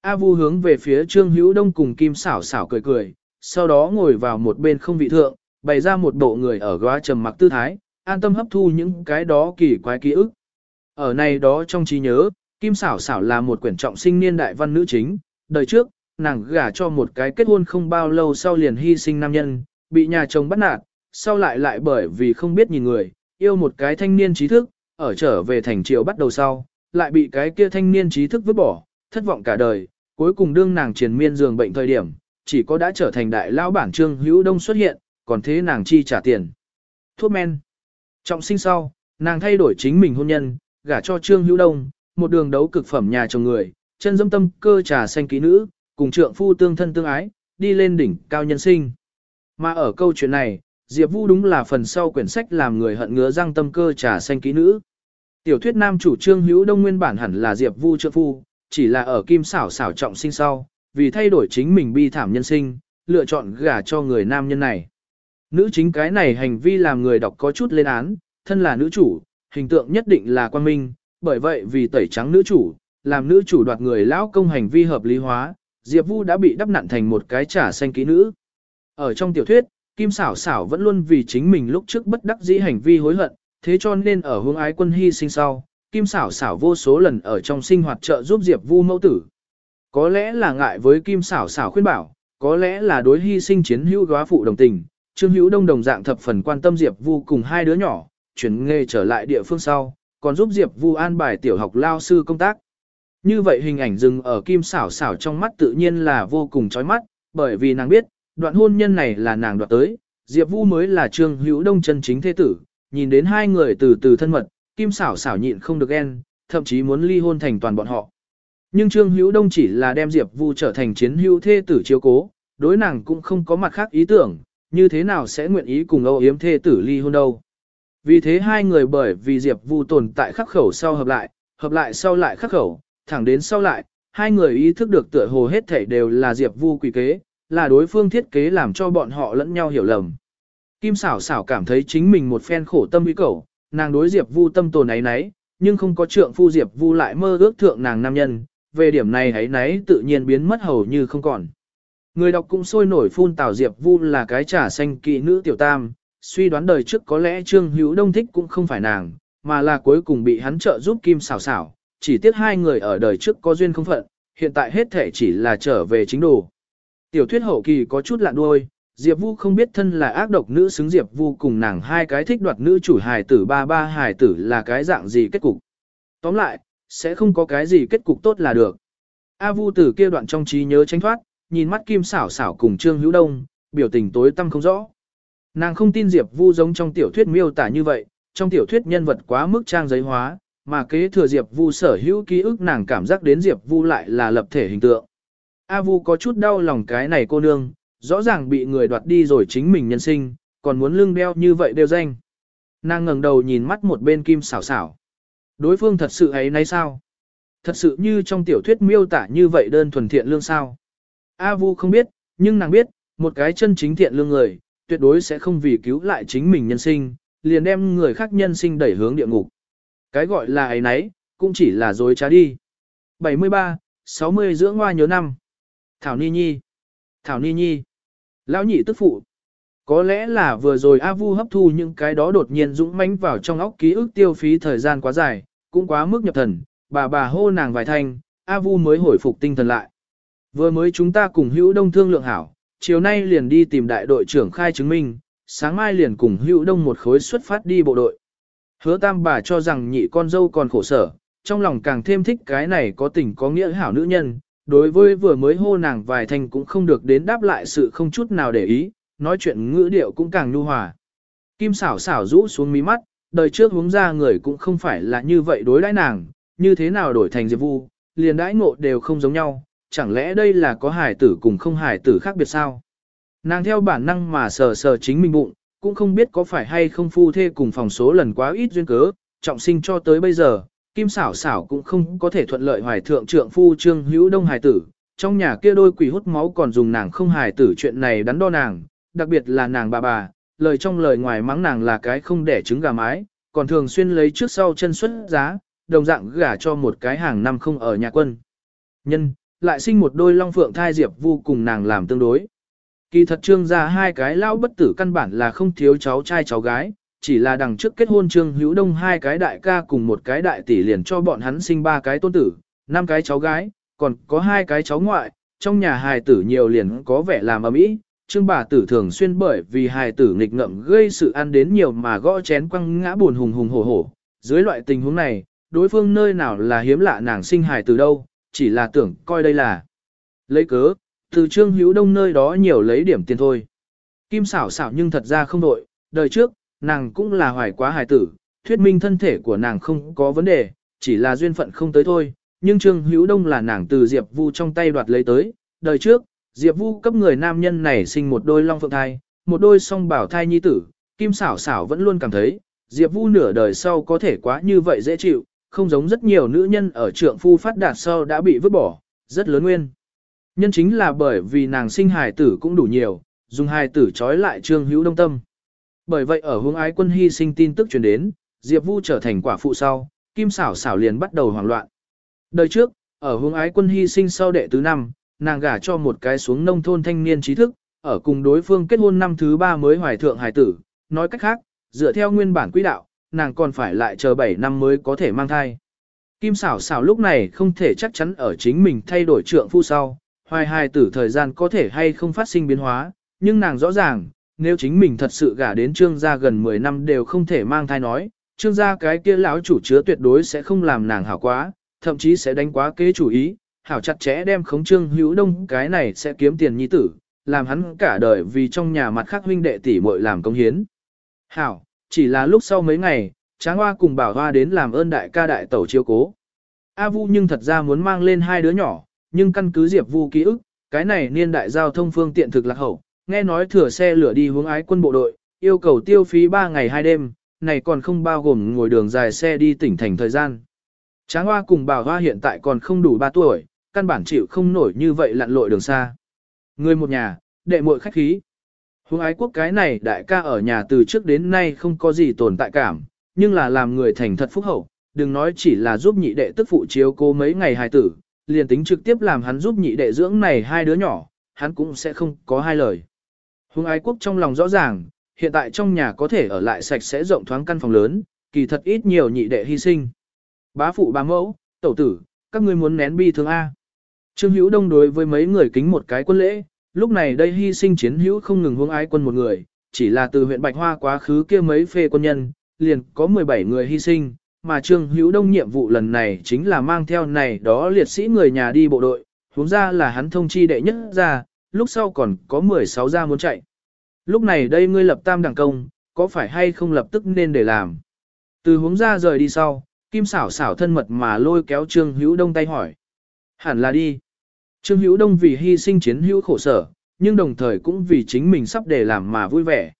A Vu hướng về phía Trương Hữu Đông cùng Kim Sảo Sảo cười cười, sau đó ngồi vào một bên không vị thượng, bày ra một bộ người ở góa trầm mặc tư thái, an tâm hấp thu những cái đó kỳ quái ký ức. Ở này đó trong trí nhớ, Kim Sảo Sảo là một quyển trọng sinh niên đại văn nữ chính, đời trước, nàng gả cho một cái kết hôn không bao lâu sau liền hy sinh nam nhân, bị nhà chồng bắt nạt, sau lại lại bởi vì không biết nhìn người, yêu một cái thanh niên trí thức, ở trở về thành triều bắt đầu sau, lại bị cái kia thanh niên trí thức vứt bỏ, thất vọng cả đời, cuối cùng đương nàng triền miên giường bệnh thời điểm, chỉ có đã trở thành đại lão bản trương hữu đông xuất hiện, còn thế nàng chi trả tiền. Thuốc men. Trọng sinh sau, nàng thay đổi chính mình hôn nhân, gả cho trương hữu đông, một đường đấu cực phẩm nhà chồng người, chân dâm tâm cơ trà xanh ký nữ, cùng trượng phu tương thân tương ái, đi lên đỉnh cao nhân sinh. Mà ở câu chuyện này, Diệp Vu đúng là phần sau quyển sách làm người hận ngứa răng tâm cơ trà xanh ký nữ. Tiểu thuyết nam chủ trương hữu đông nguyên bản hẳn là Diệp Vu trợ phu, chỉ là ở kim xảo xảo trọng sinh sau, vì thay đổi chính mình bi thảm nhân sinh, lựa chọn gả cho người nam nhân này. Nữ chính cái này hành vi làm người đọc có chút lên án, thân là nữ chủ, hình tượng nhất định là quan minh, bởi vậy vì tẩy trắng nữ chủ, làm nữ chủ đoạt người lão công hành vi hợp lý hóa, Diệp Vu đã bị đắp nặn thành một cái trả xanh ký nữ. Ở trong tiểu thuyết, Kim Sảo Sảo vẫn luôn vì chính mình lúc trước bất đắc dĩ hành vi hối hận, thế cho nên ở hướng ái quân hy sinh sau, Kim Sảo Sảo vô số lần ở trong sinh hoạt trợ giúp Diệp Vu mẫu tử. Có lẽ là ngại với Kim Sảo Sảo khuyên bảo, có lẽ là đối hy sinh chiến hữu góa phụ đồng tình, Trương Hữu Đông đồng dạng thập phần quan tâm Diệp Vu cùng hai đứa nhỏ, chuyển nghề trở lại địa phương sau, còn giúp Diệp Vu an bài tiểu học lao sư công tác. Như vậy hình ảnh dừng ở Kim Sảo Sảo trong mắt tự nhiên là vô cùng chói mắt, bởi vì nàng biết, đoạn hôn nhân này là nàng đoạt tới, Diệp Vu mới là Trương Hữu Đông chân chính thế tử, nhìn đến hai người từ từ thân mật, Kim Sảo Sảo nhịn không được ghen, thậm chí muốn ly hôn thành toàn bọn họ. Nhưng Trương Hữu Đông chỉ là đem Diệp Vu trở thành chiến hữu thê tử chiếu cố, đối nàng cũng không có mặt khác ý tưởng, như thế nào sẽ nguyện ý cùng Âu Yếm thê tử ly hôn đâu. Vì thế hai người bởi vì Diệp Vu tồn tại khắc khẩu sau hợp lại, hợp lại sau lại khắc khẩu, thẳng đến sau lại, hai người ý thức được tựa hồ hết thảy đều là Diệp Vu quỷ kế, là đối phương thiết kế làm cho bọn họ lẫn nhau hiểu lầm. Kim xảo xảo cảm thấy chính mình một phen khổ tâm uy cầu, nàng đối Diệp Vu tâm tồn ấy nấy, nhưng không có trượng phu Diệp Vu lại mơ ước thượng nàng nam nhân, về điểm này ấy nấy tự nhiên biến mất hầu như không còn. Người đọc cũng sôi nổi phun tào Diệp Vu là cái trà xanh kỵ nữ tiểu tam, suy đoán đời trước có lẽ Trương Hữu Đông thích cũng không phải nàng, mà là cuối cùng bị hắn trợ giúp Kim xảo xảo, chỉ tiếc hai người ở đời trước có duyên không phận, hiện tại hết thể chỉ là trở về chính đồ. Tiểu thuyết hậu kỳ có chút lạ đuôi, Diệp Vu không biết thân là ác độc nữ xứng Diệp Vu cùng nàng hai cái thích đoạt nữ chủ hài tử ba ba hài tử là cái dạng gì kết cục. Tóm lại, sẽ không có cái gì kết cục tốt là được. A Vu từ kia đoạn trong trí nhớ tránh thoát, nhìn mắt Kim xảo xảo cùng Trương Hữu Đông, biểu tình tối tăm không rõ. Nàng không tin Diệp Vu giống trong tiểu thuyết miêu tả như vậy, trong tiểu thuyết nhân vật quá mức trang giấy hóa, mà kế thừa Diệp Vu sở hữu ký ức nàng cảm giác đến Diệp Vu lại là lập thể hình tượng. A Vu có chút đau lòng cái này cô nương, rõ ràng bị người đoạt đi rồi chính mình nhân sinh, còn muốn lưng đeo như vậy đều danh. Nàng ngẩng đầu nhìn mắt một bên kim xảo xảo. Đối phương thật sự ấy nấy sao? Thật sự như trong tiểu thuyết miêu tả như vậy đơn thuần thiện lương sao? A Vu không biết, nhưng nàng biết, một cái chân chính thiện lương người, tuyệt đối sẽ không vì cứu lại chính mình nhân sinh, liền đem người khác nhân sinh đẩy hướng địa ngục. Cái gọi là ấy nấy, cũng chỉ là dối trá đi. 73, 60 dưỡng hoa nhớ năm. Thảo Ni Nhi. Thảo Ni Nhi. Lão nhị tức phụ. Có lẽ là vừa rồi A Vu hấp thu những cái đó đột nhiên dũng mãnh vào trong óc ký ức tiêu phí thời gian quá dài, cũng quá mức nhập thần, bà bà hô nàng vài thanh, A Vu mới hồi phục tinh thần lại. Vừa mới chúng ta cùng hữu đông thương lượng hảo, chiều nay liền đi tìm đại đội trưởng khai chứng minh, sáng mai liền cùng hữu đông một khối xuất phát đi bộ đội. Hứa tam bà cho rằng nhị con dâu còn khổ sở, trong lòng càng thêm thích cái này có tình có nghĩa hảo nữ nhân, đối với vừa mới hô nàng vài thanh cũng không được đến đáp lại sự không chút nào để ý, nói chuyện ngữ điệu cũng càng nhu hòa. Kim xảo xảo rũ xuống mí mắt, đời trước hướng ra người cũng không phải là như vậy đối đãi nàng, như thế nào đổi thành Diệp Vu, liền đãi ngộ đều không giống nhau, chẳng lẽ đây là có hải tử cùng không hải tử khác biệt sao? Nàng theo bản năng mà sờ sờ chính mình bụng, cũng không biết có phải hay không phu thê cùng phòng số lần quá ít duyên cớ, trọng sinh cho tới bây giờ, Kim xảo xảo cũng không có thể thuận lợi hoài thượng trượng phu trương hữu đông hài tử, trong nhà kia đôi quỷ hút máu còn dùng nàng không hài tử chuyện này đắn đo nàng, đặc biệt là nàng bà bà, lời trong lời ngoài mắng nàng là cái không đẻ trứng gà mái, còn thường xuyên lấy trước sau chân xuất giá, đồng dạng gả cho một cái hàng năm không ở nhà quân. Nhân, lại sinh một đôi long phượng thai diệp vô cùng nàng làm tương đối. Kỳ thật trương ra hai cái lão bất tử căn bản là không thiếu cháu trai cháu gái, chỉ là đằng trước kết hôn Trương Hữu Đông hai cái đại ca cùng một cái đại tỷ liền cho bọn hắn sinh ba cái tôn tử, năm cái cháu gái, còn có hai cái cháu ngoại, trong nhà hài tử nhiều liền có vẻ làm ầm ĩ. Trương bà tử thường xuyên bởi vì hài tử nghịch ngợm gây sự ăn đến nhiều mà gõ chén quăng ngã buồn hùng hùng hổ hổ. Dưới loại tình huống này, đối phương nơi nào là hiếm lạ nàng sinh hài tử đâu, chỉ là tưởng coi đây là lấy cớ, từ Trương Hữu Đông nơi đó nhiều lấy điểm tiền thôi. Kim xảo xảo nhưng thật ra không đội, đời trước, nàng cũng là hoài quá hài tử, thuyết minh thân thể của nàng không có vấn đề, chỉ là duyên phận không tới thôi, nhưng Trương Hữu Đông là nàng từ Diệp Vu trong tay đoạt lấy tới, đời trước, Diệp Vu cấp người nam nhân này sinh một đôi long phượng thai, một đôi song bảo thai nhi tử, Kim Sảo Sảo vẫn luôn cảm thấy, Diệp Vu nửa đời sau có thể quá như vậy dễ chịu, không giống rất nhiều nữ nhân ở trượng phu phát đạt sau đã bị vứt bỏ, rất lớn nguyên. Nhân chính là bởi vì nàng sinh hài tử cũng đủ nhiều, dùng hài tử trói lại Trương Hữu Đông tâm. Bởi vậy ở hướng ái quân hy sinh tin tức truyền đến, Diệp Vu trở thành quả phụ sau, Kim Sảo Sảo liền bắt đầu hoảng loạn. Đời trước, ở hướng ái quân hy sinh sau đệ tứ năm, nàng gả cho một cái xuống nông thôn thanh niên trí thức, ở cùng đối phương kết hôn năm thứ ba mới hoài thượng hài tử, nói cách khác, dựa theo nguyên bản quỹ đạo, nàng còn phải lại chờ 7 năm mới có thể mang thai. Kim Sảo Sảo lúc này không thể chắc chắn ở chính mình thay đổi trượng phu sau, hoài hài tử thời gian có thể hay không phát sinh biến hóa, nhưng nàng rõ ràng, nếu chính mình thật sự gả đến trương gia gần 10 năm đều không thể mang thai nói, trương gia cái kia lão chủ chứa tuyệt đối sẽ không làm nàng hảo quá, thậm chí sẽ đánh quá kế chủ ý, hảo chặt chẽ đem khống trương hữu đông cái này sẽ kiếm tiền nhi tử, làm hắn cả đời vì trong nhà mặt khác huynh đệ tỷ muội làm công hiến. Hảo, chỉ là lúc sau mấy ngày, tráng hoa cùng bảo hoa đến làm ơn đại ca đại tẩu chiếu cố. A Vu nhưng thật ra muốn mang lên hai đứa nhỏ, nhưng căn cứ Diệp Vu ký ức, cái này niên đại giao thông phương tiện thực lạc hậu, nghe nói thừa xe lửa đi hướng ái quân bộ đội, yêu cầu tiêu phí 3 ngày 2 đêm, này còn không bao gồm ngồi đường dài xe đi tỉnh thành thời gian. Tráng hoa cùng bảo hoa hiện tại còn không đủ 3 tuổi, căn bản chịu không nổi như vậy lặn lội đường xa. Người một nhà, đệ muội khách khí. Hướng ái quốc cái này đại ca ở nhà từ trước đến nay không có gì tồn tại cảm, nhưng là làm người thành thật phúc hậu, đừng nói chỉ là giúp nhị đệ tức phụ chiếu cô mấy ngày hài tử, liền tính trực tiếp làm hắn giúp nhị đệ dưỡng này hai đứa nhỏ, hắn cũng sẽ không có hai lời. Hùng ái quốc trong lòng rõ ràng, hiện tại trong nhà có thể ở lại sạch sẽ rộng thoáng căn phòng lớn, kỳ thật ít nhiều nhị đệ hy sinh. Bá phụ bá mẫu, tẩu tử, các ngươi muốn nén bi thương A. Trương Hữu Đông đối với mấy người kính một cái quân lễ, lúc này đây hy sinh chiến hữu không ngừng hướng ái quân một người, chỉ là từ huyện Bạch Hoa quá khứ kia mấy phê quân nhân, liền có 17 người hy sinh, mà Trương Hữu Đông nhiệm vụ lần này chính là mang theo này đó liệt sĩ người nhà đi bộ đội, huống ra là hắn thông chi đệ nhất ra, lúc sau còn có 16 gia muốn chạy. Lúc này đây ngươi lập tam đẳng công, có phải hay không lập tức nên để làm? Từ hướng ra rời đi sau, Kim xảo xảo thân mật mà lôi kéo Trương Hữu Đông tay hỏi. Hẳn là đi. Trương Hữu Đông vì hy sinh chiến hữu khổ sở, nhưng đồng thời cũng vì chính mình sắp để làm mà vui vẻ.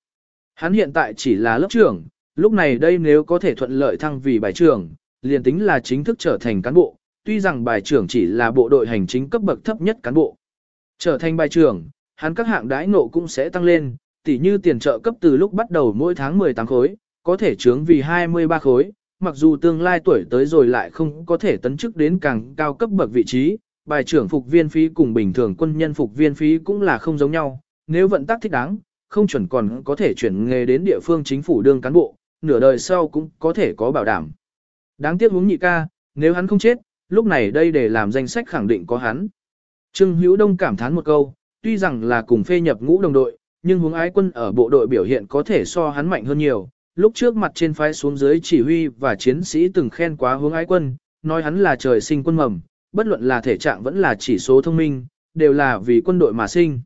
Hắn hiện tại chỉ là lớp trưởng, lúc này đây nếu có thể thuận lợi thăng vì bài trưởng, liền tính là chính thức trở thành cán bộ, tuy rằng bài trưởng chỉ là bộ đội hành chính cấp bậc thấp nhất cán bộ. Trở thành bài trưởng, hắn các hạng đãi ngộ cũng sẽ tăng lên, tỉ như tiền trợ cấp từ lúc bắt đầu mỗi tháng 18 khối, có thể trướng vì 23 khối, mặc dù tương lai tuổi tới rồi lại không có thể tấn chức đến càng cao cấp bậc vị trí, bài trưởng phục viên phí cùng bình thường quân nhân phục viên phí cũng là không giống nhau, nếu vận tác thích đáng, không chuẩn còn có thể chuyển nghề đến địa phương chính phủ đương cán bộ, nửa đời sau cũng có thể có bảo đảm. Đáng tiếc hướng nhị ca, nếu hắn không chết, lúc này đây để làm danh sách khẳng định có hắn. Trương Hữu Đông cảm thán một câu, tuy rằng là cùng phê nhập ngũ đồng đội, nhưng hướng ái quân ở bộ đội biểu hiện có thể so hắn mạnh hơn nhiều. Lúc trước mặt trên phái xuống dưới chỉ huy và chiến sĩ từng khen quá hướng ái quân, nói hắn là trời sinh quân mầm, bất luận là thể trạng vẫn là chỉ số thông minh, đều là vì quân đội mà sinh.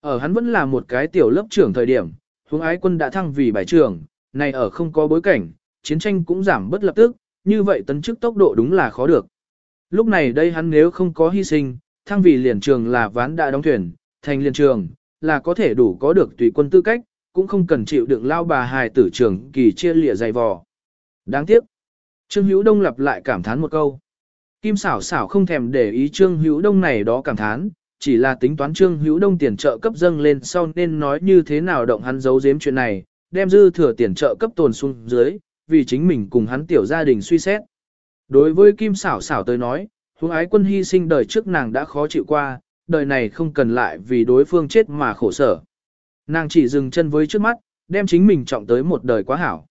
Ở hắn vẫn là một cái tiểu lớp trưởng thời điểm, hướng ái quân đã thăng vì bài trưởng, này ở không có bối cảnh, chiến tranh cũng giảm bất lập tức, như vậy tấn chức tốc độ đúng là khó được. Lúc này đây hắn nếu không có hy sinh, thăng vì liền trường là ván đã đóng thuyền, thành liền trường, là có thể đủ có được tùy quân tư cách, cũng không cần chịu đựng lao bà hài tử trường kỳ chia lịa dày vò. Đáng tiếc. Trương Hữu Đông lặp lại cảm thán một câu. Kim xảo xảo không thèm để ý Trương Hữu Đông này đó cảm thán, chỉ là tính toán Trương Hữu Đông tiền trợ cấp dâng lên sau nên nói như thế nào động hắn giấu giếm chuyện này, đem dư thừa tiền trợ cấp tồn xuống dưới, vì chính mình cùng hắn tiểu gia đình suy xét. Đối với Kim xảo xảo tới nói, Hùng ái quân hy sinh đời trước nàng đã khó chịu qua, đời này không cần lại vì đối phương chết mà khổ sở. Nàng chỉ dừng chân với trước mắt, đem chính mình trọng tới một đời quá hảo.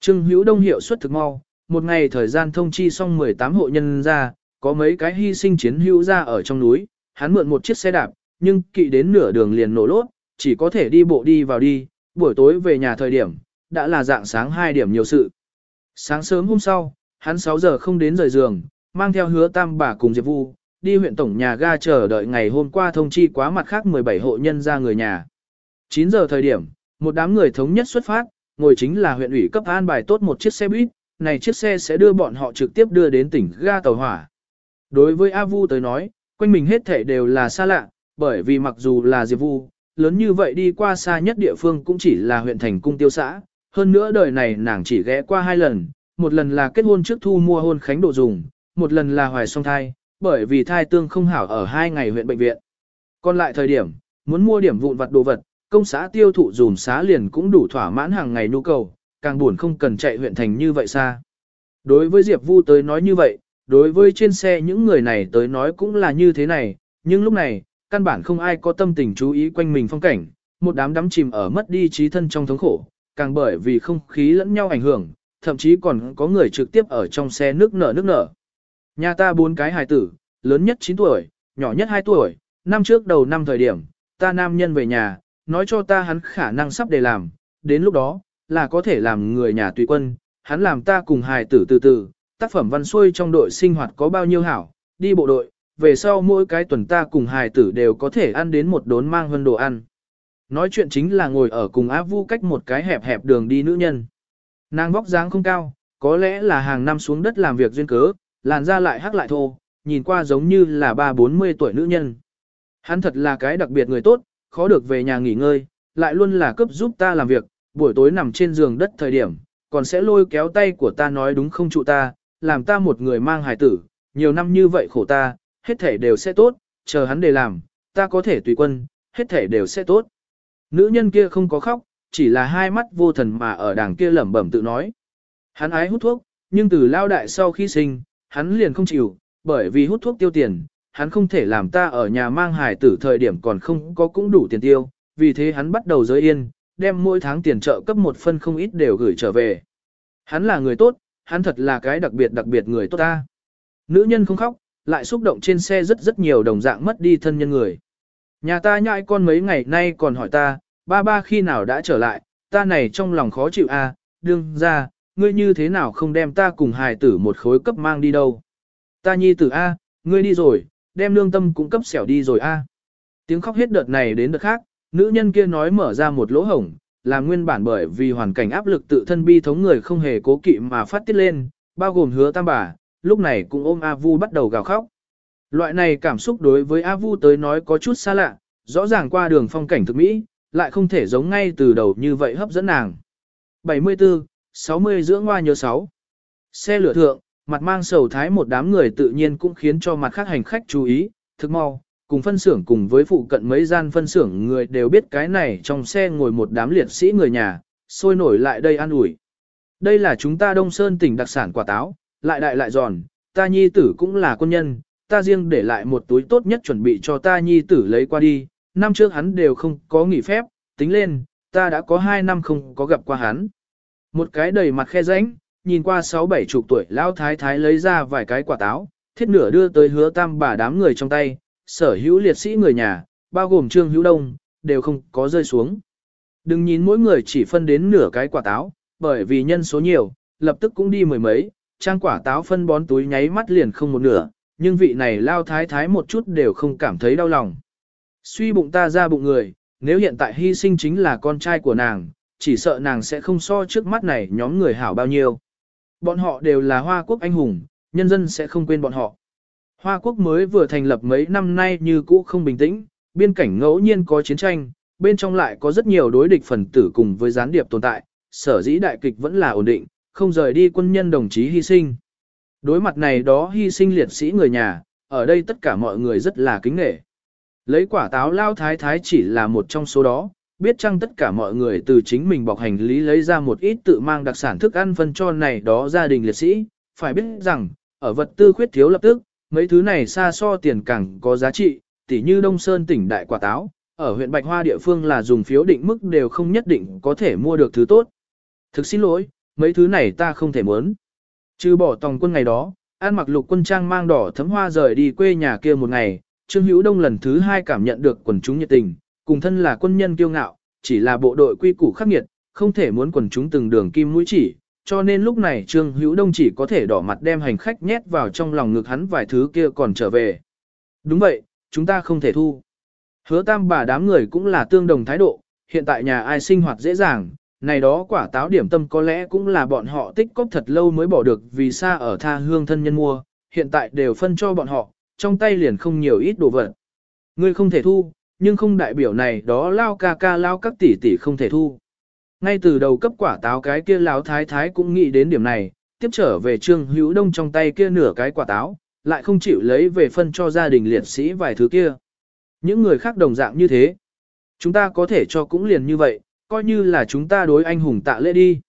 Trương Hữu Đông hiệu suất thực mau, một ngày thời gian thông chi xong 18 hộ nhân ra, có mấy cái hy sinh chiến hữu ra ở trong núi, hắn mượn một chiếc xe đạp, nhưng kỵ đến nửa đường liền nổ lốt, chỉ có thể đi bộ đi vào đi, buổi tối về nhà thời điểm, đã là dạng sáng 2 điểm nhiều sự. Sáng sớm hôm sau, hắn 6 giờ không đến rời giường, mang theo hứa tam bà cùng Diệp Vu, đi huyện tổng nhà ga chờ đợi ngày hôm qua thông chi quá mặt khác 17 hộ nhân ra người nhà. 9 giờ thời điểm, một đám người thống nhất xuất phát, ngồi chính là huyện ủy cấp an bài tốt một chiếc xe buýt, này chiếc xe sẽ đưa bọn họ trực tiếp đưa đến tỉnh ga tàu hỏa. Đối với A Vu tới nói, quanh mình hết thể đều là xa lạ, bởi vì mặc dù là Diệp Vu, lớn như vậy đi qua xa nhất địa phương cũng chỉ là huyện thành cung tiêu xã, hơn nữa đời này nàng chỉ ghé qua hai lần, một lần là kết hôn trước thu mua hôn khánh đồ dùng, một lần là hoài song thai, bởi vì thai tương không hảo ở hai ngày huyện bệnh viện. Còn lại thời điểm, muốn mua điểm vụn vặt đồ vật, công xã tiêu thụ dùm xá liền cũng đủ thỏa mãn hàng ngày nhu cầu, càng buồn không cần chạy huyện thành như vậy xa. Đối với Diệp Vu tới nói như vậy, đối với trên xe những người này tới nói cũng là như thế này, nhưng lúc này, căn bản không ai có tâm tình chú ý quanh mình phong cảnh, một đám đắm chìm ở mất đi trí thân trong thống khổ, càng bởi vì không khí lẫn nhau ảnh hưởng, thậm chí còn có người trực tiếp ở trong xe nước nở nước nở. Nhà ta bốn cái hài tử, lớn nhất 9 tuổi, nhỏ nhất 2 tuổi, năm trước đầu năm thời điểm, ta nam nhân về nhà, nói cho ta hắn khả năng sắp để làm, đến lúc đó, là có thể làm người nhà tùy quân, hắn làm ta cùng hài tử từ từ, tác phẩm văn xuôi trong đội sinh hoạt có bao nhiêu hảo, đi bộ đội, về sau mỗi cái tuần ta cùng hài tử đều có thể ăn đến một đốn mang hơn đồ ăn. Nói chuyện chính là ngồi ở cùng Á Vu cách một cái hẹp hẹp đường đi nữ nhân. Nàng vóc dáng không cao, có lẽ là hàng năm xuống đất làm việc duyên cớ, làn da lại hắc lại thô, nhìn qua giống như là ba bốn mươi tuổi nữ nhân. Hắn thật là cái đặc biệt người tốt, khó được về nhà nghỉ ngơi, lại luôn là cấp giúp ta làm việc, buổi tối nằm trên giường đất thời điểm, còn sẽ lôi kéo tay của ta nói đúng không trụ ta, làm ta một người mang hài tử, nhiều năm như vậy khổ ta, hết thể đều sẽ tốt, chờ hắn để làm, ta có thể tùy quân, hết thể đều sẽ tốt. Nữ nhân kia không có khóc, chỉ là hai mắt vô thần mà ở đằng kia lẩm bẩm tự nói. Hắn ái hút thuốc, nhưng từ lao đại sau khi sinh, hắn liền không chịu, bởi vì hút thuốc tiêu tiền, hắn không thể làm ta ở nhà mang hài tử thời điểm còn không có cũng đủ tiền tiêu, vì thế hắn bắt đầu giới yên, đem mỗi tháng tiền trợ cấp một phân không ít đều gửi trở về. Hắn là người tốt, hắn thật là cái đặc biệt đặc biệt người tốt ta. Nữ nhân không khóc, lại xúc động trên xe rất rất nhiều đồng dạng mất đi thân nhân người. Nhà ta nhãi con mấy ngày nay còn hỏi ta, ba ba khi nào đã trở lại, ta này trong lòng khó chịu a, à, đương ra, ngươi như thế nào không đem ta cùng hài tử một khối cấp mang đi đâu. Ta nhi tử a, ngươi đi rồi, đem lương tâm cũng cấp xẻo đi rồi a. Tiếng khóc hết đợt này đến đợt khác, nữ nhân kia nói mở ra một lỗ hổng, là nguyên bản bởi vì hoàn cảnh áp lực tự thân bi thống người không hề cố kỵ mà phát tiết lên, bao gồm hứa tam bà, lúc này cũng ôm A Vu bắt đầu gào khóc. Loại này cảm xúc đối với A Vu tới nói có chút xa lạ, rõ ràng qua đường phong cảnh thực mỹ, lại không thể giống ngay từ đầu như vậy hấp dẫn nàng. 74, 60 dưỡng hoa nhớ 6. Xe lửa thượng, mặt mang sầu thái một đám người tự nhiên cũng khiến cho mặt khác hành khách chú ý, thực mau, cùng phân xưởng cùng với phụ cận mấy gian phân xưởng người đều biết cái này trong xe ngồi một đám liệt sĩ người nhà, sôi nổi lại đây ăn ủi. Đây là chúng ta Đông Sơn tỉnh đặc sản quả táo, lại đại lại giòn, ta nhi tử cũng là quân nhân, ta riêng để lại một túi tốt nhất chuẩn bị cho ta nhi tử lấy qua đi, năm trước hắn đều không có nghỉ phép, tính lên, ta đã có hai năm không có gặp qua hắn. Một cái đầy mặt khe rãnh, nhìn qua sáu bảy chục tuổi lão thái thái lấy ra vài cái quả táo, thiết nửa đưa tới hứa tam bà đám người trong tay, sở hữu liệt sĩ người nhà, bao gồm trương hữu đông, đều không có rơi xuống. Đừng nhìn mỗi người chỉ phân đến nửa cái quả táo, bởi vì nhân số nhiều, lập tức cũng đi mười mấy, trang quả táo phân bón túi nháy mắt liền không một nửa, nhưng vị này lao thái thái một chút đều không cảm thấy đau lòng. Suy bụng ta ra bụng người, nếu hiện tại hy sinh chính là con trai của nàng, chỉ sợ nàng sẽ không so trước mắt này nhóm người hảo bao nhiêu. Bọn họ đều là Hoa Quốc anh hùng, nhân dân sẽ không quên bọn họ. Hoa Quốc mới vừa thành lập mấy năm nay như cũ không bình tĩnh, biên cảnh ngẫu nhiên có chiến tranh, bên trong lại có rất nhiều đối địch phần tử cùng với gián điệp tồn tại, sở dĩ đại kịch vẫn là ổn định, không rời đi quân nhân đồng chí hy sinh. Đối mặt này đó hy sinh liệt sĩ người nhà, ở đây tất cả mọi người rất là kính nghệ. Lấy quả táo lao thái thái chỉ là một trong số đó, biết chăng tất cả mọi người từ chính mình bọc hành lý lấy ra một ít tự mang đặc sản thức ăn phân cho này đó gia đình liệt sĩ, phải biết rằng, ở vật tư khuyết thiếu lập tức, mấy thứ này xa so tiền càng có giá trị, tỉ như Đông Sơn tỉnh đại quả táo, ở huyện Bạch Hoa địa phương là dùng phiếu định mức đều không nhất định có thể mua được thứ tốt. Thực xin lỗi, mấy thứ này ta không thể muốn. Trừ bỏ tòng quân ngày đó, An mặc lục quân trang mang đỏ thấm hoa rời đi quê nhà kia một ngày, Trương Hữu Đông lần thứ hai cảm nhận được quần chúng nhiệt tình, cùng thân là quân nhân kiêu ngạo, chỉ là bộ đội quy củ khắc nghiệt, không thể muốn quần chúng từng đường kim mũi chỉ, cho nên lúc này Trương Hữu Đông chỉ có thể đỏ mặt đem hành khách nhét vào trong lòng ngực hắn vài thứ kia còn trở về. Đúng vậy, chúng ta không thể thu. Hứa tam bà đám người cũng là tương đồng thái độ, hiện tại nhà ai sinh hoạt dễ dàng, này đó quả táo điểm tâm có lẽ cũng là bọn họ tích cóp thật lâu mới bỏ được vì xa ở tha hương thân nhân mua, hiện tại đều phân cho bọn họ, trong tay liền không nhiều ít đồ vật. Ngươi không thể thu, nhưng không đại biểu này đó lao ca ca lao các tỷ tỷ không thể thu. Ngay từ đầu cấp quả táo cái kia lão thái thái cũng nghĩ đến điểm này, tiếp trở về trương hữu đông trong tay kia nửa cái quả táo, lại không chịu lấy về phân cho gia đình liệt sĩ vài thứ kia. Những người khác đồng dạng như thế. Chúng ta có thể cho cũng liền như vậy, coi như là chúng ta đối anh hùng tạ lễ đi.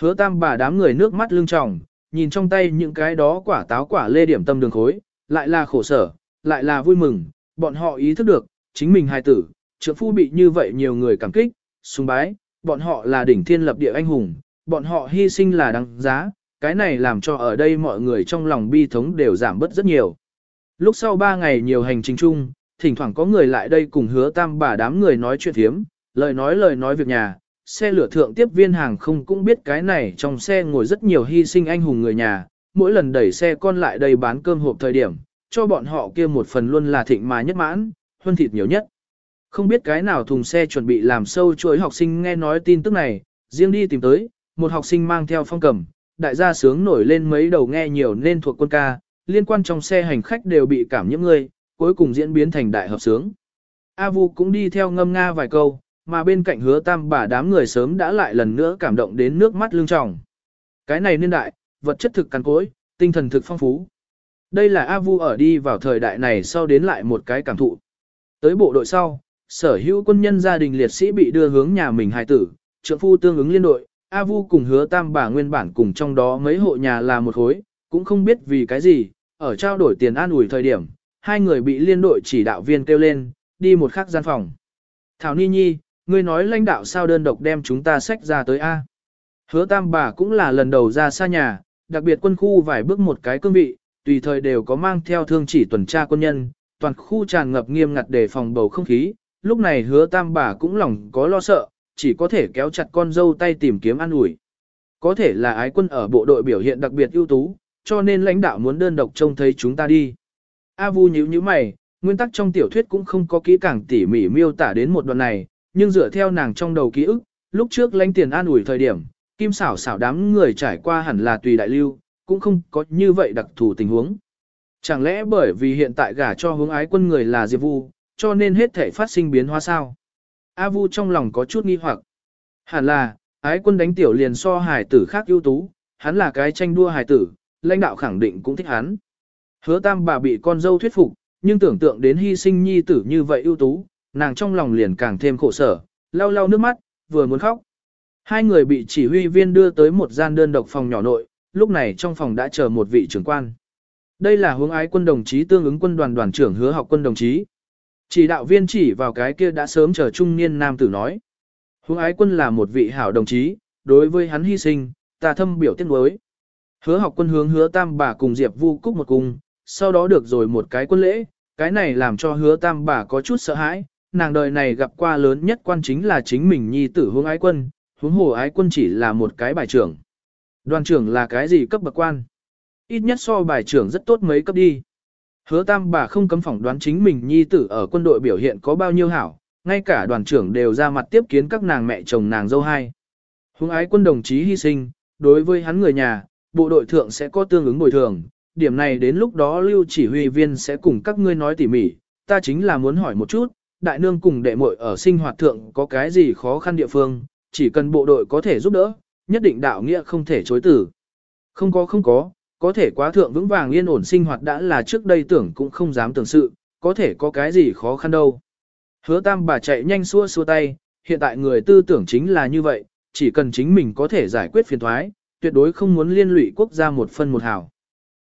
Hứa tam bà đám người nước mắt lưng tròng, nhìn trong tay những cái đó quả táo quả lê điểm tâm đường khối, lại là khổ sở, lại là vui mừng, bọn họ ý thức được, chính mình hài tử, trượng phu bị như vậy nhiều người cảm kích, sùng bái, bọn họ là đỉnh thiên lập địa anh hùng, bọn họ hy sinh là đáng giá, cái này làm cho ở đây mọi người trong lòng bi thống đều giảm bớt rất nhiều. Lúc sau 3 ngày nhiều hành trình chung, thỉnh thoảng có người lại đây cùng hứa tam bà đám người nói chuyện thiếm, lời nói lời nói việc nhà, xe lửa thượng tiếp viên hàng không cũng biết cái này trong xe ngồi rất nhiều hy sinh anh hùng người nhà, mỗi lần đẩy xe con lại đây bán cơm hộp thời điểm, cho bọn họ kia một phần luôn là thịnh mà nhất mãn, hơn thịt nhiều nhất. Không biết cái nào thùng xe chuẩn bị làm sâu chuỗi học sinh nghe nói tin tức này, riêng đi tìm tới, một học sinh mang theo phong cầm, đại gia sướng nổi lên mấy đầu nghe nhiều nên thuộc quân ca, liên quan trong xe hành khách đều bị cảm nhiễm người, cuối cùng diễn biến thành đại hợp sướng. A Vu cũng đi theo ngâm nga vài câu, mà bên cạnh hứa tam bà đám người sớm đã lại lần nữa cảm động đến nước mắt lưng tròng. Cái này niên đại, vật chất thực cằn cối, tinh thần thực phong phú. Đây là A Vu ở đi vào thời đại này sau đến lại một cái cảm thụ. Tới bộ đội sau, sở hữu quân nhân gia đình liệt sĩ bị đưa hướng nhà mình hài tử, trượng phu tương ứng liên đội, A Vu cùng hứa tam bà nguyên bản cùng trong đó mấy hộ nhà là một khối, cũng không biết vì cái gì, ở trao đổi tiền an ủi thời điểm, hai người bị liên đội chỉ đạo viên kêu lên, đi một khắc gian phòng. Thảo Ni Nhi, ngươi nói lãnh đạo sao đơn độc đem chúng ta sách ra tới A. Hứa tam bà cũng là lần đầu ra xa nhà, đặc biệt quân khu vài bước một cái cương vị, tùy thời đều có mang theo thương chỉ tuần tra quân nhân, toàn khu tràn ngập nghiêm ngặt để phòng bầu không khí, lúc này hứa tam bà cũng lòng có lo sợ, chỉ có thể kéo chặt con dâu tay tìm kiếm an ủi. Có thể là ái quân ở bộ đội biểu hiện đặc biệt ưu tú, cho nên lãnh đạo muốn đơn độc trông thấy chúng ta đi. A Vu nhíu nhíu mày, nguyên tắc trong tiểu thuyết cũng không có kỹ càng tỉ mỉ miêu tả đến một đoạn này, nhưng dựa theo nàng trong đầu ký ức, lúc trước lãnh tiền an ủi thời điểm, kim xảo xảo đám người trải qua hẳn là tùy đại lưu, cũng không có như vậy đặc thù tình huống. Chẳng lẽ bởi vì hiện tại gả cho hướng ái quân người là Diệp Vu, cho nên hết thể phát sinh biến hóa sao? A Vu trong lòng có chút nghi hoặc. Hẳn là, ái quân đánh tiểu liền so hài tử khác ưu tú, hắn là cái tranh đua hài tử, lãnh đạo khẳng định cũng thích hắn. Hứa tam bà bị con dâu thuyết phục, nhưng tưởng tượng đến hy sinh nhi tử như vậy ưu tú, nàng trong lòng liền càng thêm khổ sở, lau lau nước mắt, vừa muốn khóc. Hai người bị chỉ huy viên đưa tới một gian đơn độc phòng nhỏ nội, lúc này trong phòng đã chờ một vị trưởng quan. Đây là hướng ái quân đồng chí tương ứng quân đoàn đoàn trưởng hứa học quân đồng chí. Chỉ đạo viên chỉ vào cái kia đã sớm chờ trung niên nam tử nói. Hướng ái quân là một vị hảo đồng chí, đối với hắn hy sinh, ta thâm biểu tiếc nuối. Hứa học quân hướng hứa tam bà cùng Diệp Vu Cúc một cung, sau đó được rồi một cái quân lễ, cái này làm cho hứa tam bà có chút sợ hãi, nàng đời này gặp qua lớn nhất quan chính là chính mình nhi tử hướng ái quân, hướng hồ ái quân chỉ là một cái bài trưởng. Đoàn trưởng là cái gì cấp bậc quan? Ít nhất so bài trưởng rất tốt mấy cấp đi. Hứa tam bà không cấm phỏng đoán chính mình nhi tử ở quân đội biểu hiện có bao nhiêu hảo, ngay cả đoàn trưởng đều ra mặt tiếp kiến các nàng mẹ chồng nàng dâu hai. Hùng ái quân đồng chí hy sinh, đối với hắn người nhà, bộ đội thượng sẽ có tương ứng bồi thường, điểm này đến lúc đó lưu chỉ huy viên sẽ cùng các ngươi nói tỉ mỉ, ta chính là muốn hỏi một chút, đại nương cùng đệ muội ở sinh hoạt thượng có cái gì khó khăn địa phương, chỉ cần bộ đội có thể giúp đỡ, nhất định đạo nghĩa không thể chối tử. Không có không có, có thể quá thượng vững vàng yên ổn sinh hoạt đã là trước đây tưởng cũng không dám tưởng sự, có thể có cái gì khó khăn đâu. Hứa tam bà chạy nhanh xua xua tay, hiện tại người tư tưởng chính là như vậy, chỉ cần chính mình có thể giải quyết phiền thoái, tuyệt đối không muốn liên lụy quốc gia một phân một hào.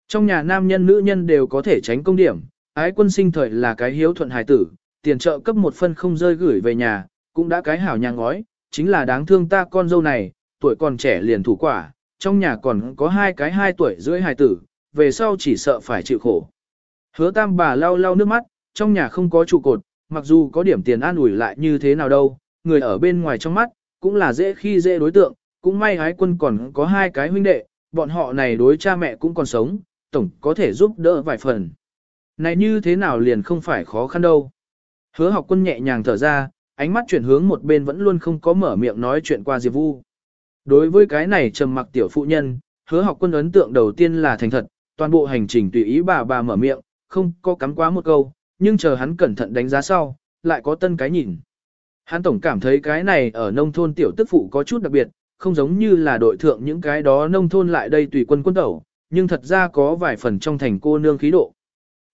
Trong nhà nam nhân nữ nhân đều có thể tránh công điểm, ái quân sinh thời là cái hiếu thuận hài tử, tiền trợ cấp một phân không rơi gửi về nhà, cũng đã cái hảo nhà ngói, chính là đáng thương ta con dâu này, tuổi còn trẻ liền thủ quả, trong nhà còn có hai cái hai tuổi rưỡi hài tử, về sau chỉ sợ phải chịu khổ. Hứa tam bà lau lau nước mắt, trong nhà không có trụ cột, mặc dù có điểm tiền an ủi lại như thế nào đâu, người ở bên ngoài trong mắt, cũng là dễ khi dễ đối tượng, cũng may hái quân còn có hai cái huynh đệ, bọn họ này đối cha mẹ cũng còn sống, tổng có thể giúp đỡ vài phần. Này như thế nào liền không phải khó khăn đâu. Hứa học quân nhẹ nhàng thở ra, ánh mắt chuyển hướng một bên vẫn luôn không có mở miệng nói chuyện qua Diệp Vu. Đối với cái này trầm mặc tiểu phụ nhân, hứa học quân ấn tượng đầu tiên là thành thật, toàn bộ hành trình tùy ý bà bà mở miệng, không có cắm quá một câu, nhưng chờ hắn cẩn thận đánh giá sau, lại có tân cái nhìn. Hắn tổng cảm thấy cái này ở nông thôn tiểu tức phụ có chút đặc biệt, không giống như là đội thượng những cái đó nông thôn lại đây tùy quân quân tẩu, nhưng thật ra có vài phần trong thành cô nương khí độ.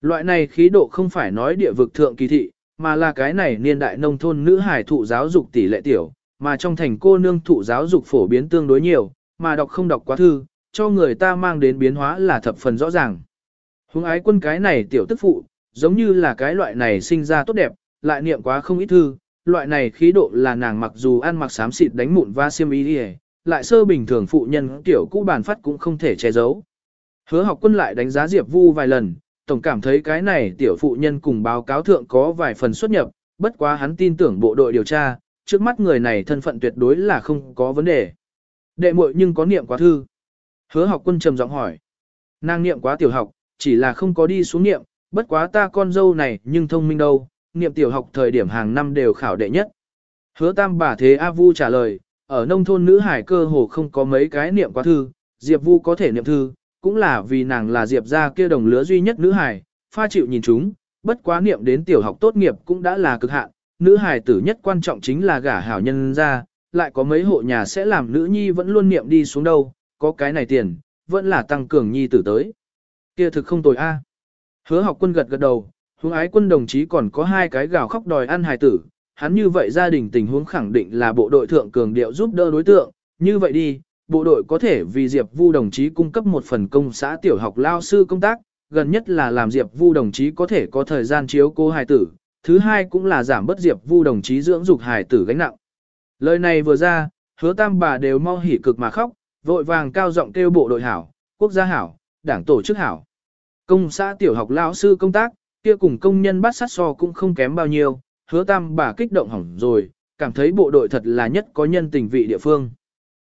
Loại này khí độ không phải nói địa vực thượng kỳ thị, mà là cái này niên đại nông thôn nữ hải thụ giáo dục tỷ lệ tiểu, mà trong thành cô nương thụ giáo dục phổ biến tương đối nhiều, mà đọc không đọc quá thư, cho người ta mang đến biến hóa là thập phần rõ ràng. Hùng ái quân cái này tiểu tức phụ, giống như là cái loại này sinh ra tốt đẹp, lại niệm quá không ít thư, loại này khí độ là nàng mặc dù ăn mặc xám xịt đánh mụn va xiêm y đi lại sơ bình thường phụ nhân tiểu cũ bản phát cũng không thể che giấu. Hứa học quân lại đánh giá Diệp Vu vài lần, tổng cảm thấy cái này tiểu phụ nhân cùng báo cáo thượng có vài phần xuất nhập, bất quá hắn tin tưởng bộ đội điều tra, trước mắt người này thân phận tuyệt đối là không có vấn đề. Đệ muội nhưng có niệm quá thư. Hứa học quân trầm giọng hỏi. Nàng niệm quá tiểu học, chỉ là không có đi xuống niệm, bất quá ta con dâu này nhưng thông minh đâu, niệm tiểu học thời điểm hàng năm đều khảo đệ nhất. Hứa tam bà thế A Vu trả lời, ở nông thôn nữ hải cơ hồ không có mấy cái niệm quá thư, Diệp Vu có thể niệm thư, cũng là vì nàng là Diệp gia kia đồng lứa duy nhất nữ hải, pha chịu nhìn chúng, bất quá niệm đến tiểu học tốt nghiệp cũng đã là cực hạn, nữ hài tử nhất quan trọng chính là gả hảo nhân ra, lại có mấy hộ nhà sẽ làm nữ nhi vẫn luôn niệm đi xuống đâu, có cái này tiền, vẫn là tăng cường nhi tử tới. Kia thực không tồi a. Hứa học quân gật gật đầu, hướng ái quân đồng chí còn có hai cái gào khóc đòi ăn hài tử, hắn như vậy gia đình tình huống khẳng định là bộ đội thượng cường điệu giúp đỡ đối tượng, như vậy đi, bộ đội có thể vì Diệp Vu đồng chí cung cấp một phần công xã tiểu học lao sư công tác, gần nhất là làm Diệp Vu đồng chí có thể có thời gian chiếu cô hài tử, thứ hai cũng là giảm bất Diệp Vu đồng chí dưỡng dục hài tử gánh nặng. Lời này vừa ra, hứa tam bà đều mau hỉ cực mà khóc, vội vàng cao giọng kêu bộ đội hảo, quốc gia hảo, đảng tổ chức hảo. Công xã tiểu học lão sư công tác, kia cùng công nhân bắt sát so cũng không kém bao nhiêu, hứa tam bà kích động hỏng rồi, cảm thấy bộ đội thật là nhất có nhân tình vị địa phương.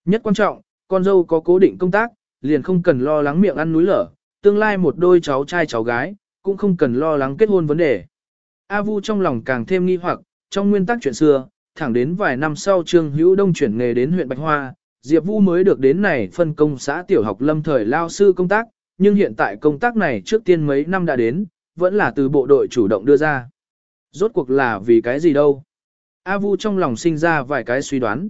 Nhất quan trọng, con dâu có cố định công tác, liền không cần lo lắng miệng ăn núi lở, tương lai một đôi cháu trai cháu gái, cũng không cần lo lắng kết hôn vấn đề. A Vu trong lòng càng thêm nghi hoặc, trong nguyên tắc chuyện xưa, thẳng đến vài năm sau Trương Hữu Đông chuyển nghề đến huyện Bạch Hoa, Diệp Vu mới được đến này phân công xã tiểu học lâm thời lao sư công tác, nhưng hiện tại công tác này trước tiên mấy năm đã đến, vẫn là từ bộ đội chủ động đưa ra. Rốt cuộc là vì cái gì đâu? A Vu trong lòng sinh ra vài cái suy đoán.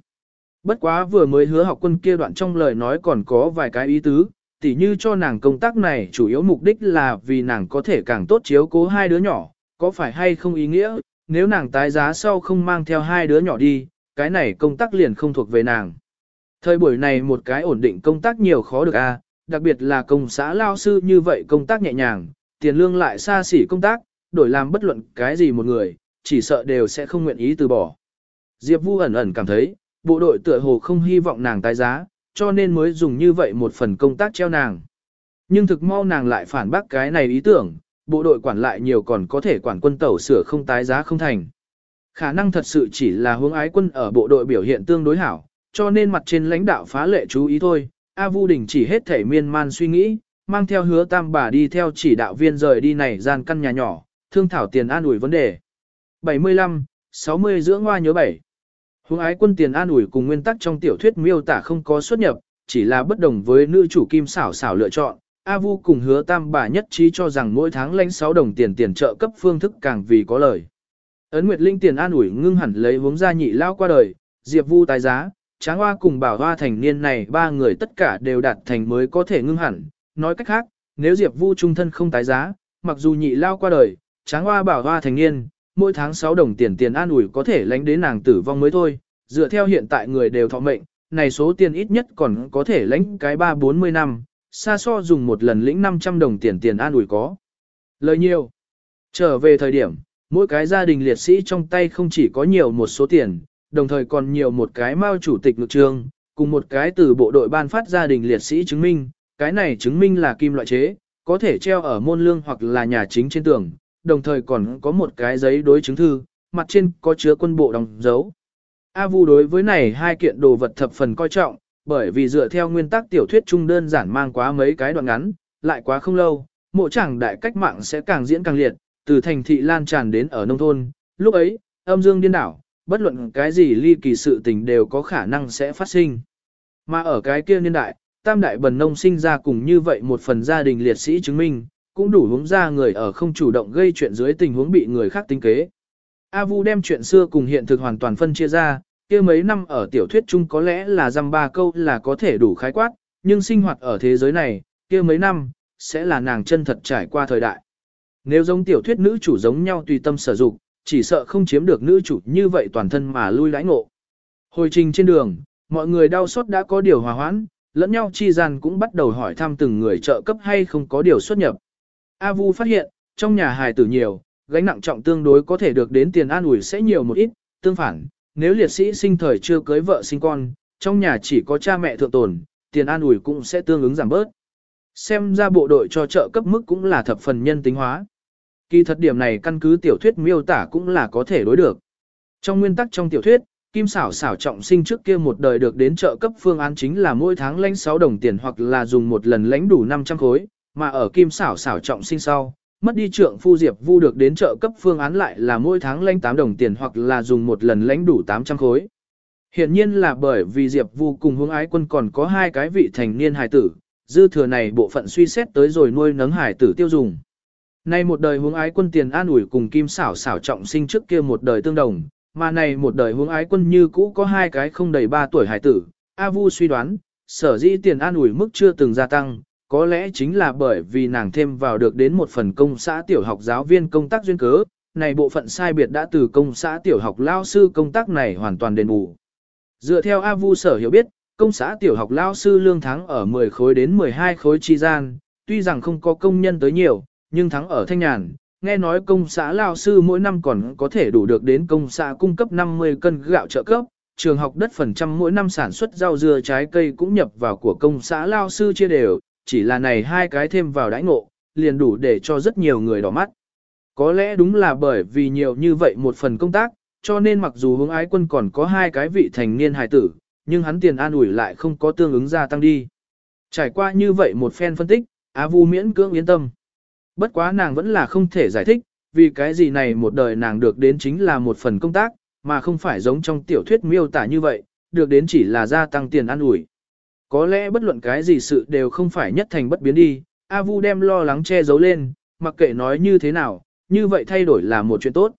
Bất quá vừa mới hứa học quân kia đoạn trong lời nói còn có vài cái ý tứ, tỉ như cho nàng công tác này chủ yếu mục đích là vì nàng có thể càng tốt chiếu cố hai đứa nhỏ, có phải hay không ý nghĩa, nếu nàng tái giá sau không mang theo hai đứa nhỏ đi, cái này công tác liền không thuộc về nàng. Thời buổi này một cái ổn định công tác nhiều khó được a, đặc biệt là công xã lao sư như vậy công tác nhẹ nhàng, tiền lương lại xa xỉ công tác, đổi làm bất luận cái gì một người, chỉ sợ đều sẽ không nguyện ý từ bỏ. Diệp Vu ẩn ẩn cảm thấy, bộ đội tựa hồ không hy vọng nàng tái giá, cho nên mới dùng như vậy một phần công tác treo nàng. Nhưng thực mau nàng lại phản bác cái này ý tưởng, bộ đội quản lại nhiều còn có thể quản quân tẩu sửa không tái giá không thành. Khả năng thật sự chỉ là hướng ái quân ở bộ đội biểu hiện tương đối hảo, cho nên mặt trên lãnh đạo phá lệ chú ý thôi. A Vu Đình chỉ hết thể miên man suy nghĩ, mang theo hứa tam bà đi theo chỉ đạo viên rời đi này gian căn nhà nhỏ, thương thảo tiền an ủi vấn đề. 75, 60 dưỡng hoa nhớ bảy. Hướng ái quân tiền an ủi cùng nguyên tắc trong tiểu thuyết miêu tả không có xuất nhập, chỉ là bất đồng với nữ chủ kim xảo xảo lựa chọn. A Vu cùng hứa tam bà nhất trí cho rằng mỗi tháng lãnh 6 đồng tiền tiền trợ cấp phương thức càng vì có lời. Ấn Nguyệt Linh tiền an ủi ngưng hẳn lấy vốn gia nhị lao qua đời, Diệp Vu tái giá, Tráng Hoa cùng Bảo Hoa thành niên này ba người tất cả đều đạt thành mới có thể ngưng hẳn. Nói cách khác, nếu Diệp Vu trung thân không tái giá, mặc dù nhị lao qua đời, Tráng Hoa Bảo Hoa thành niên, mỗi tháng 6 đồng tiền tiền an ủi có thể lãnh đến nàng tử vong mới thôi, dựa theo hiện tại người đều thọ mệnh, này số tiền ít nhất còn có thể lãnh cái 3-40 năm, xa so dùng một lần lĩnh 500 đồng tiền tiền an ủi có. Lời nhiều. Trở về thời điểm, mỗi cái gia đình liệt sĩ trong tay không chỉ có nhiều một số tiền, đồng thời còn nhiều một cái mao chủ tịch lực trường, cùng một cái từ bộ đội ban phát gia đình liệt sĩ chứng minh, cái này chứng minh là kim loại chế, có thể treo ở môn lương hoặc là nhà chính trên tường, đồng thời còn có một cái giấy đối chứng thư, mặt trên có chứa quân bộ đóng dấu. A Vu đối với này hai kiện đồ vật thập phần coi trọng, bởi vì dựa theo nguyên tắc tiểu thuyết trung đơn giản mang quá mấy cái đoạn ngắn, lại quá không lâu, mộ chẳng đại cách mạng sẽ càng diễn càng liệt, từ thành thị lan tràn đến ở nông thôn, lúc ấy, âm dương điên đảo, bất luận cái gì ly kỳ sự tình đều có khả năng sẽ phát sinh. Mà ở cái kia niên đại, tam đại bần nông sinh ra cùng như vậy một phần gia đình liệt sĩ chứng minh, cũng đủ hướng ra người ở không chủ động gây chuyện dưới tình huống bị người khác tính kế. A Vu đem chuyện xưa cùng hiện thực hoàn toàn phân chia ra, kia mấy năm ở tiểu thuyết chung có lẽ là dăm ba câu là có thể đủ khái quát, nhưng sinh hoạt ở thế giới này, kia mấy năm, sẽ là nàng chân thật trải qua thời đại. Nếu giống tiểu thuyết nữ chủ giống nhau tùy tâm sở dụng, chỉ sợ không chiếm được nữ chủ như vậy toàn thân mà lui lãi ngộ. Hồi trình trên đường, mọi người đau xót đã có điều hòa hoãn, lẫn nhau chi gian cũng bắt đầu hỏi thăm từng người trợ cấp hay không có điều xuất nhập. A Vu phát hiện, trong nhà hài tử nhiều, gánh nặng trọng tương đối có thể được đến tiền an ủi sẽ nhiều một ít, tương phản, nếu liệt sĩ sinh thời chưa cưới vợ sinh con, trong nhà chỉ có cha mẹ thượng tồn, tiền an ủi cũng sẽ tương ứng giảm bớt. Xem ra bộ đội cho trợ cấp mức cũng là thập phần nhân tính hóa. Kỳ thật điểm này căn cứ tiểu thuyết miêu tả cũng là có thể đối được. Trong nguyên tắc trong tiểu thuyết, Kim xảo xảo trọng sinh trước kia một đời được đến trợ cấp phương án chính là mỗi tháng lãnh 6 đồng tiền hoặc là dùng một lần lãnh đủ 500 khối, mà ở Kim xảo xảo trọng sinh sau, mất đi trượng phu Diệp Vu được đến trợ cấp phương án lại là mỗi tháng lãnh 8 đồng tiền hoặc là dùng một lần lãnh đủ 800 khối. Hiện nhiên là bởi vì Diệp Vu cùng hướng ái quân còn có hai cái vị thành niên hài tử, dư thừa này bộ phận suy xét tới rồi nuôi nấng hài tử tiêu dùng. Nay một đời hướng ái quân tiền an ủi cùng kim xảo xảo trọng sinh trước kia một đời tương đồng, mà này một đời hướng ái quân như cũ có hai cái không đầy ba tuổi hài tử. A Vu suy đoán, sở dĩ tiền an ủi mức chưa từng gia tăng, có lẽ chính là bởi vì nàng thêm vào được đến một phần công xã tiểu học giáo viên công tác duyên cớ, này bộ phận sai biệt đã từ công xã tiểu học lao sư công tác này hoàn toàn đền bù. Dựa theo A Vu sở hiểu biết, công xã tiểu học lao sư lương tháng ở 10 khối đến 12 khối chi gian, tuy rằng không có công nhân tới nhiều, nhưng tháng ở thanh nhàn, nghe nói công xã lao sư mỗi năm còn có thể đủ được đến công xã cung cấp 50 cân gạo trợ cấp, trường học đất phần trăm mỗi năm sản xuất rau dưa trái cây cũng nhập vào của công xã lao sư chia đều, chỉ là này hai cái thêm vào đãi ngộ, liền đủ để cho rất nhiều người đỏ mắt. Có lẽ đúng là bởi vì nhiều như vậy một phần công tác, cho nên mặc dù hướng ái quân còn có hai cái vị thành niên hài tử, nhưng hắn tiền an ủi lại không có tương ứng gia tăng đi. Trải qua như vậy một phen phân tích, Á Vu miễn cưỡng yên tâm. Bất quá nàng vẫn là không thể giải thích, vì cái gì này một đời nàng được đến chính là một phần công tác, mà không phải giống trong tiểu thuyết miêu tả như vậy, được đến chỉ là gia tăng tiền ăn ủi. Có lẽ bất luận cái gì sự đều không phải nhất thành bất biến đi, A Vu đem lo lắng che giấu lên, mặc kệ nói như thế nào, như vậy thay đổi là một chuyện tốt.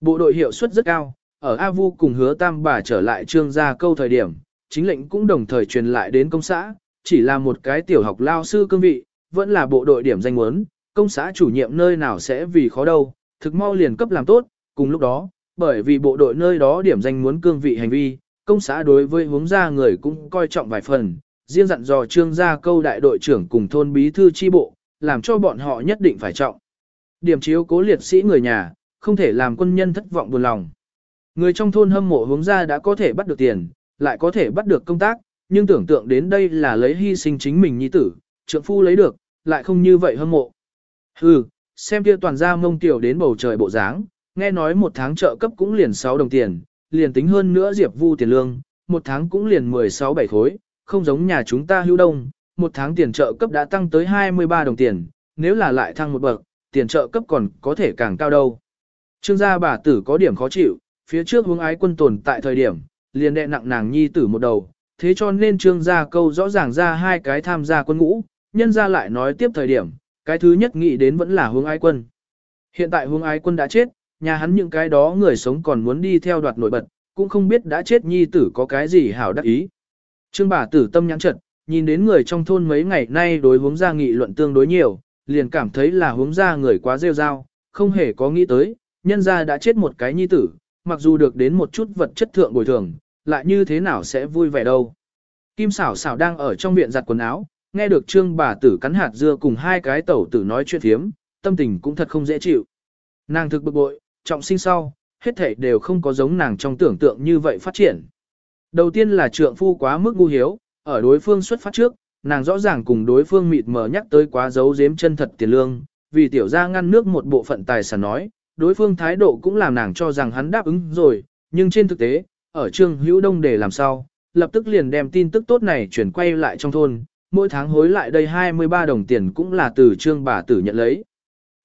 Bộ đội hiệu suất rất cao, ở A Vu cùng hứa tam bà trở lại trương gia câu thời điểm, chính lệnh cũng đồng thời truyền lại đến công xã, chỉ là một cái tiểu học lao sư cương vị, vẫn là bộ đội điểm danh muốn, công xã chủ nhiệm nơi nào sẽ vì khó đâu, thực mau liền cấp làm tốt, cùng lúc đó, bởi vì bộ đội nơi đó điểm danh muốn cương vị hành vi, công xã đối với hướng gia người cũng coi trọng vài phần, riêng dặn dò trương gia câu đại đội trưởng cùng thôn bí thư chi bộ, làm cho bọn họ nhất định phải trọng. Điểm chiếu cố liệt sĩ người nhà, không thể làm quân nhân thất vọng buồn lòng. Người trong thôn hâm mộ hướng gia đã có thể bắt được tiền, lại có thể bắt được công tác, nhưng tưởng tượng đến đây là lấy hy sinh chính mình nhi tử, trượng phu lấy được, lại không như vậy hâm mộ. Hừ, xem kia toàn gia mông tiểu đến bầu trời bộ dáng, nghe nói một tháng trợ cấp cũng liền 6 đồng tiền, liền tính hơn nữa Diệp Vu tiền lương, một tháng cũng liền 16 bảy khối, không giống nhà chúng ta hưu đông, một tháng tiền trợ cấp đã tăng tới 23 đồng tiền, nếu là lại thăng một bậc, tiền trợ cấp còn có thể càng cao đâu. Trương gia bà tử có điểm khó chịu, phía trước hướng ái quân tồn tại thời điểm, liền đệ nặng nàng nhi tử một đầu, thế cho nên trương gia câu rõ ràng ra hai cái tham gia quân ngũ, nhân gia lại nói tiếp thời điểm, cái thứ nhất nghĩ đến vẫn là hướng ái quân. Hiện tại hướng ái quân đã chết, nhà hắn những cái đó người sống còn muốn đi theo đoạt nổi bật, cũng không biết đã chết nhi tử có cái gì hảo đắc ý. Trương bà tử tâm nhãn trật, nhìn đến người trong thôn mấy ngày nay đối hướng ra nghị luận tương đối nhiều, liền cảm thấy là hướng ra người quá rêu rao, không hề có nghĩ tới, nhân ra đã chết một cái nhi tử, mặc dù được đến một chút vật chất thượng bồi thường, lại như thế nào sẽ vui vẻ đâu. Kim xảo xảo đang ở trong viện giặt quần áo, nghe được trương bà tử cắn hạt dưa cùng hai cái tẩu tử nói chuyện thiếm, tâm tình cũng thật không dễ chịu. Nàng thực bực bội, trọng sinh sau, hết thảy đều không có giống nàng trong tưởng tượng như vậy phát triển. Đầu tiên là trượng phu quá mức ngu hiếu, ở đối phương xuất phát trước, nàng rõ ràng cùng đối phương mịt mờ nhắc tới quá giấu giếm chân thật tiền lương, vì tiểu gia ngăn nước một bộ phận tài sản nói, đối phương thái độ cũng làm nàng cho rằng hắn đáp ứng rồi, nhưng trên thực tế, ở trương hữu đông để làm sao, lập tức liền đem tin tức tốt này chuyển quay lại trong thôn, mỗi tháng hối lại đây 23 đồng tiền cũng là từ trương bà tử nhận lấy.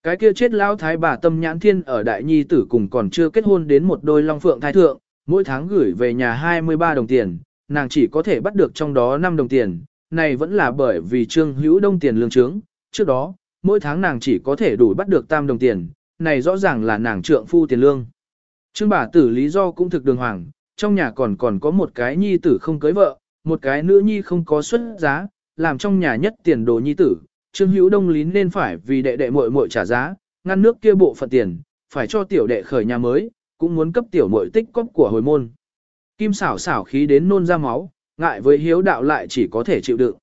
Cái kia chết lão thái bà tâm nhãn thiên ở đại nhi tử cùng còn chưa kết hôn đến một đôi long phượng thái thượng, mỗi tháng gửi về nhà 23 đồng tiền, nàng chỉ có thể bắt được trong đó 5 đồng tiền, này vẫn là bởi vì trương hữu đông tiền lương trướng, trước đó, mỗi tháng nàng chỉ có thể đủ bắt được tam đồng tiền, này rõ ràng là nàng trượng phu tiền lương. Trương bà tử lý do cũng thực đường hoàng, trong nhà còn còn có một cái nhi tử không cưới vợ, một cái nữ nhi không có xuất giá, làm trong nhà nhất tiền đồ nhi tử, Trương Hữu Đông lín nên phải vì đệ đệ muội muội trả giá, ngăn nước kia bộ phận tiền, phải cho tiểu đệ khởi nhà mới, cũng muốn cấp tiểu muội tích cóp của hồi môn. Kim xảo xảo khí đến nôn ra máu, ngại với hiếu đạo lại chỉ có thể chịu đựng.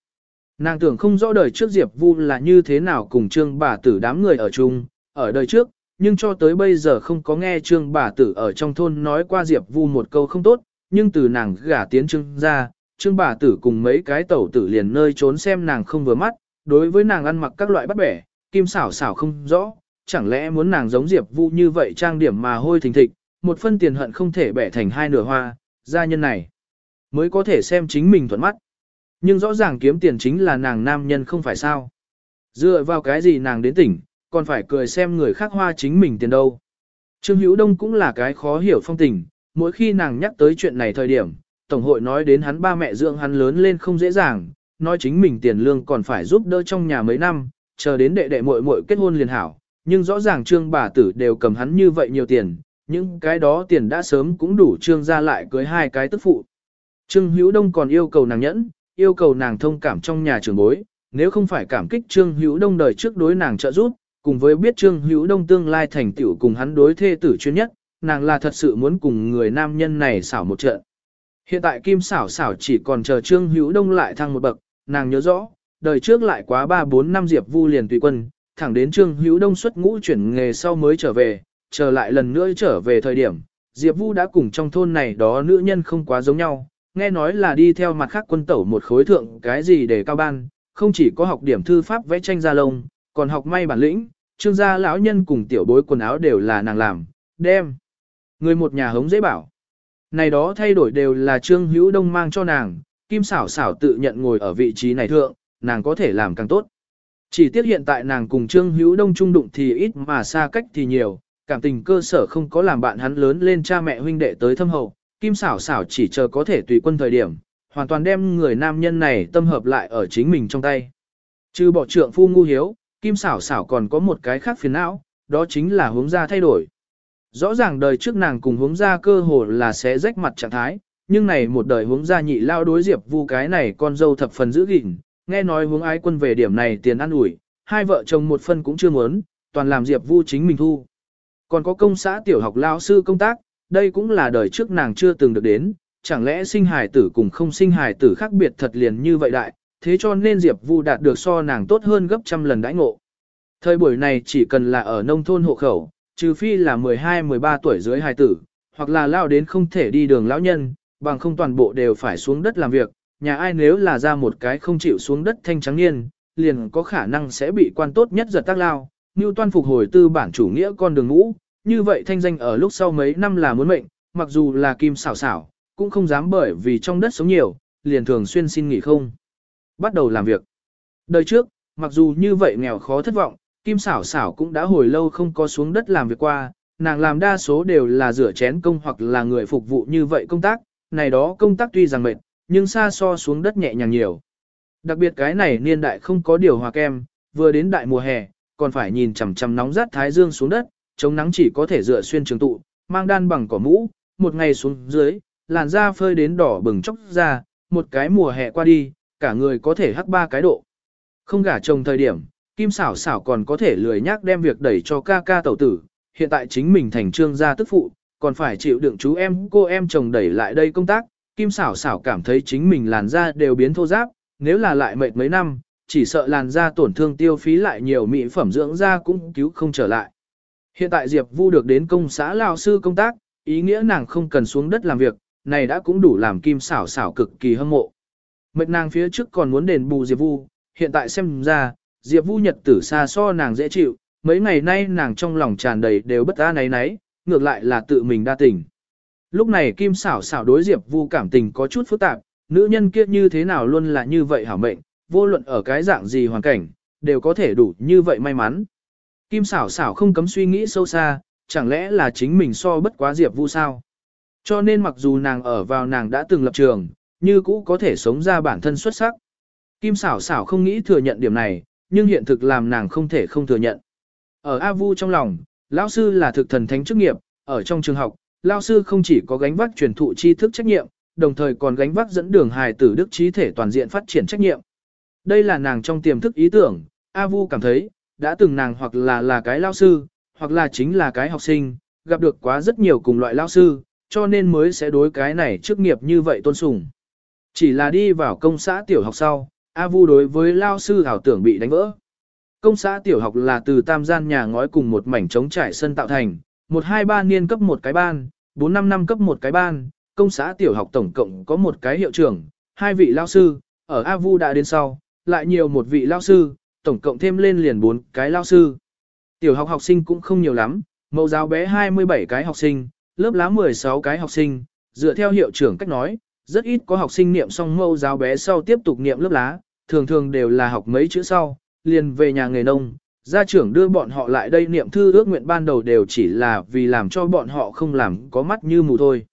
Nàng tưởng không rõ đời trước Diệp Vu là như thế nào cùng Trương bà tử đám người ở chung, ở đời trước, nhưng cho tới bây giờ không có nghe Trương bà tử ở trong thôn nói qua Diệp Vu một câu không tốt, nhưng từ nàng gả tiến Trương ra, Trương bà tử cùng mấy cái tẩu tử liền nơi trốn xem nàng không vừa mắt, đối với nàng ăn mặc các loại bắt bẻ, kim xảo xảo không rõ, chẳng lẽ muốn nàng giống Diệp Vu như vậy trang điểm mà hôi thình thịch, một phân tiền hận không thể bẻ thành hai nửa hoa, gia nhân này mới có thể xem chính mình thuận mắt. Nhưng rõ ràng kiếm tiền chính là nàng nam nhân không phải sao. Dựa vào cái gì nàng đến tỉnh, còn phải cười xem người khác hoa chính mình tiền đâu. Trương Hữu Đông cũng là cái khó hiểu phong tình, mỗi khi nàng nhắc tới chuyện này thời điểm, Tổng hội nói đến hắn ba mẹ dưỡng hắn lớn lên không dễ dàng, nói chính mình tiền lương còn phải giúp đỡ trong nhà mấy năm, chờ đến đệ đệ muội muội kết hôn liền hảo, nhưng rõ ràng trương bà tử đều cầm hắn như vậy nhiều tiền, những cái đó tiền đã sớm cũng đủ trương ra lại cưới hai cái tức phụ. Trương Hữu Đông còn yêu cầu nàng nhẫn, yêu cầu nàng thông cảm trong nhà trường bối, nếu không phải cảm kích Trương Hữu Đông đời trước đối nàng trợ giúp, cùng với biết Trương Hữu Đông tương lai thành tựu cùng hắn đối thê tử chuyên nhất, nàng là thật sự muốn cùng người nam nhân này xảo một trận. Hiện tại Kim xảo xảo chỉ còn chờ Trương Hữu Đông lại thăng một bậc, nàng nhớ rõ, đời trước lại quá 3-4 năm Diệp Vu liền tùy quân, thẳng đến Trương Hữu Đông xuất ngũ chuyển nghề sau mới trở về, trở lại lần nữa trở về thời điểm, Diệp Vu đã cùng trong thôn này đó nữ nhân không quá giống nhau, nghe nói là đi theo mặt khác quân tẩu một khối thượng cái gì để cao ban, không chỉ có học điểm thư pháp vẽ tranh da lông, còn học may bản lĩnh, trương gia lão nhân cùng tiểu bối quần áo đều là nàng làm, đem. Người một nhà hống dễ bảo. Này đó thay đổi đều là trương hữu đông mang cho nàng, kim xảo xảo tự nhận ngồi ở vị trí này thượng, nàng có thể làm càng tốt. Chỉ tiếc hiện tại nàng cùng trương hữu đông trung đụng thì ít mà xa cách thì nhiều, cảm tình cơ sở không có làm bạn hắn lớn lên cha mẹ huynh đệ tới thâm hậu, kim xảo xảo chỉ chờ có thể tùy quân thời điểm, hoàn toàn đem người nam nhân này tâm hợp lại ở chính mình trong tay. Trừ bỏ trượng phu ngu hiếu, kim xảo xảo còn có một cái khác phiền não, đó chính là hướng ra thay đổi. Rõ ràng đời trước nàng cùng hướng ra cơ hồ là sẽ rách mặt trạng thái, nhưng này một đời hướng ra nhị lao đối diệp vu cái này con dâu thập phần giữ gìn, nghe nói hướng ái quân về điểm này tiền ăn ủi, hai vợ chồng một phân cũng chưa muốn, toàn làm diệp vu chính mình thu. Còn có công xã tiểu học lao sư công tác, đây cũng là đời trước nàng chưa từng được đến, chẳng lẽ sinh hài tử cùng không sinh hài tử khác biệt thật liền như vậy đại, thế cho nên Diệp Vu đạt được so nàng tốt hơn gấp trăm lần đãi ngộ. Thời buổi này chỉ cần là ở nông thôn hộ khẩu, trừ phi là 12-13 tuổi dưới hài tử, hoặc là lao đến không thể đi đường lão nhân, bằng không toàn bộ đều phải xuống đất làm việc, nhà ai nếu là ra một cái không chịu xuống đất thanh trắng niên, liền có khả năng sẽ bị quan tốt nhất giật tác lao, như toan phục hồi tư bản chủ nghĩa con đường ngũ, như vậy thanh danh ở lúc sau mấy năm là muốn mệnh, mặc dù là kim xảo xảo, cũng không dám bởi vì trong đất sống nhiều, liền thường xuyên xin nghỉ không. Bắt đầu làm việc. Đời trước, mặc dù như vậy nghèo khó thất vọng, kim xảo xảo cũng đã hồi lâu không có xuống đất làm việc qua, nàng làm đa số đều là rửa chén công hoặc là người phục vụ như vậy công tác, này đó công tác tuy rằng mệt, nhưng xa so xuống đất nhẹ nhàng nhiều. Đặc biệt cái này niên đại không có điều hòa kem, vừa đến đại mùa hè, còn phải nhìn chằm chằm nóng rát thái dương xuống đất, chống nắng chỉ có thể dựa xuyên trường tụ, mang đan bằng cỏ mũ, một ngày xuống dưới, làn da phơi đến đỏ bừng chốc ra, một cái mùa hè qua đi, cả người có thể hắc ba cái độ. Không gả chồng thời điểm, Kim xảo xảo còn có thể lười nhác đem việc đẩy cho ca ca tẩu tử, hiện tại chính mình thành trương gia tức phụ, còn phải chịu đựng chú em cô em chồng đẩy lại đây công tác, Kim xảo xảo cảm thấy chính mình làn da đều biến thô ráp, nếu là lại mệt mấy năm, chỉ sợ làn da tổn thương tiêu phí lại nhiều mỹ phẩm dưỡng da cũng cứu không trở lại. Hiện tại Diệp Vu được đến công xã lao sư công tác, ý nghĩa nàng không cần xuống đất làm việc, này đã cũng đủ làm kim xảo xảo cực kỳ hâm mộ. Mệt nàng phía trước còn muốn đền bù Diệp Vu, hiện tại xem ra, Diệp Vu nhật tử xa so nàng dễ chịu, mấy ngày nay nàng trong lòng tràn đầy đều bất an náy náy, ngược lại là tự mình đa tình. Lúc này Kim xảo xảo đối Diệp Vu cảm tình có chút phức tạp, nữ nhân kia như thế nào luôn là như vậy hả mệnh, vô luận ở cái dạng gì hoàn cảnh, đều có thể đủ như vậy may mắn. Kim xảo xảo không cấm suy nghĩ sâu xa, chẳng lẽ là chính mình so bất quá Diệp Vu sao? Cho nên mặc dù nàng ở vào nàng đã từng lập trường, như cũ có thể sống ra bản thân xuất sắc. Kim xảo xảo không nghĩ thừa nhận điểm này, nhưng hiện thực làm nàng không thể không thừa nhận. Ở A Vu trong lòng, lão sư là thực thần thánh chức nghiệp, ở trong trường học, lão sư không chỉ có gánh vác truyền thụ tri thức trách nhiệm, đồng thời còn gánh vác dẫn đường hài tử đức trí thể toàn diện phát triển trách nhiệm. Đây là nàng trong tiềm thức ý tưởng, A Vu cảm thấy, đã từng nàng hoặc là là cái lao sư, hoặc là chính là cái học sinh, gặp được quá rất nhiều cùng loại lao sư, cho nên mới sẽ đối cái này chức nghiệp như vậy tôn sùng. Chỉ là đi vào công xã tiểu học sau, A Vu đối với lao sư ảo tưởng bị đánh vỡ. Công xã tiểu học là từ tam gian nhà ngói cùng một mảnh trống trải sân tạo thành, một hai ba niên cấp một cái ban, bốn năm năm cấp một cái ban, công xã tiểu học tổng cộng có một cái hiệu trưởng, hai vị lao sư, ở A Vu đã đến sau, lại nhiều một vị lao sư, tổng cộng thêm lên liền bốn cái lao sư. Tiểu học học sinh cũng không nhiều lắm, mẫu giáo bé 27 cái học sinh, lớp lá 16 cái học sinh, dựa theo hiệu trưởng cách nói, rất ít có học sinh niệm xong mẫu giáo bé sau tiếp tục niệm lớp lá, thường thường đều là học mấy chữ sau, liền về nhà nghề nông. Gia trưởng đưa bọn họ lại đây niệm thư ước nguyện ban đầu đều chỉ là vì làm cho bọn họ không làm có mắt như mù thôi.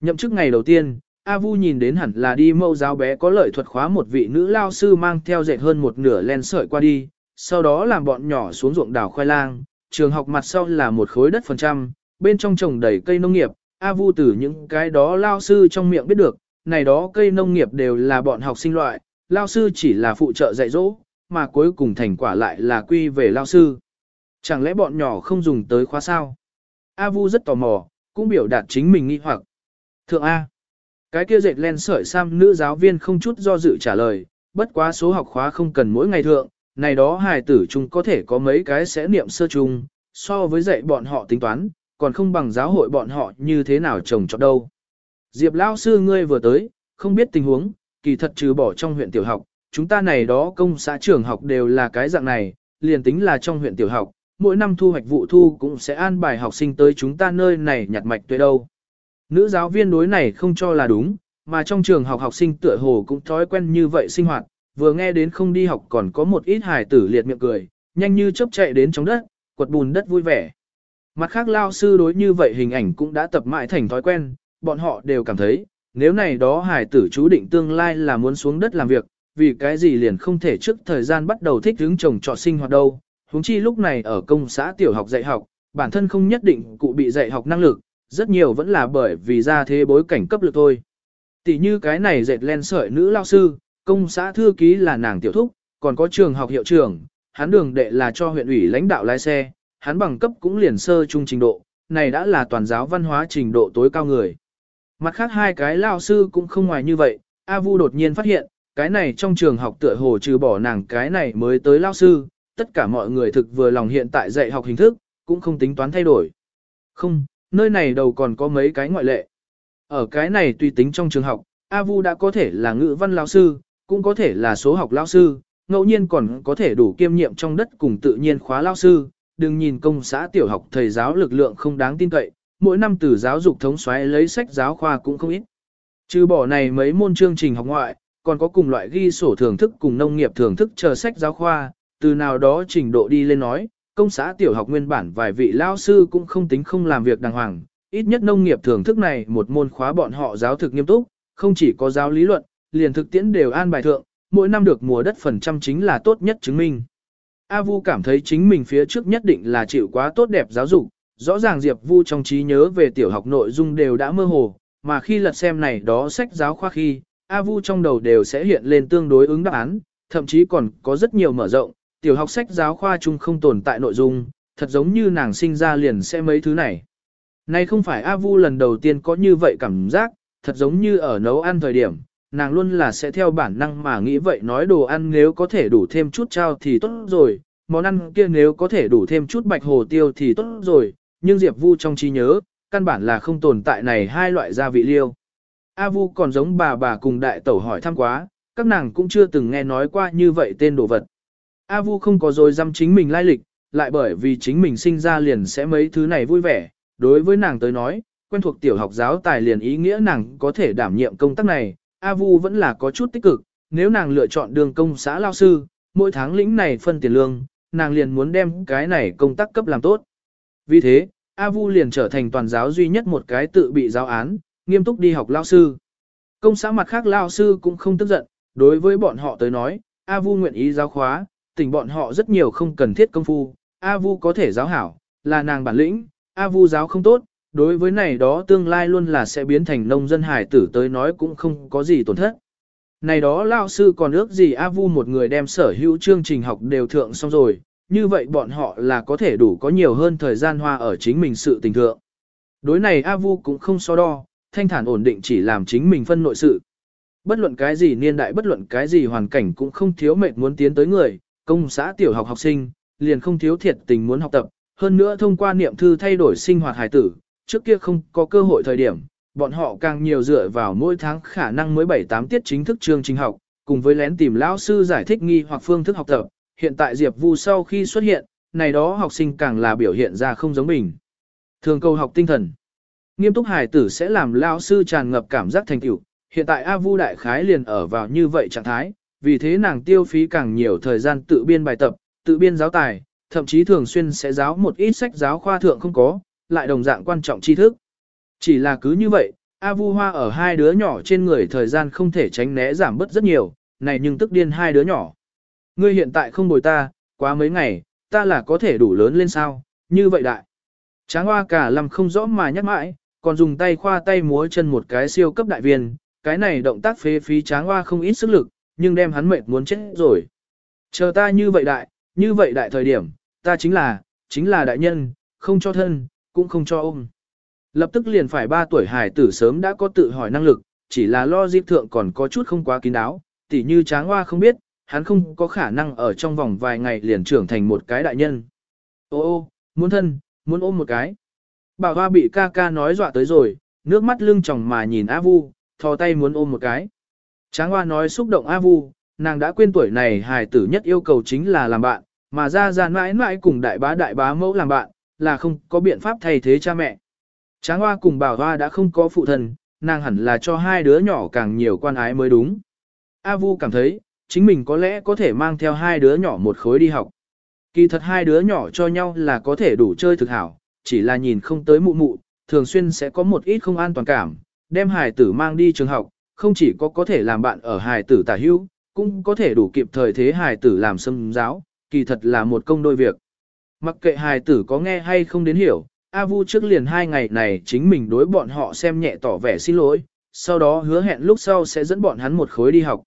Nhậm chức ngày đầu tiên, A Vu nhìn đến hẳn là đi mâu giáo bé có lợi thuật khóa một vị nữ lao sư mang theo dệt hơn một nửa len sợi qua đi, sau đó làm bọn nhỏ xuống ruộng đào khoai lang, trường học mặt sau là một khối đất phần trăm, bên trong trồng đầy cây nông nghiệp, A Vu từ những cái đó lao sư trong miệng biết được, này đó cây nông nghiệp đều là bọn học sinh loại, lao sư chỉ là phụ trợ dạy dỗ, mà cuối cùng thành quả lại là quy về lao sư. Chẳng lẽ bọn nhỏ không dùng tới khóa sao? A Vu rất tò mò, cũng biểu đạt chính mình nghi hoặc. Thượng A. Cái kia dệt len sợi sam nữ giáo viên không chút do dự trả lời, bất quá số học khóa không cần mỗi ngày thượng, này đó hài tử chung có thể có mấy cái sẽ niệm sơ chung, so với dạy bọn họ tính toán, còn không bằng giáo hội bọn họ như thế nào trồng trọt đâu. Diệp lão sư ngươi vừa tới, không biết tình huống, kỳ thật trừ bỏ trong huyện tiểu học, chúng ta này đó công xã trường học đều là cái dạng này, liền tính là trong huyện tiểu học, mỗi năm thu hoạch vụ thu cũng sẽ an bài học sinh tới chúng ta nơi này nhặt mạch tuệ đâu. Nữ giáo viên đối này không cho là đúng, mà trong trường học học sinh tựa hồ cũng thói quen như vậy sinh hoạt, vừa nghe đến không đi học còn có một ít hài tử liệt miệng cười, nhanh như chớp chạy đến trong đất, quật bùn đất vui vẻ. Mặt khác lao sư đối như vậy hình ảnh cũng đã tập mãi thành thói quen, bọn họ đều cảm thấy, nếu này đó hài tử chú định tương lai là muốn xuống đất làm việc, vì cái gì liền không thể trước thời gian bắt đầu thích hướng trồng trọt sinh hoạt đâu. Huống chi lúc này ở công xã tiểu học dạy học, bản thân không nhất định cụ bị dạy học năng lực, rất nhiều vẫn là bởi vì ra thế bối cảnh cấp lực thôi. Tỷ như cái này dệt len sợi nữ lao sư, công xã thư ký là nàng tiểu thúc, còn có trường học hiệu trưởng, hắn đường đệ là cho huyện ủy lãnh đạo lái xe, hắn bằng cấp cũng liền sơ trung trình độ, này đã là toàn giáo văn hóa trình độ tối cao người. Mặt khác hai cái lao sư cũng không ngoài như vậy, A Vu đột nhiên phát hiện, cái này trong trường học tựa hồ trừ bỏ nàng cái này mới tới lao sư, tất cả mọi người thực vừa lòng hiện tại dạy học hình thức, cũng không tính toán thay đổi. Không, nơi này đầu còn có mấy cái ngoại lệ. Ở cái này tùy tính trong trường học, A Vu đã có thể là ngữ văn lao sư, cũng có thể là số học lao sư, ngẫu nhiên còn có thể đủ kiêm nhiệm trong đất cùng tự nhiên khóa lao sư, đừng nhìn công xã tiểu học thầy giáo lực lượng không đáng tin cậy, mỗi năm từ giáo dục thống xoáy lấy sách giáo khoa cũng không ít. Trừ bỏ này mấy môn chương trình học ngoại, còn có cùng loại ghi sổ thưởng thức cùng nông nghiệp thưởng thức chờ sách giáo khoa, từ nào đó trình độ đi lên nói, công xã tiểu học nguyên bản vài vị lao sư cũng không tính không làm việc đàng hoàng, ít nhất nông nghiệp thưởng thức này một môn khóa bọn họ giáo thực nghiêm túc, không chỉ có giáo lý luận, liền thực tiễn đều an bài thượng, mỗi năm được mùa đất phần trăm chính là tốt nhất chứng minh. A Vu cảm thấy chính mình phía trước nhất định là chịu quá tốt đẹp giáo dục, rõ ràng Diệp Vu trong trí nhớ về tiểu học nội dung đều đã mơ hồ, mà khi lật xem này đó sách giáo khoa khi, A Vu trong đầu đều sẽ hiện lên tương đối ứng đáp án, thậm chí còn có rất nhiều mở rộng, tiểu học sách giáo khoa chung không tồn tại nội dung, thật giống như nàng sinh ra liền sẽ mấy thứ này. Nay không phải A Vu lần đầu tiên có như vậy cảm giác, thật giống như ở nấu ăn thời điểm, nàng luôn là sẽ theo bản năng mà nghĩ vậy nói đồ ăn nếu có thể đủ thêm chút trao thì tốt rồi, món ăn kia nếu có thể đủ thêm chút bạch hồ tiêu thì tốt rồi, nhưng Diệp Vu trong trí nhớ, căn bản là không tồn tại này hai loại gia vị liêu. A Vu còn giống bà bà cùng đại tẩu hỏi thăm quá, các nàng cũng chưa từng nghe nói qua như vậy tên đồ vật. A Vu không có rồi dăm chính mình lai lịch, lại bởi vì chính mình sinh ra liền sẽ mấy thứ này vui vẻ, đối với nàng tới nói, quen thuộc tiểu học giáo tài liền ý nghĩa nàng có thể đảm nhiệm công tác này, A Vu vẫn là có chút tích cực, nếu nàng lựa chọn đường công xã lao sư, mỗi tháng lĩnh này phân tiền lương, nàng liền muốn đem cái này công tác cấp làm tốt. Vì thế, A Vu liền trở thành toàn giáo duy nhất một cái tự bị giáo án, nghiêm túc đi học lao sư. Công xã mặt khác lao sư cũng không tức giận, đối với bọn họ tới nói, A Vu nguyện ý giáo khóa, tỉnh bọn họ rất nhiều không cần thiết công phu, A Vu có thể giáo hảo, là nàng bản lĩnh, A Vu giáo không tốt, đối với này đó tương lai luôn là sẽ biến thành nông dân hải tử tới nói cũng không có gì tổn thất. Này đó lao sư còn ước gì A Vu một người đem sở hữu chương trình học đều thượng xong rồi, như vậy bọn họ là có thể đủ có nhiều hơn thời gian hoa ở chính mình sự tình thượng. Đối này A Vu cũng không so đo, thanh thản ổn định chỉ làm chính mình phân nội sự. Bất luận cái gì niên đại bất luận cái gì hoàn cảnh cũng không thiếu mệt muốn tiến tới người, công xã tiểu học học sinh, liền không thiếu thiệt tình muốn học tập, hơn nữa thông qua niệm thư thay đổi sinh hoạt hài tử, trước kia không có cơ hội thời điểm, bọn họ càng nhiều dựa vào mỗi tháng khả năng mới 7-8 tiết chính thức chương trình học, cùng với lén tìm lão sư giải thích nghi hoặc phương thức học tập, hiện tại Diệp Vu sau khi xuất hiện, này đó học sinh càng là biểu hiện ra không giống mình. Thường câu học tinh thần. Nghiêm túc hài tử sẽ làm lão sư tràn ngập cảm giác thành tựu, hiện tại A Vu đại khái liền ở vào như vậy trạng thái, vì thế nàng tiêu phí càng nhiều thời gian tự biên bài tập, tự biên giáo tài, thậm chí thường xuyên sẽ giáo một ít sách giáo khoa thượng không có, lại đồng dạng quan trọng tri thức. Chỉ là cứ như vậy, A Vu Hoa ở hai đứa nhỏ trên người thời gian không thể tránh né giảm bớt rất nhiều, này nhưng tức điên hai đứa nhỏ. Ngươi hiện tại không bồi ta, quá mấy ngày, ta là có thể đủ lớn lên sao, như vậy đại. Tráng hoa cả làm không rõ mà nhắc mãi, còn dùng tay khoa tay múa chân một cái siêu cấp đại viên, cái này động tác phế phí tráng hoa không ít sức lực, nhưng đem hắn mệt muốn chết rồi. Chờ ta như vậy đại, như vậy đại thời điểm, ta chính là, chính là đại nhân, không cho thân, cũng không cho ôm. Lập tức liền phải 3 tuổi hải tử sớm đã có tự hỏi năng lực, chỉ là lo dịp thượng còn có chút không quá kín đáo, tỉ như tráng hoa không biết, hắn không có khả năng ở trong vòng vài ngày liền trưởng thành một cái đại nhân. Ô ô, muốn thân, muốn ôm một cái. Bảo hoa bị ca ca nói dọa tới rồi, nước mắt lưng tròng mà nhìn A Vu, thò tay muốn ôm một cái. Tráng hoa nói xúc động A Vu, nàng đã quên tuổi này hài tử nhất yêu cầu chính là làm bạn, mà ra ra mãi mãi cùng đại bá đại bá mẫu làm bạn, là không có biện pháp thay thế cha mẹ. Tráng hoa cùng bảo hoa đã không có phụ thân, nàng hẳn là cho hai đứa nhỏ càng nhiều quan ái mới đúng. A Vu cảm thấy, chính mình có lẽ có thể mang theo hai đứa nhỏ một khối đi học. Kỳ thật hai đứa nhỏ cho nhau là có thể đủ chơi thực hảo, chỉ là nhìn không tới mụ mụ, thường xuyên sẽ có một ít không an toàn cảm, đem hài tử mang đi trường học, không chỉ có có thể làm bạn ở hài tử tả hữu, cũng có thể đủ kịp thời thế hài tử làm xâm giáo, kỳ thật là một công đôi việc. Mặc kệ hài tử có nghe hay không đến hiểu, A Vu trước liền hai ngày này chính mình đối bọn họ xem nhẹ tỏ vẻ xin lỗi, sau đó hứa hẹn lúc sau sẽ dẫn bọn hắn một khối đi học.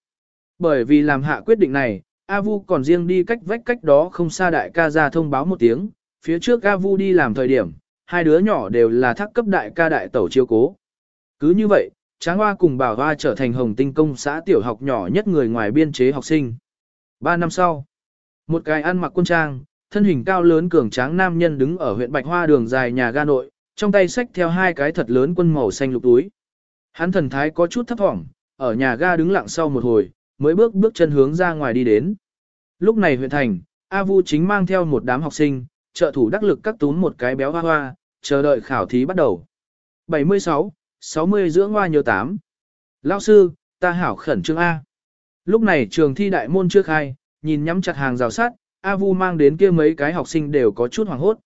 Bởi vì làm hạ quyết định này, A Vu còn riêng đi cách vách cách đó không xa đại ca ra thông báo một tiếng, phía trước A Vu đi làm thời điểm, hai đứa nhỏ đều là thác cấp đại ca đại tẩu chiêu cố. Cứ như vậy, Tráng Hoa cùng Bảo Hoa trở thành Hồng Tinh công xã tiểu học nhỏ nhất người ngoài biên chế học sinh. Ba năm sau, một cái ăn mặc quân trang, thân hình cao lớn cường tráng nam nhân đứng ở huyện Bạch Hoa đường dài nhà ga nội, trong tay xách theo hai cái thật lớn quân màu xanh lục túi. Hắn thần thái có chút thấp thỏm, ở nhà ga đứng lặng sau một hồi, mới bước bước chân hướng ra ngoài đi đến. Lúc này huyện thành, A Vu chính mang theo một đám học sinh, trợ thủ đắc lực các túm một cái béo hoa hoa, chờ đợi khảo thí bắt đầu. 76, 60 giữa ngoa nhớ 8. Lão sư, ta hảo khẩn trương A. Lúc này trường thi đại môn chưa khai, nhìn nhắm chặt hàng rào sát, A Vu mang đến kia mấy cái học sinh đều có chút hoảng hốt.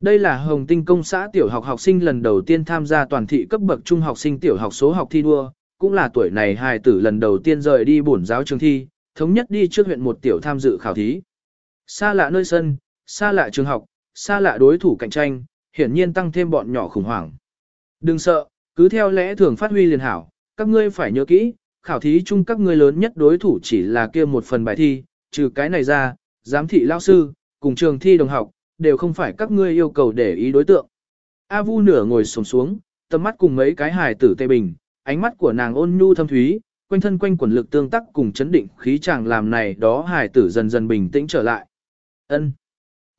Đây là Hồng Tinh công xã tiểu học học sinh lần đầu tiên tham gia toàn thị cấp bậc trung học sinh tiểu học số học thi đua, cũng là tuổi này hài tử lần đầu tiên rời đi bổn giáo trường thi, thống nhất đi trước huyện một tiểu tham dự khảo thí. Xa lạ nơi sân, xa lạ trường học, xa lạ đối thủ cạnh tranh, hiển nhiên tăng thêm bọn nhỏ khủng hoảng. Đừng sợ, cứ theo lẽ thường phát huy liền hảo, các ngươi phải nhớ kỹ, khảo thí chung các ngươi lớn nhất đối thủ chỉ là kia một phần bài thi, trừ cái này ra, giám thị lao sư, cùng trường thi đồng học, đều không phải các ngươi yêu cầu để ý đối tượng. A Vu nửa ngồi sổng xuống, tầm mắt cùng mấy cái hài tử tê bình, ánh mắt của nàng ôn nhu thâm thúy, quanh thân quanh quần lực tương tác cùng chấn định khí chàng làm này đó hài tử dần dần bình tĩnh trở lại. Ân.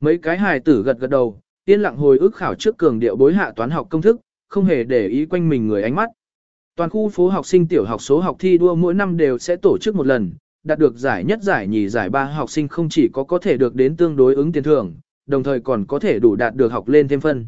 Mấy cái hài tử gật gật đầu, yên lặng hồi ức khảo trước cường điệu bối hạ toán học công thức, không hề để ý quanh mình người ánh mắt. Toàn khu phố học sinh tiểu học số học thi đua mỗi năm đều sẽ tổ chức một lần, đạt được giải nhất giải nhì giải ba học sinh không chỉ có có thể được đến tương đối ứng tiền thưởng, đồng thời còn có thể đủ đạt được học lên thêm phân.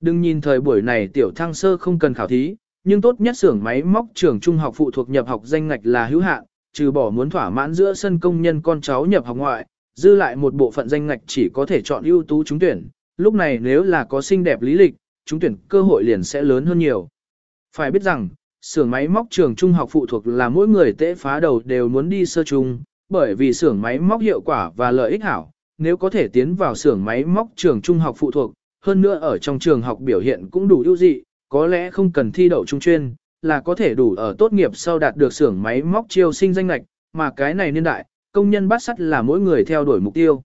Đừng nhìn thời buổi này tiểu thăng sơ không cần khảo thí, nhưng tốt nhất xưởng máy móc trường trung học phụ thuộc nhập học danh ngạch là hữu hạn, trừ bỏ muốn thỏa mãn giữa sân công nhân con cháu nhập học ngoại, dư lại một bộ phận danh ngạch chỉ có thể chọn ưu tú trúng tuyển, lúc này nếu là có xinh đẹp lý lịch, chúng tuyển cơ hội liền sẽ lớn hơn nhiều. Phải biết rằng, xưởng máy móc trường trung học phụ thuộc là mỗi người tễ phá đầu đều muốn đi sơ trung, bởi vì xưởng máy móc hiệu quả và lợi ích hảo, nếu có thể tiến vào xưởng máy móc trường trung học phụ thuộc, hơn nữa ở trong trường học biểu hiện cũng đủ ưu dị, có lẽ không cần thi đậu trung chuyên, là có thể đủ ở tốt nghiệp sau đạt được xưởng máy móc chiêu sinh danh lạch, mà cái này niên đại, công nhân bắt sắt là mỗi người theo đuổi mục tiêu.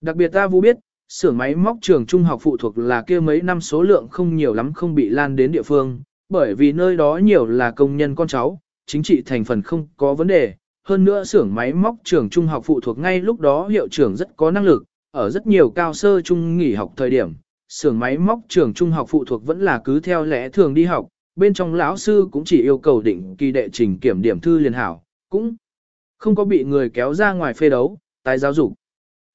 Đặc biệt ta vu biết, xưởng máy móc trường trung học phụ thuộc là kia mấy năm số lượng không nhiều lắm không bị lan đến địa phương, bởi vì nơi đó nhiều là công nhân con cháu, chính trị thành phần không có vấn đề. Hơn nữa xưởng máy móc trường trung học phụ thuộc ngay lúc đó hiệu trưởng rất có năng lực, ở rất nhiều cao sơ trung nghỉ học thời điểm, xưởng máy móc trường trung học phụ thuộc vẫn là cứ theo lẽ thường đi học, bên trong lão sư cũng chỉ yêu cầu định kỳ đệ trình kiểm điểm thư liền hảo, cũng không có bị người kéo ra ngoài phê đấu, tái giáo dục.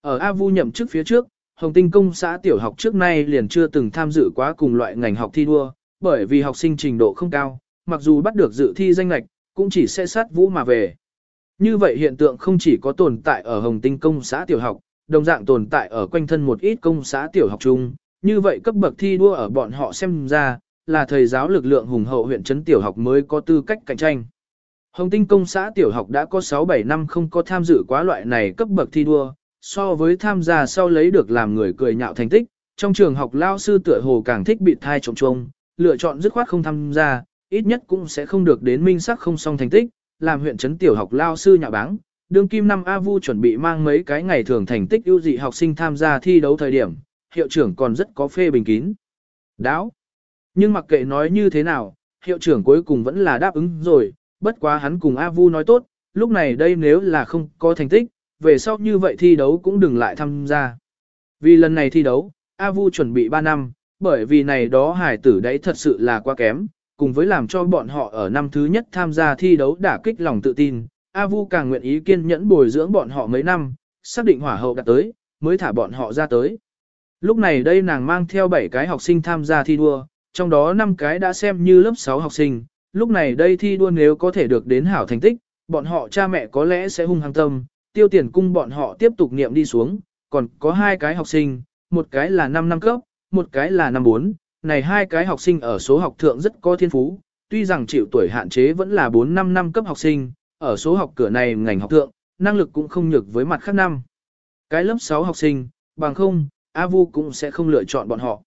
Ở A Vu nhậm chức phía trước, Hồng Tinh công xã tiểu học trước nay liền chưa từng tham dự quá cùng loại ngành học thi đua, bởi vì học sinh trình độ không cao, mặc dù bắt được dự thi danh lạch, cũng chỉ sẽ sát vũ mà về. Như vậy hiện tượng không chỉ có tồn tại ở Hồng Tinh công xã tiểu học, đồng dạng tồn tại ở quanh thân một ít công xã tiểu học chung, như vậy cấp bậc thi đua ở bọn họ xem ra, là thầy giáo lực lượng hùng hậu huyện trấn tiểu học mới có tư cách cạnh tranh. Hồng Tinh công xã tiểu học đã có 6-7 năm không có tham dự quá loại này cấp bậc thi đua, so với tham gia sau lấy được làm người cười nhạo thành tích, trong trường học lao sư tựa hồ càng thích bị thai trộm trông, lựa chọn dứt khoát không tham gia, ít nhất cũng sẽ không được đến minh sắc không song thành tích, làm huyện trấn tiểu học lao sư nhà báng. Đường kim năm A Vu chuẩn bị mang mấy cái ngày thường thành tích ưu dị học sinh tham gia thi đấu thời điểm, hiệu trưởng còn rất có phê bình kín. Đáo. Nhưng mặc kệ nói như thế nào, hiệu trưởng cuối cùng vẫn là đáp ứng rồi, bất quá hắn cùng A Vu nói tốt, lúc này đây nếu là không có thành tích, về sau như vậy thi đấu cũng đừng lại tham gia. Vì lần này thi đấu, A Vu chuẩn bị 3 năm, bởi vì này đó hải tử đấy thật sự là quá kém, cùng với làm cho bọn họ ở năm thứ nhất tham gia thi đấu đả kích lòng tự tin, A Vu càng nguyện ý kiên nhẫn bồi dưỡng bọn họ mấy năm, xác định hỏa hậu đạt tới, mới thả bọn họ ra tới. Lúc này đây nàng mang theo 7 cái học sinh tham gia thi đua, trong đó 5 cái đã xem như lớp 6 học sinh, lúc này đây thi đua nếu có thể được đến hảo thành tích, bọn họ cha mẹ có lẽ sẽ hung hăng tâm, tiêu tiền cung bọn họ tiếp tục niệm đi xuống, còn có hai cái học sinh, một cái là 5 năm cấp, một cái là năm 4, này hai cái học sinh ở số học thượng rất có thiên phú, tuy rằng chịu tuổi hạn chế vẫn là 4-5 năm cấp học sinh, ở số học cửa này ngành học thượng, năng lực cũng không nhược với mặt khác năm. Cái lớp 6 học sinh, bằng không, A Vu cũng sẽ không lựa chọn bọn họ.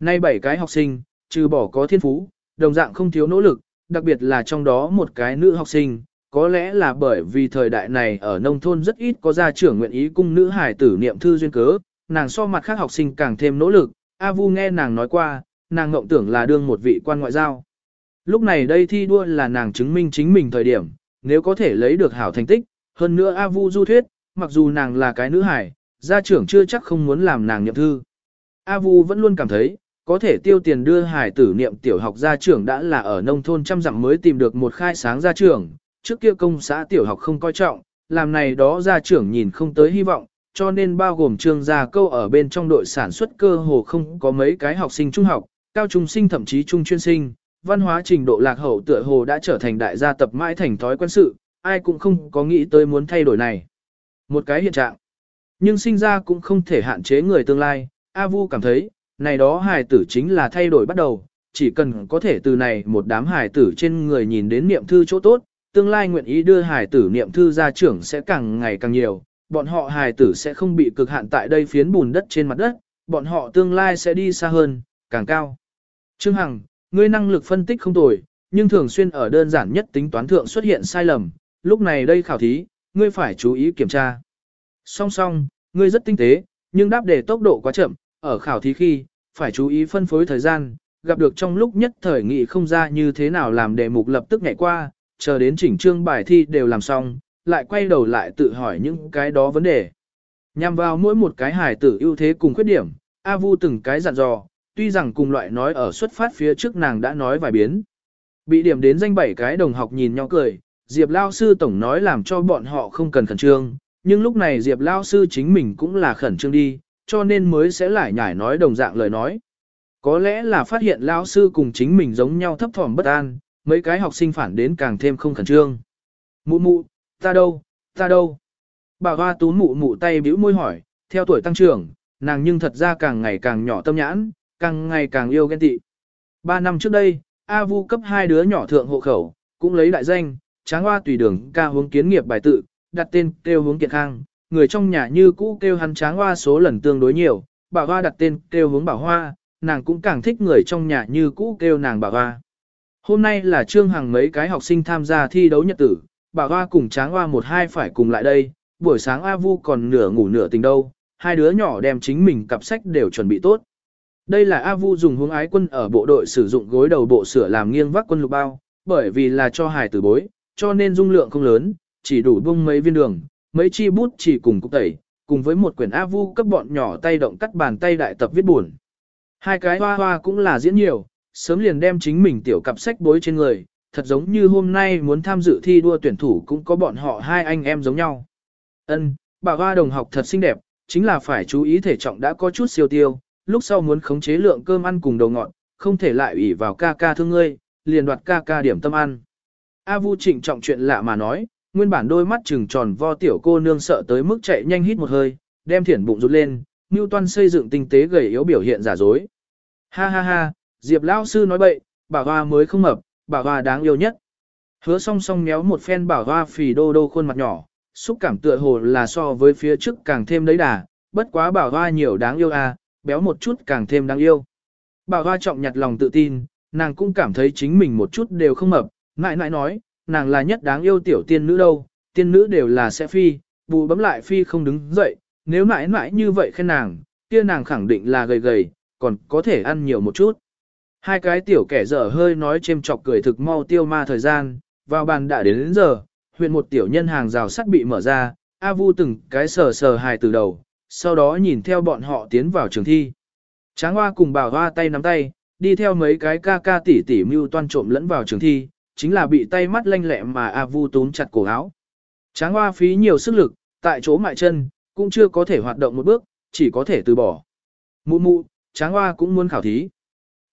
Nay bảy cái học sinh, trừ bỏ có thiên phú, đồng dạng không thiếu nỗ lực, đặc biệt là trong đó một cái nữ học sinh, có lẽ là bởi vì thời đại này ở nông thôn rất ít có gia trưởng nguyện ý cung nữ hải tử niệm thư duyên cớ, nàng so mặt khác học sinh càng thêm nỗ lực, A Vu nghe nàng nói qua, nàng ngộng tưởng là đương một vị quan ngoại giao. Lúc này đây thi đua là nàng chứng minh chính mình thời điểm, nếu có thể lấy được hảo thành tích, hơn nữa A Vu du thuyết, mặc dù nàng là cái nữ hải, gia trưởng chưa chắc không muốn làm nàng niệm thư. A Vu vẫn luôn cảm thấy, có thể tiêu tiền đưa hải tử niệm tiểu học gia trưởng đã là ở nông thôn trăm dặm mới tìm được một khai sáng gia trưởng, trước kia công xã tiểu học không coi trọng, làm này đó gia trưởng nhìn không tới hy vọng, cho nên bao gồm trương gia câu ở bên trong đội sản xuất cơ hồ không có mấy cái học sinh trung học, cao trung sinh thậm chí trung chuyên sinh, văn hóa trình độ lạc hậu tựa hồ đã trở thành đại gia tập mãi thành thói quen sự, ai cũng không có nghĩ tới muốn thay đổi này. Một cái hiện trạng. Nhưng sinh ra cũng không thể hạn chế người tương lai, A Vu cảm thấy, này đó hài tử chính là thay đổi bắt đầu, chỉ cần có thể từ này một đám hài tử trên người nhìn đến niệm thư chỗ tốt, tương lai nguyện ý đưa hài tử niệm thư ra trưởng sẽ càng ngày càng nhiều, bọn họ hài tử sẽ không bị cực hạn tại đây phiến bùn đất trên mặt đất, bọn họ tương lai sẽ đi xa hơn, càng cao. Trương Hằng, ngươi năng lực phân tích không tồi, nhưng thường xuyên ở đơn giản nhất tính toán thượng xuất hiện sai lầm, lúc này đây khảo thí, ngươi phải chú ý kiểm tra. Song song, ngươi rất tinh tế, nhưng đáp đề tốc độ quá chậm, ở khảo thí khi, phải chú ý phân phối thời gian, gặp được trong lúc nhất thời nghị không ra như thế nào làm đề mục lập tức nhảy qua, chờ đến chỉnh trương bài thi đều làm xong, lại quay đầu lại tự hỏi những cái đó vấn đề. Nhằm vào mỗi một cái hài tử ưu thế cùng khuyết điểm, A Vu từng cái dặn dò, tuy rằng cùng loại nói ở xuất phát phía trước nàng đã nói vài biến. Bị điểm đến danh bảy cái đồng học nhìn nhau cười, Diệp Lao Sư Tổng nói làm cho bọn họ không cần khẩn trương, nhưng lúc này Diệp Lao Sư chính mình cũng là khẩn trương đi, cho nên mới sẽ lại nhải nói đồng dạng lời nói. Có lẽ là phát hiện Lao Sư cùng chính mình giống nhau thấp thỏm bất an, mấy cái học sinh phản đến càng thêm không khẩn trương. Mụ mụ, ta đâu, ta đâu? Bà hoa tú mụ mụ tay bĩu môi hỏi, theo tuổi tăng trưởng, nàng nhưng thật ra càng ngày càng nhỏ tâm nhãn, càng ngày càng yêu ghen tị. Ba năm trước đây, A Vu cấp hai đứa nhỏ thượng hộ khẩu, cũng lấy đại danh, tráng hoa tùy đường ca hướng kiến nghiệp bài tự, đặt tên kêu hướng kiệt khang, người trong nhà như cũ kêu hắn tráng hoa số lần tương đối nhiều, bà hoa đặt tên kêu hướng bảo hoa, nàng cũng càng thích người trong nhà như cũ kêu nàng bà hoa. Hôm nay là trương hàng mấy cái học sinh tham gia thi đấu nhật tử, bà hoa cùng tráng hoa một hai phải cùng lại đây, buổi sáng A Vu còn nửa ngủ nửa tình đâu, hai đứa nhỏ đem chính mình cặp sách đều chuẩn bị tốt. Đây là A Vu dùng hướng ái quân ở bộ đội sử dụng gối đầu bộ sửa làm nghiêng vác quân lục bao, bởi vì là cho hài tử bối, cho nên dung lượng không lớn, chỉ đủ bung mấy viên đường, mấy chi bút chỉ cùng cục tẩy, cùng với một quyển A Vu cấp bọn nhỏ tay động cắt bàn tay đại tập viết buồn. Hai cái hoa hoa cũng là diễn nhiều, sớm liền đem chính mình tiểu cặp sách bối trên người, thật giống như hôm nay muốn tham dự thi đua tuyển thủ cũng có bọn họ hai anh em giống nhau. Ân, bà hoa đồng học thật xinh đẹp, chính là phải chú ý thể trọng đã có chút siêu tiêu, lúc sau muốn khống chế lượng cơm ăn cùng đầu ngọn, không thể lại ủy vào ca ca thương ngươi, liền đoạt ca ca điểm tâm ăn. A Vu trịnh trọng chuyện lạ mà nói, nguyên bản đôi mắt trừng tròn vo tiểu cô nương sợ tới mức chạy nhanh hít một hơi, đem thiển bụng rút lên, Newton xây dựng tinh tế gầy yếu biểu hiện giả dối. Ha ha ha, Diệp lão sư nói bậy, bảo hoa mới không mập, bảo hoa đáng yêu nhất. Hứa song song méo một phen bảo hoa phì đô đô khuôn mặt nhỏ, xúc cảm tựa hồ là so với phía trước càng thêm đấy đà, bất quá bảo hoa nhiều đáng yêu à, béo một chút càng thêm đáng yêu. Bảo hoa trọng nhặt lòng tự tin, nàng cũng cảm thấy chính mình một chút đều không mập, ngại ngại nói, nàng là nhất đáng yêu tiểu tiên nữ đâu, tiên nữ đều là sẽ phi, bù bấm lại phi không đứng dậy, nếu mãi mãi như vậy khen nàng, kia nàng khẳng định là gầy gầy, còn có thể ăn nhiều một chút. Hai cái tiểu kẻ dở hơi nói chêm chọc cười thực mau tiêu ma thời gian, vào bàn đã đến, đến giờ, huyện một tiểu nhân hàng rào sắt bị mở ra, A Vu từng cái sờ sờ hài từ đầu, sau đó nhìn theo bọn họ tiến vào trường thi. Tráng hoa cùng bảo hoa tay nắm tay, đi theo mấy cái ca ca tỉ tỉ mưu toan trộm lẫn vào trường thi, chính là bị tay mắt lanh lẹ mà A Vu túm chặt cổ áo. Tráng hoa phí nhiều sức lực, tại chỗ mại chân, cũng chưa có thể hoạt động một bước, chỉ có thể từ bỏ. Mụ mụ, tráng hoa cũng muốn khảo thí.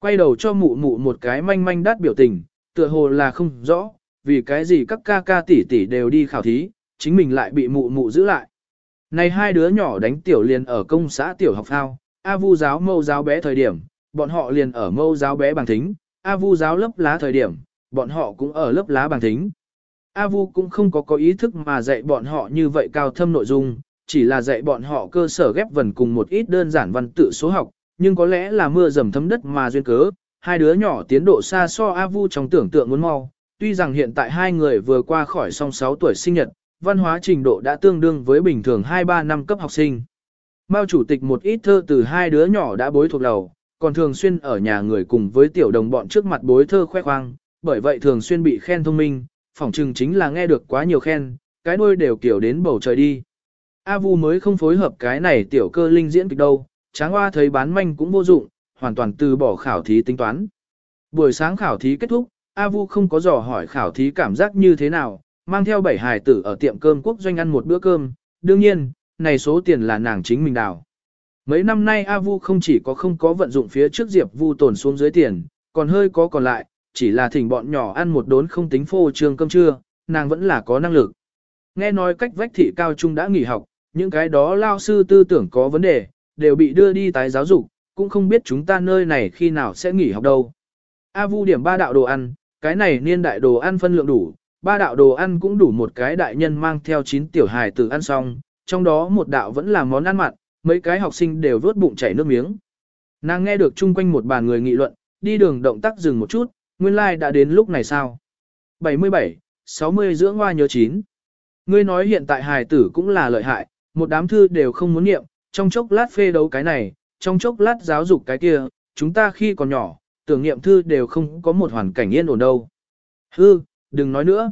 Quay đầu cho mụ mụ một cái manh manh đắt biểu tình, tựa hồ là không rõ, vì cái gì các ca ca tỷ tỷ đều đi khảo thí, chính mình lại bị mụ mụ giữ lại. Này hai đứa nhỏ đánh tiểu liền ở công xã tiểu học phao, A vu giáo mâu giáo bé thời điểm, bọn họ liền ở mâu giáo bé bằng thính, A vu giáo lớp lá thời điểm, bọn họ cũng ở lớp lá bằng thính. A vu cũng không có có ý thức mà dạy bọn họ như vậy cao thâm nội dung, chỉ là dạy bọn họ cơ sở ghép vần cùng một ít đơn giản văn tự số học, nhưng có lẽ là mưa dầm thấm đất mà duyên cớ, hai đứa nhỏ tiến độ xa so A vu trong tưởng tượng muốn mau, tuy rằng hiện tại hai người vừa qua khỏi song 6 tuổi sinh nhật, văn hóa trình độ đã tương đương với bình thường 2-3 năm cấp học sinh. Mao chủ tịch một ít thơ từ hai đứa nhỏ đã bối thuộc đầu, còn thường xuyên ở nhà người cùng với tiểu đồng bọn trước mặt bối thơ khoe khoang, bởi vậy thường xuyên bị khen thông minh, phỏng chừng chính là nghe được quá nhiều khen, cái đuôi đều kiểu đến bầu trời đi. A Vu mới không phối hợp cái này tiểu cơ linh diễn kịch đâu, tráng hoa thấy bán manh cũng vô dụng, hoàn toàn từ bỏ khảo thí tính toán. Buổi sáng khảo thí kết thúc, A Vu không có dò hỏi khảo thí cảm giác như thế nào, mang theo bảy hài tử ở tiệm cơm quốc doanh ăn một bữa cơm, đương nhiên, này số tiền là nàng chính mình đào. Mấy năm nay A Vu không chỉ có không có vận dụng phía trước Diệp Vu tồn xuống dưới tiền, còn hơi có còn lại, chỉ là thỉnh bọn nhỏ ăn một đốn không tính phô trương cơm trưa, nàng vẫn là có năng lực. Nghe nói cách vách thị cao trung đã nghỉ học, những cái đó lao sư tư tưởng có vấn đề, đều bị đưa đi tái giáo dục, cũng không biết chúng ta nơi này khi nào sẽ nghỉ học đâu. A Vu điểm ba đạo đồ ăn, cái này niên đại đồ ăn phân lượng đủ, ba đạo đồ ăn cũng đủ một cái đại nhân mang theo chín tiểu hài tử ăn xong, trong đó một đạo vẫn là món ăn mặn, mấy cái học sinh đều vớt bụng chảy nước miếng. Nàng nghe được chung quanh một bàn người nghị luận, đi đường động tác dừng một chút, nguyên lai like đã đến lúc này sao. 77, 60 dưỡng hoa nhớ chín. Ngươi nói hiện tại hài tử cũng là lợi hại, một đám thư đều không muốn niệm, trong chốc lát phê đấu cái này, trong chốc lát giáo dục cái kia, chúng ta khi còn nhỏ, tưởng niệm thư đều không có một hoàn cảnh yên ổn đâu. Hư, đừng nói nữa.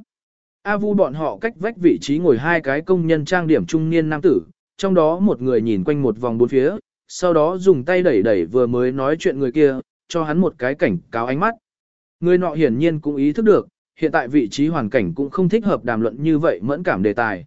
A vu bọn họ cách vách vị trí ngồi hai cái công nhân trang điểm trung niên nam tử, trong đó một người nhìn quanh một vòng bốn phía, sau đó dùng tay đẩy đẩy vừa mới nói chuyện người kia, cho hắn một cái cảnh cáo ánh mắt. Người nọ hiển nhiên cũng ý thức được, hiện tại vị trí hoàn cảnh cũng không thích hợp đàm luận như vậy mẫn cảm đề tài.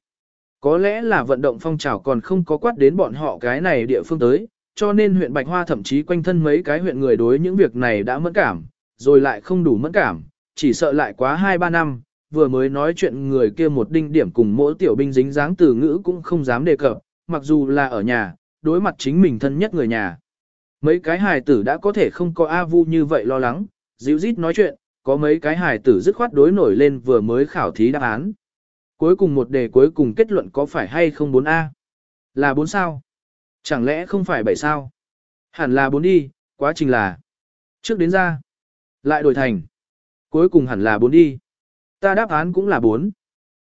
Có lẽ là vận động phong trào còn không có quát đến bọn họ cái này địa phương tới, cho nên huyện Bạch Hoa thậm chí quanh thân mấy cái huyện người đối những việc này đã mẫn cảm, rồi lại không đủ mẫn cảm, chỉ sợ lại quá 2-3 năm, vừa mới nói chuyện người kia một đinh điểm cùng mỗi tiểu binh dính dáng từ ngữ cũng không dám đề cập, mặc dù là ở nhà, đối mặt chính mình thân nhất người nhà. Mấy cái hài tử đã có thể không có A Vu như vậy lo lắng, dịu dít nói chuyện, có mấy cái hài tử dứt khoát đối nổi lên vừa mới khảo thí đáp án. Cuối cùng một đề cuối cùng kết luận có phải hay không 4A? Là 4 sao? Chẳng lẽ không phải 7 sao? Hẳn là 4 đi, quá trình là. Trước đến ra. Lại đổi thành. Cuối cùng hẳn là 4 đi. Ta đáp án cũng là 4.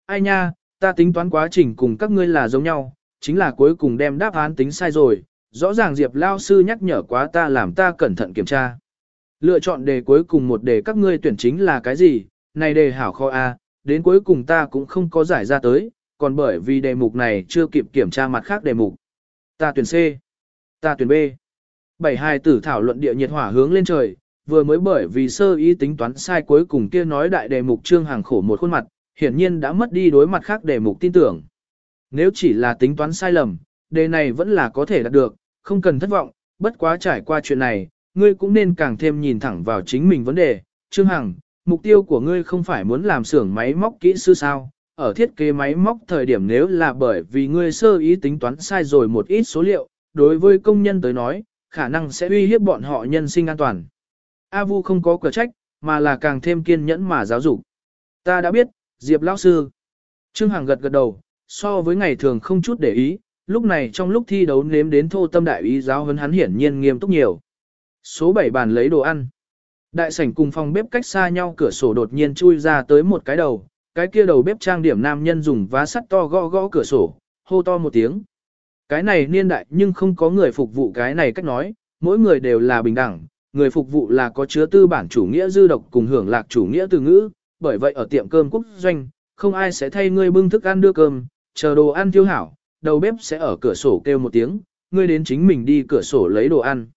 Ai nha, ta tính toán quá trình cùng các ngươi là giống nhau, chính là cuối cùng đem đáp án tính sai rồi. Rõ ràng Diệp Lao Sư nhắc nhở quá ta làm ta cẩn thận kiểm tra. Lựa chọn đề cuối cùng một đề các ngươi tuyển chính là cái gì, này đề hảo kho A, đến cuối cùng ta cũng không có giải ra tới, còn bởi vì đề mục này chưa kịp kiểm tra mặt khác đề mục. Ta tuyển C, ta tuyển B. Bảy hai tử thảo luận địa nhiệt hỏa hướng lên trời, vừa mới bởi vì sơ ý tính toán sai cuối cùng kia nói đại đề mục trương hàng khổ một khuôn mặt, hiển nhiên đã mất đi đối mặt khác đề mục tin tưởng. Nếu chỉ là tính toán sai lầm, đề này vẫn là có thể đạt được, không cần thất vọng, bất quá trải qua chuyện này, ngươi cũng nên càng thêm nhìn thẳng vào chính mình vấn đề. Trương Hằng, mục tiêu của ngươi không phải muốn làm xưởng máy móc kỹ sư sao? Ở thiết kế máy móc thời điểm nếu là bởi vì ngươi sơ ý tính toán sai rồi một ít số liệu, đối với công nhân tới nói, khả năng sẽ uy hiếp bọn họ nhân sinh an toàn. A Vu không có cửa trách, mà là càng thêm kiên nhẫn mà giáo dục. Ta đã biết, Diệp lão sư. Trương Hằng gật gật đầu, so với ngày thường không chút để ý, lúc này trong lúc thi đấu nếm đến thô tâm đại ý giáo huấn hắn hiển nhiên nghiêm túc nhiều. Số 7 bàn lấy đồ ăn. Đại sảnh cùng phòng bếp cách xa nhau cửa sổ đột nhiên chui ra tới một cái đầu, cái kia đầu bếp trang điểm nam nhân dùng vá sắt to gõ gõ cửa sổ, hô to một tiếng. Cái này niên đại nhưng không có người phục vụ cái này cách nói, mỗi người đều là bình đẳng, người phục vụ là có chứa tư bản chủ nghĩa dư độc cùng hưởng lạc chủ nghĩa từ ngữ, bởi vậy ở tiệm cơm quốc doanh, không ai sẽ thay ngươi bưng thức ăn đưa cơm, chờ đồ ăn tiêu hảo, đầu bếp sẽ ở cửa sổ kêu một tiếng, ngươi đến chính mình đi cửa sổ lấy đồ ăn.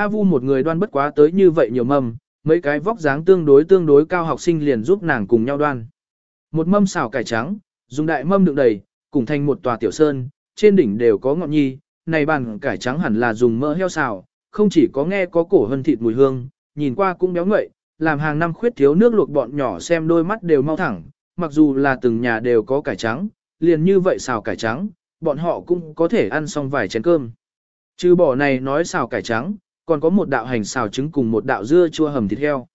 A Vu một người đoan bất quá tới như vậy nhiều mâm, mấy cái vóc dáng tương đối tương đối cao học sinh liền giúp nàng cùng nhau đoan. Một mâm xào cải trắng, dùng đại mâm đựng đầy, cùng thành một tòa tiểu sơn, trên đỉnh đều có ngọn nhi, này bàn cải trắng hẳn là dùng mỡ heo xào, không chỉ có nghe có cổ hơn thịt mùi hương, nhìn qua cũng béo ngậy, làm hàng năm khuyết thiếu nước luộc bọn nhỏ xem đôi mắt đều mau thẳng, mặc dù là từng nhà đều có cải trắng, liền như vậy xào cải trắng, bọn họ cũng có thể ăn xong vài chén cơm. Trừ bỏ này nói xào cải trắng, còn có một đạo hành xào trứng cùng một đạo dưa chua hầm thịt heo.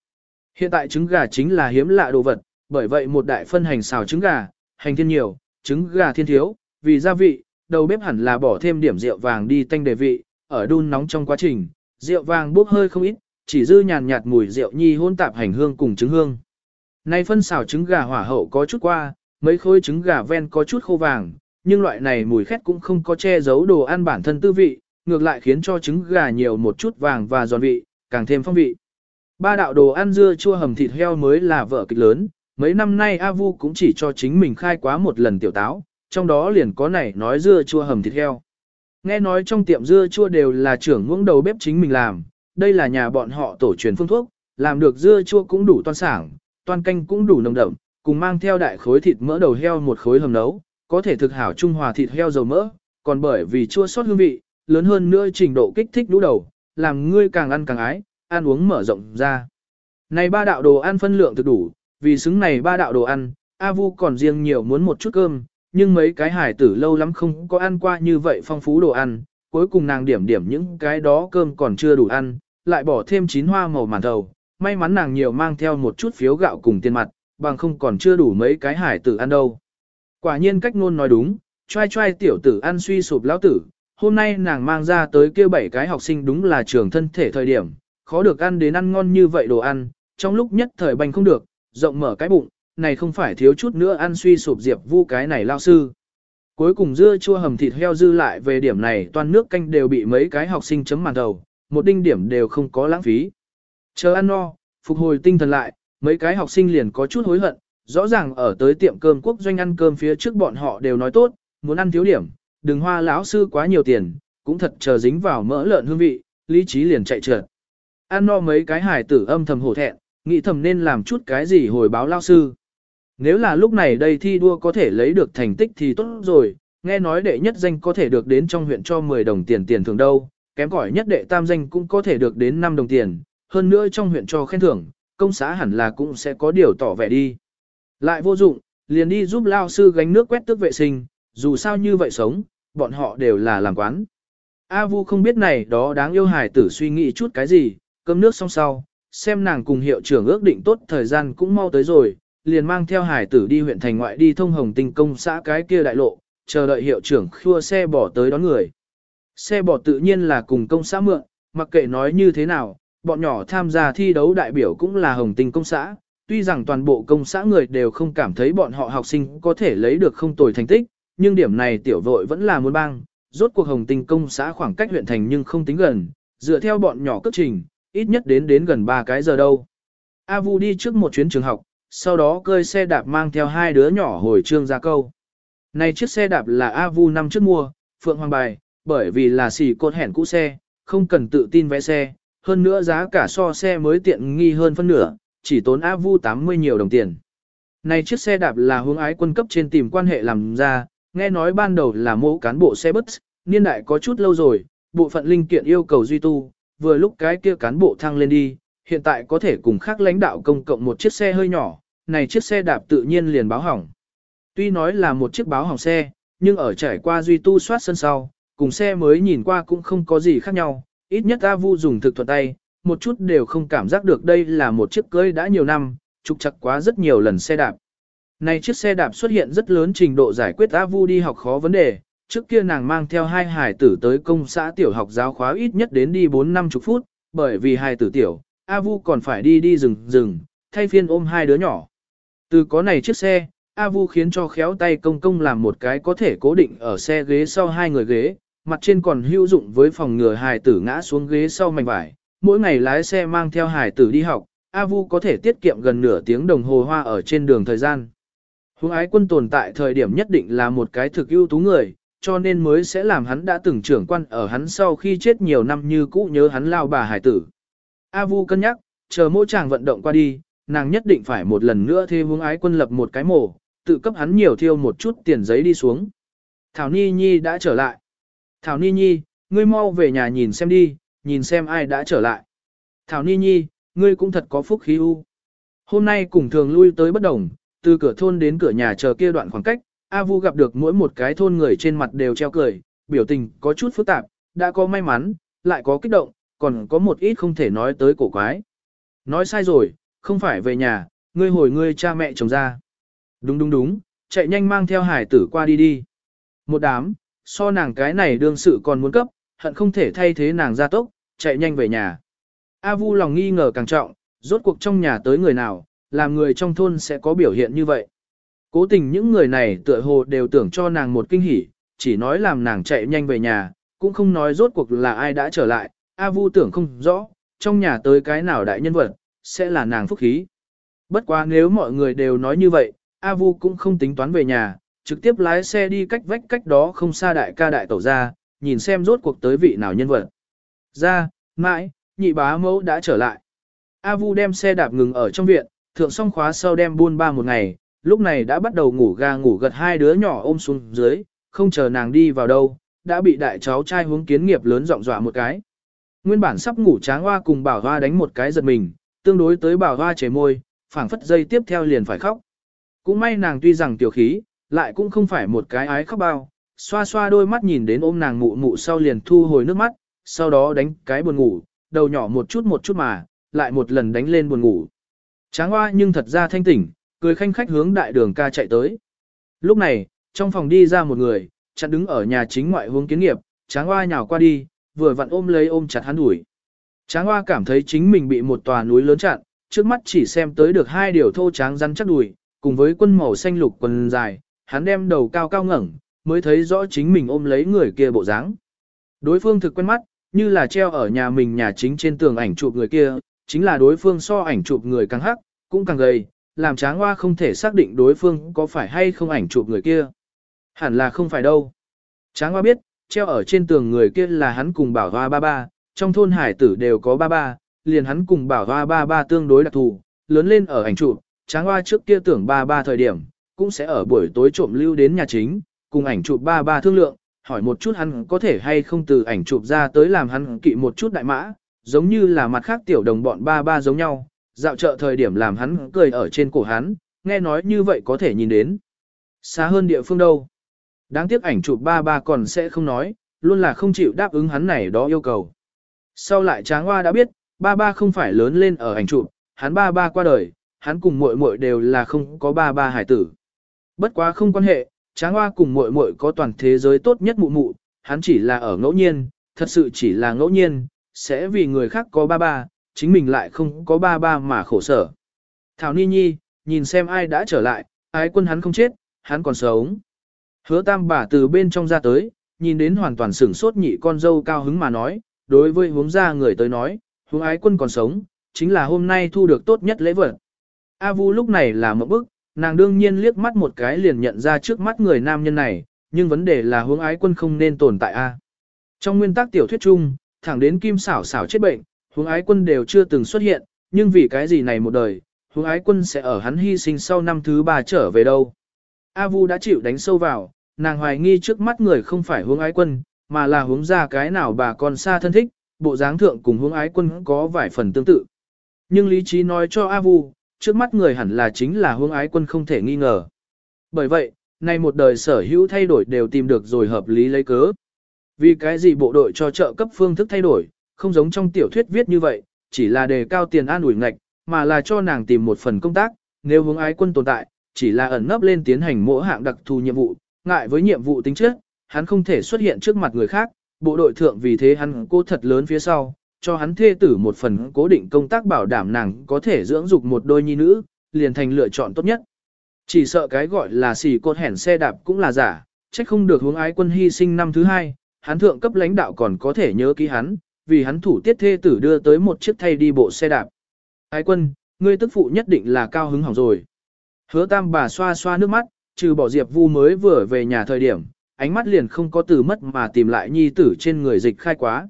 Hiện tại trứng gà chính là hiếm lạ đồ vật, bởi vậy một đại phân hành xào trứng gà, hành thiên nhiều, trứng gà thiên thiếu, vì gia vị, đầu bếp hẳn là bỏ thêm điểm rượu vàng đi tanh đề vị, ở đun nóng trong quá trình, rượu vàng bốc hơi không ít, chỉ dư nhàn nhạt mùi rượu nhi hôn tạp hành hương cùng trứng hương. Nay phân xào trứng gà hỏa hậu có chút qua, mấy khối trứng gà ven có chút khô vàng, nhưng loại này mùi khét cũng không có che giấu đồ ăn bản thân tư vị, ngược lại khiến cho trứng gà nhiều một chút vàng và giòn vị, càng thêm phong vị. Ba đạo đồ ăn dưa chua hầm thịt heo mới là vợ kịch lớn, mấy năm nay A Vu cũng chỉ cho chính mình khai quá một lần tiểu táo, trong đó liền có này nói dưa chua hầm thịt heo. Nghe nói trong tiệm dưa chua đều là trưởng ngưỡng đầu bếp chính mình làm, đây là nhà bọn họ tổ truyền phương thuốc, làm được dưa chua cũng đủ toan sảng, toan canh cũng đủ nồng đậm, cùng mang theo đại khối thịt mỡ đầu heo một khối hầm nấu, có thể thực hảo trung hòa thịt heo dầu mỡ, còn bởi vì chua sót hương vị, lớn hơn nữa trình độ kích thích đũ đầu, làm ngươi càng ăn càng ái, ăn uống mở rộng ra. Này ba đạo đồ ăn phân lượng thực đủ, vì xứng này ba đạo đồ ăn, A Vu còn riêng nhiều muốn một chút cơm, nhưng mấy cái hải tử lâu lắm không có ăn qua như vậy phong phú đồ ăn, cuối cùng nàng điểm điểm những cái đó cơm còn chưa đủ ăn, lại bỏ thêm chín hoa màu màn thầu, may mắn nàng nhiều mang theo một chút phiếu gạo cùng tiền mặt, bằng không còn chưa đủ mấy cái hải tử ăn đâu. Quả nhiên cách ngôn nói đúng, trai trai tiểu tử ăn suy sụp lão tử, hôm nay nàng mang ra tới kêu bảy cái học sinh đúng là trường thân thể thời điểm, khó được ăn đến ăn ngon như vậy đồ ăn, trong lúc nhất thời bành không được, rộng mở cái bụng, này không phải thiếu chút nữa ăn suy sụp diệp vu cái này lao sư. Cuối cùng dưa chua hầm thịt heo dư lại về điểm này toàn nước canh đều bị mấy cái học sinh chấm màn đầu, một đinh điểm đều không có lãng phí. Chờ ăn no, phục hồi tinh thần lại, mấy cái học sinh liền có chút hối hận, rõ ràng ở tới tiệm cơm quốc doanh ăn cơm phía trước bọn họ đều nói tốt, muốn ăn thiếu điểm, đừng hoa lão sư quá nhiều tiền, cũng thật chờ dính vào mỡ lợn hương vị, lý trí liền chạy trượt. Ăn no mấy cái hải tử âm thầm hổ thẹn, nghĩ thầm nên làm chút cái gì hồi báo lão sư. Nếu là lúc này đây thi đua có thể lấy được thành tích thì tốt rồi, nghe nói đệ nhất danh có thể được đến trong huyện cho 10 đồng tiền tiền thưởng đâu, kém cỏi nhất đệ tam danh cũng có thể được đến 5 đồng tiền, hơn nữa trong huyện cho khen thưởng, công xã hẳn là cũng sẽ có điều tỏ vẻ đi. Lại vô dụng, liền đi giúp lao sư gánh nước quét tước vệ sinh, dù sao như vậy sống, bọn họ đều là làm quán. A Vu không biết này đó đáng yêu hài tử suy nghĩ chút cái gì, cơm nước xong sau, xem nàng cùng hiệu trưởng ước định tốt thời gian cũng mau tới rồi, liền mang theo hài tử đi huyện thành ngoại đi thông hồng tinh công xã cái kia đại lộ, chờ đợi hiệu trưởng khua xe bỏ tới đón người. Xe bỏ tự nhiên là cùng công xã mượn, mặc kệ nói như thế nào, bọn nhỏ tham gia thi đấu đại biểu cũng là hồng tinh công xã, tuy rằng toàn bộ công xã người đều không cảm thấy bọn họ học sinh có thể lấy được không tồi thành tích, nhưng điểm này tiểu vội vẫn là muốn băng, rốt cuộc hồng tinh công xã khoảng cách huyện thành nhưng không tính gần, dựa theo bọn nhỏ cất trình, ít nhất đến đến gần 3 cái giờ đâu. A Vu đi trước một chuyến trường học, sau đó cơi xe đạp mang theo hai đứa nhỏ hồi trương ra câu. Này chiếc xe đạp là A Vu năm trước mua, Phượng Hoàng Bài, bởi vì là xỉ cột hẻn cũ xe, không cần tự tin vẽ xe, hơn nữa giá cả so xe mới tiện nghi hơn phân nửa, chỉ tốn A Vu 80 nhiều đồng tiền. Này chiếc xe đạp là hướng ái quân cấp trên tìm quan hệ làm ra, nghe nói ban đầu là mẫu cán bộ xe bus, niên đại có chút lâu rồi, bộ phận linh kiện yêu cầu duy tu, vừa lúc cái kia cán bộ thăng lên đi, hiện tại có thể cùng khác lãnh đạo công cộng một chiếc xe hơi nhỏ, này chiếc xe đạp tự nhiên liền báo hỏng. Tuy nói là một chiếc báo hỏng xe, nhưng ở trải qua duy tu soát sân sau, cùng xe mới nhìn qua cũng không có gì khác nhau, ít nhất A Vu dùng thực thuận tay, một chút đều không cảm giác được đây là một chiếc cưới đã nhiều năm, trục chặt quá rất nhiều lần xe đạp. Này chiếc xe đạp xuất hiện rất lớn trình độ giải quyết A Vu đi học khó vấn đề, trước kia nàng mang theo hai hải tử tới công xã tiểu học giáo khóa ít nhất đến đi 4 năm chục phút, bởi vì hai tử tiểu, A Vu còn phải đi đi rừng rừng, thay phiên ôm hai đứa nhỏ. Từ có này chiếc xe, A Vu khiến cho khéo tay công công làm một cái có thể cố định ở xe ghế sau hai người ghế, mặt trên còn hữu dụng với phòng ngừa hài tử ngã xuống ghế sau mảnh vải. Mỗi ngày lái xe mang theo hài tử đi học, A Vu có thể tiết kiệm gần nửa tiếng đồng hồ hoa ở trên đường thời gian. Hùng ái quân tồn tại thời điểm nhất định là một cái thực ưu tú người, cho nên mới sẽ làm hắn đã từng trưởng quan ở hắn sau khi chết nhiều năm như cũ nhớ hắn lao bà hải tử. A Vu cân nhắc, chờ mỗi chàng vận động qua đi, nàng nhất định phải một lần nữa thêm hướng ái quân lập một cái mổ, tự cấp hắn nhiều thiêu một chút tiền giấy đi xuống. Thảo Ni Nhi đã trở lại. Thảo Ni Nhi, ngươi mau về nhà nhìn xem đi, nhìn xem ai đã trở lại. Thảo Ni Nhi, ngươi cũng thật có phúc khí u. Hôm nay cùng thường lui tới bất đồng, từ cửa thôn đến cửa nhà chờ kia đoạn khoảng cách, A Vu gặp được mỗi một cái thôn người trên mặt đều treo cười, biểu tình có chút phức tạp, đã có may mắn, lại có kích động, còn có một ít không thể nói tới cổ quái. Nói sai rồi, không phải về nhà, ngươi hồi ngươi cha mẹ chồng ra. Đúng đúng đúng, chạy nhanh mang theo hải tử qua đi đi. Một đám, so nàng cái này đương sự còn muốn cấp, hận không thể thay thế nàng ra tốc, chạy nhanh về nhà. A Vu lòng nghi ngờ càng trọng, rốt cuộc trong nhà tới người nào, làm người trong thôn sẽ có biểu hiện như vậy. Cố tình những người này tựa hồ đều tưởng cho nàng một kinh hỉ, chỉ nói làm nàng chạy nhanh về nhà, cũng không nói rốt cuộc là ai đã trở lại, A Vu tưởng không rõ, trong nhà tới cái nào đại nhân vật, sẽ là nàng phúc khí. Bất quá nếu mọi người đều nói như vậy, A Vu cũng không tính toán về nhà, trực tiếp lái xe đi cách vách cách đó không xa đại ca đại tẩu ra, nhìn xem rốt cuộc tới vị nào nhân vật. Ra, mãi, nhị bá mẫu đã trở lại. A Vu đem xe đạp ngừng ở trong viện, thượng xong khóa sau đem buôn ba một ngày, lúc này đã bắt đầu ngủ ga ngủ gật hai đứa nhỏ ôm xuống dưới, không chờ nàng đi vào đâu, đã bị đại cháu trai hướng kiến nghiệp lớn giọng dọa một cái. Nguyên bản sắp ngủ tráng hoa cùng bảo hoa đánh một cái giật mình, tương đối tới bảo hoa chế môi, phảng phất dây tiếp theo liền phải khóc. Cũng may nàng tuy rằng tiểu khí, lại cũng không phải một cái ái khóc bao, xoa xoa đôi mắt nhìn đến ôm nàng mụ mụ sau liền thu hồi nước mắt, sau đó đánh cái buồn ngủ, đầu nhỏ một chút một chút mà, lại một lần đánh lên buồn ngủ. Tráng hoa nhưng thật ra thanh tỉnh, cười khanh khách hướng đại đường ca chạy tới. Lúc này, trong phòng đi ra một người, chặn đứng ở nhà chính ngoại hướng kiến nghiệp, tráng hoa nhào qua đi, vừa vặn ôm lấy ôm chặt hắn đuổi. Tráng hoa cảm thấy chính mình bị một tòa núi lớn chặn, trước mắt chỉ xem tới được hai điều thô tráng rắn chắc đùi, cùng với quân màu xanh lục quần dài, hắn đem đầu cao cao ngẩng, mới thấy rõ chính mình ôm lấy người kia bộ dáng. Đối phương thực quen mắt, như là treo ở nhà mình nhà chính trên tường ảnh chụp người kia, chính là đối phương so ảnh chụp người càng hắc, cũng càng gầy, làm tráng hoa không thể xác định đối phương có phải hay không ảnh chụp người kia. Hẳn là không phải đâu. Tráng hoa biết, treo ở trên tường người kia là hắn cùng bảo hoa ba ba, trong thôn hải tử đều có ba ba, liền hắn cùng bảo hoa ba ba tương đối đặc thù, lớn lên ở ảnh chụp, tráng hoa trước kia tưởng ba ba thời điểm, cũng sẽ ở buổi tối trộm lưu đến nhà chính, cùng ảnh chụp ba ba thương lượng, hỏi một chút hắn có thể hay không từ ảnh chụp ra tới làm hắn kỵ một chút đại mã, giống như là mặt khác tiểu đồng bọn ba ba giống nhau, dạo chợ thời điểm làm hắn cười ở trên cổ hắn, nghe nói như vậy có thể nhìn đến. Xa hơn địa phương đâu. Đáng tiếc ảnh chụp ba ba còn sẽ không nói, luôn là không chịu đáp ứng hắn này đó yêu cầu. Sau lại tráng hoa đã biết, ba ba không phải lớn lên ở ảnh chụp, hắn ba ba qua đời, hắn cùng muội muội đều là không có ba ba hải tử. Bất quá không quan hệ, tráng hoa cùng muội muội có toàn thế giới tốt nhất mụ mụ, hắn chỉ là ở ngẫu nhiên, thật sự chỉ là ngẫu nhiên, sẽ vì người khác có ba ba, chính mình lại không có ba ba mà khổ sở. Thảo Ni Nhi, nhìn xem ai đã trở lại, ái quân hắn không chết, hắn còn sống. Hứa tam bà từ bên trong ra tới, nhìn đến hoàn toàn sửng sốt nhị con dâu cao hứng mà nói, đối với hướng ra người tới nói, hướng ái quân còn sống, chính là hôm nay thu được tốt nhất lễ vật. A Vu lúc này là một bức, nàng đương nhiên liếc mắt một cái liền nhận ra trước mắt người nam nhân này, nhưng vấn đề là hướng ái quân không nên tồn tại A. Trong nguyên tắc tiểu thuyết chung, thẳng đến kim xảo xảo chết bệnh, hướng ái quân đều chưa từng xuất hiện, nhưng vì cái gì này một đời, hướng ái quân sẽ ở hắn hy sinh sau năm thứ ba trở về đâu. A Vu đã chịu đánh sâu vào, nàng hoài nghi trước mắt người không phải hướng ái quân, mà là hướng ra cái nào bà con xa thân thích, bộ dáng thượng cùng hướng ái quân có vài phần tương tự. Nhưng lý trí nói cho A Vu, trước mắt người hẳn là chính là hướng ái quân không thể nghi ngờ. Bởi vậy, nay một đời sở hữu thay đổi đều tìm được rồi hợp lý lấy cớ. Vì cái gì bộ đội cho trợ cấp phương thức thay đổi, không giống trong tiểu thuyết viết như vậy, chỉ là đề cao tiền an ủi ngạch, mà là cho nàng tìm một phần công tác, nếu hướng ái quân tồn tại, chỉ là ẩn nấp lên tiến hành mỗi hạng đặc thù nhiệm vụ, ngại với nhiệm vụ tính chất, hắn không thể xuất hiện trước mặt người khác, bộ đội thượng vì thế hắn cố thật lớn phía sau, cho hắn thê tử một phần cố định công tác bảo đảm nàng có thể dưỡng dục một đôi nhi nữ, liền thành lựa chọn tốt nhất. Chỉ sợ cái gọi là xì cột hẻn xe đạp cũng là giả, trách không được hướng ái quân hy sinh năm thứ hai, hắn thượng cấp lãnh đạo còn có thể nhớ ký hắn, vì hắn thủ tiết thê tử đưa tới một chiếc thay đi bộ xe đạp. Ái quân, ngươi tức phụ nhất định là cao hứng hỏng rồi. Hứa tam bà xoa xoa nước mắt, trừ bỏ Diệp Vu mới vừa về nhà thời điểm, ánh mắt liền không có từ mất mà tìm lại nhi tử trên người dịch khai quá.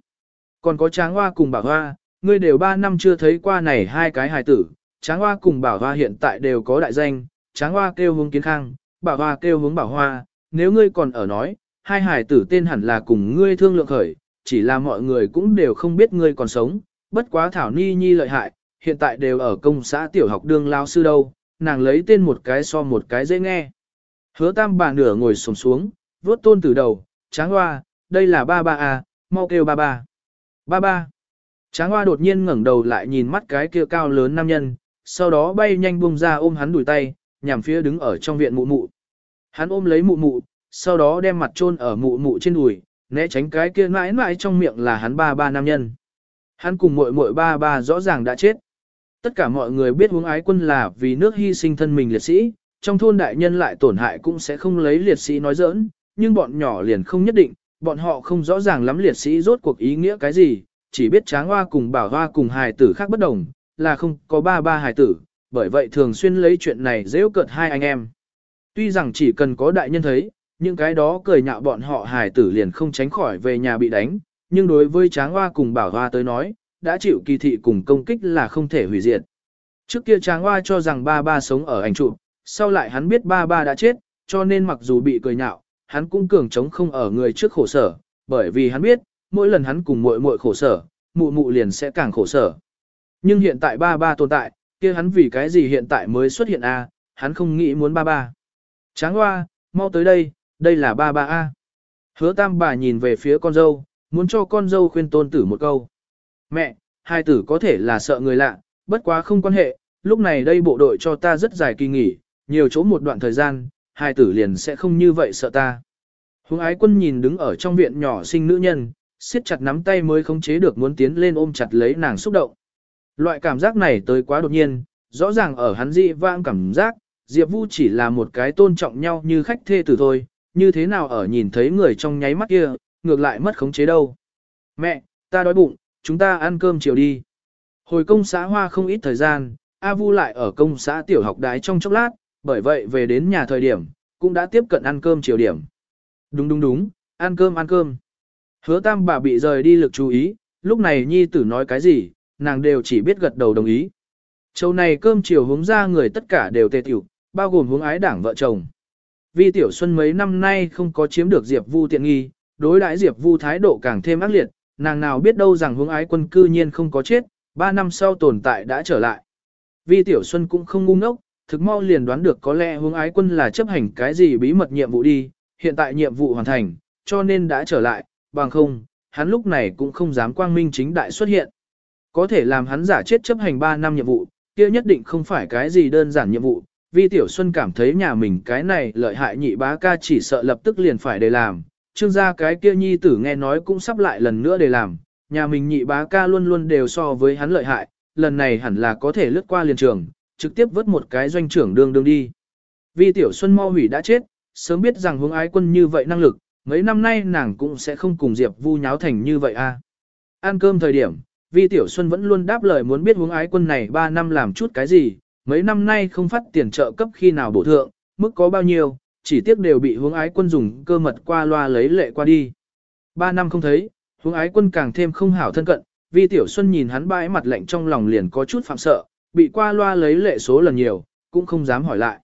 Còn có tráng hoa cùng Bà hoa, ngươi đều ba năm chưa thấy qua này hai cái hài tử, tráng hoa cùng bảo hoa hiện tại đều có đại danh, tráng hoa kêu hướng kiến khang, bảo hoa kêu hướng bảo hoa, nếu ngươi còn ở nói, hai hải tử tên hẳn là cùng ngươi thương lượng khởi, chỉ là mọi người cũng đều không biết ngươi còn sống, bất quá Thảo Ni Nhi lợi hại, hiện tại đều ở công xã tiểu học đương lao sư đâu, nàng lấy tên một cái so một cái dễ nghe. Hứa tam bà nửa ngồi sồm xuống, vuốt tôn từ đầu, tráng hoa, đây là ba ba à, mau kêu ba ba. Ba ba. Tráng hoa đột nhiên ngẩng đầu lại nhìn mắt cái kia cao lớn nam nhân, sau đó bay nhanh buông ra ôm hắn đùi tay, nhằm phía đứng ở trong viện mụ mụ. Hắn ôm lấy mụ mụ, sau đó đem mặt chôn ở mụ mụ trên đùi, né tránh cái kia mãi mãi trong miệng là hắn ba ba nam nhân. Hắn cùng muội muội ba ba rõ ràng đã chết. Tất cả mọi người biết huống ái quân là vì nước hy sinh thân mình liệt sĩ, trong thôn đại nhân lại tổn hại cũng sẽ không lấy liệt sĩ nói giỡn, nhưng bọn nhỏ liền không nhất định, bọn họ không rõ ràng lắm liệt sĩ rốt cuộc ý nghĩa cái gì, chỉ biết tráng hoa cùng bảo hoa cùng hài tử khác bất đồng, là không có ba ba hài tử, bởi vậy thường xuyên lấy chuyện này dễ cợt hai anh em. Tuy rằng chỉ cần có đại nhân thấy, những cái đó cười nhạo bọn họ hài tử liền không tránh khỏi về nhà bị đánh, nhưng đối với tráng hoa cùng bảo hoa tới nói, đã chịu kỳ thị cùng công kích là không thể hủy diệt. Trước kia tráng hoa cho rằng ba ba sống ở ảnh trụ, sau lại hắn biết ba ba đã chết, cho nên mặc dù bị cười nhạo, hắn cũng cường chống không ở người trước khổ sở, bởi vì hắn biết, mỗi lần hắn cùng muội muội khổ sở, mụ mụ liền sẽ càng khổ sở. Nhưng hiện tại ba ba tồn tại, kia hắn vì cái gì hiện tại mới xuất hiện a? hắn không nghĩ muốn ba ba. Tráng hoa, mau tới đây, đây là ba ba a. Hứa tam bà nhìn về phía con dâu, muốn cho con dâu khuyên tôn tử một câu. Mẹ, hai tử có thể là sợ người lạ, bất quá không quan hệ, lúc này đây bộ đội cho ta rất dài kỳ nghỉ, nhiều chỗ một đoạn thời gian, hai tử liền sẽ không như vậy sợ ta. Hùng ái quân nhìn đứng ở trong viện nhỏ sinh nữ nhân, siết chặt nắm tay mới không chế được muốn tiến lên ôm chặt lấy nàng xúc động. Loại cảm giác này tới quá đột nhiên, rõ ràng ở hắn dị vãng cảm giác, Diệp Vu chỉ là một cái tôn trọng nhau như khách thê tử thôi, như thế nào ở nhìn thấy người trong nháy mắt kia, ngược lại mất khống chế đâu. Mẹ, ta đói bụng, chúng ta ăn cơm chiều đi. Hồi công xã hoa không ít thời gian, A Vu lại ở công xã tiểu học đái trong chốc lát, bởi vậy về đến nhà thời điểm, cũng đã tiếp cận ăn cơm chiều điểm. Đúng đúng đúng, ăn cơm ăn cơm. Hứa tam bà bị rời đi lực chú ý, lúc này nhi tử nói cái gì, nàng đều chỉ biết gật đầu đồng ý. Châu này cơm chiều hướng ra người tất cả đều tê tiểu, bao gồm hướng ái đảng vợ chồng. Vi tiểu xuân mấy năm nay không có chiếm được Diệp Vu tiện nghi, đối đãi Diệp Vu thái độ càng thêm ác liệt, nàng nào biết đâu rằng hướng ái quân cư nhiên không có chết, ba năm sau tồn tại đã trở lại. Vi tiểu xuân cũng không ngu ngốc, thực mau liền đoán được có lẽ hướng ái quân là chấp hành cái gì bí mật nhiệm vụ đi, hiện tại nhiệm vụ hoàn thành, cho nên đã trở lại, bằng không, hắn lúc này cũng không dám quang minh chính đại xuất hiện. Có thể làm hắn giả chết chấp hành 3 năm nhiệm vụ, kia nhất định không phải cái gì đơn giản nhiệm vụ, Vi Tiểu Xuân cảm thấy nhà mình cái này lợi hại nhị bá ca chỉ sợ lập tức liền phải để làm, trương gia cái kia nhi tử nghe nói cũng sắp lại lần nữa để làm, nhà mình nhị bá ca luôn luôn đều so với hắn lợi hại, lần này hẳn là có thể lướt qua liền trường, trực tiếp vớt một cái doanh trưởng đương đương đi. Vi Tiểu Xuân mau hủy đã chết, sớm biết rằng hướng ái quân như vậy năng lực, mấy năm nay nàng cũng sẽ không cùng Diệp Vu nháo thành như vậy a. Ăn cơm thời điểm, Vi Tiểu Xuân vẫn luôn đáp lời muốn biết hướng ái quân này 3 năm làm chút cái gì, mấy năm nay không phát tiền trợ cấp khi nào bổ thượng, mức có bao nhiêu, chỉ tiếc đều bị hướng ái quân dùng cơ mật qua loa lấy lệ qua đi. ba năm không thấy, hướng ái quân càng thêm không hảo thân cận, Vi Tiểu Xuân nhìn hắn bãi mặt lạnh trong lòng liền có chút phạm sợ, bị qua loa lấy lệ số lần nhiều, cũng không dám hỏi lại.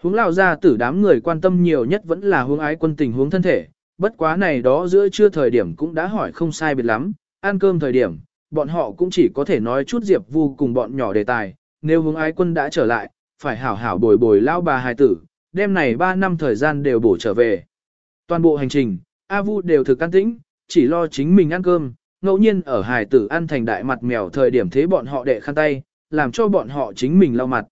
Hướng lao ra tử đám người quan tâm nhiều nhất vẫn là hướng ái quân tình huống thân thể, bất quá này đó giữa trưa thời điểm cũng đã hỏi không sai biệt lắm, ăn cơm thời điểm, bọn họ cũng chỉ có thể nói chút Diệp Vu cùng bọn nhỏ đề tài, nếu hướng ái quân đã trở lại, phải hảo hảo bồi bồi lao bà hài tử, đêm này 3 năm thời gian đều bổ trở về. Toàn bộ hành trình, A Vu đều thực an tĩnh, chỉ lo chính mình ăn cơm, ngẫu nhiên ở hài tử ăn thành đại mặt mèo thời điểm thế bọn họ đệ khăn tay, làm cho bọn họ chính mình lau mặt.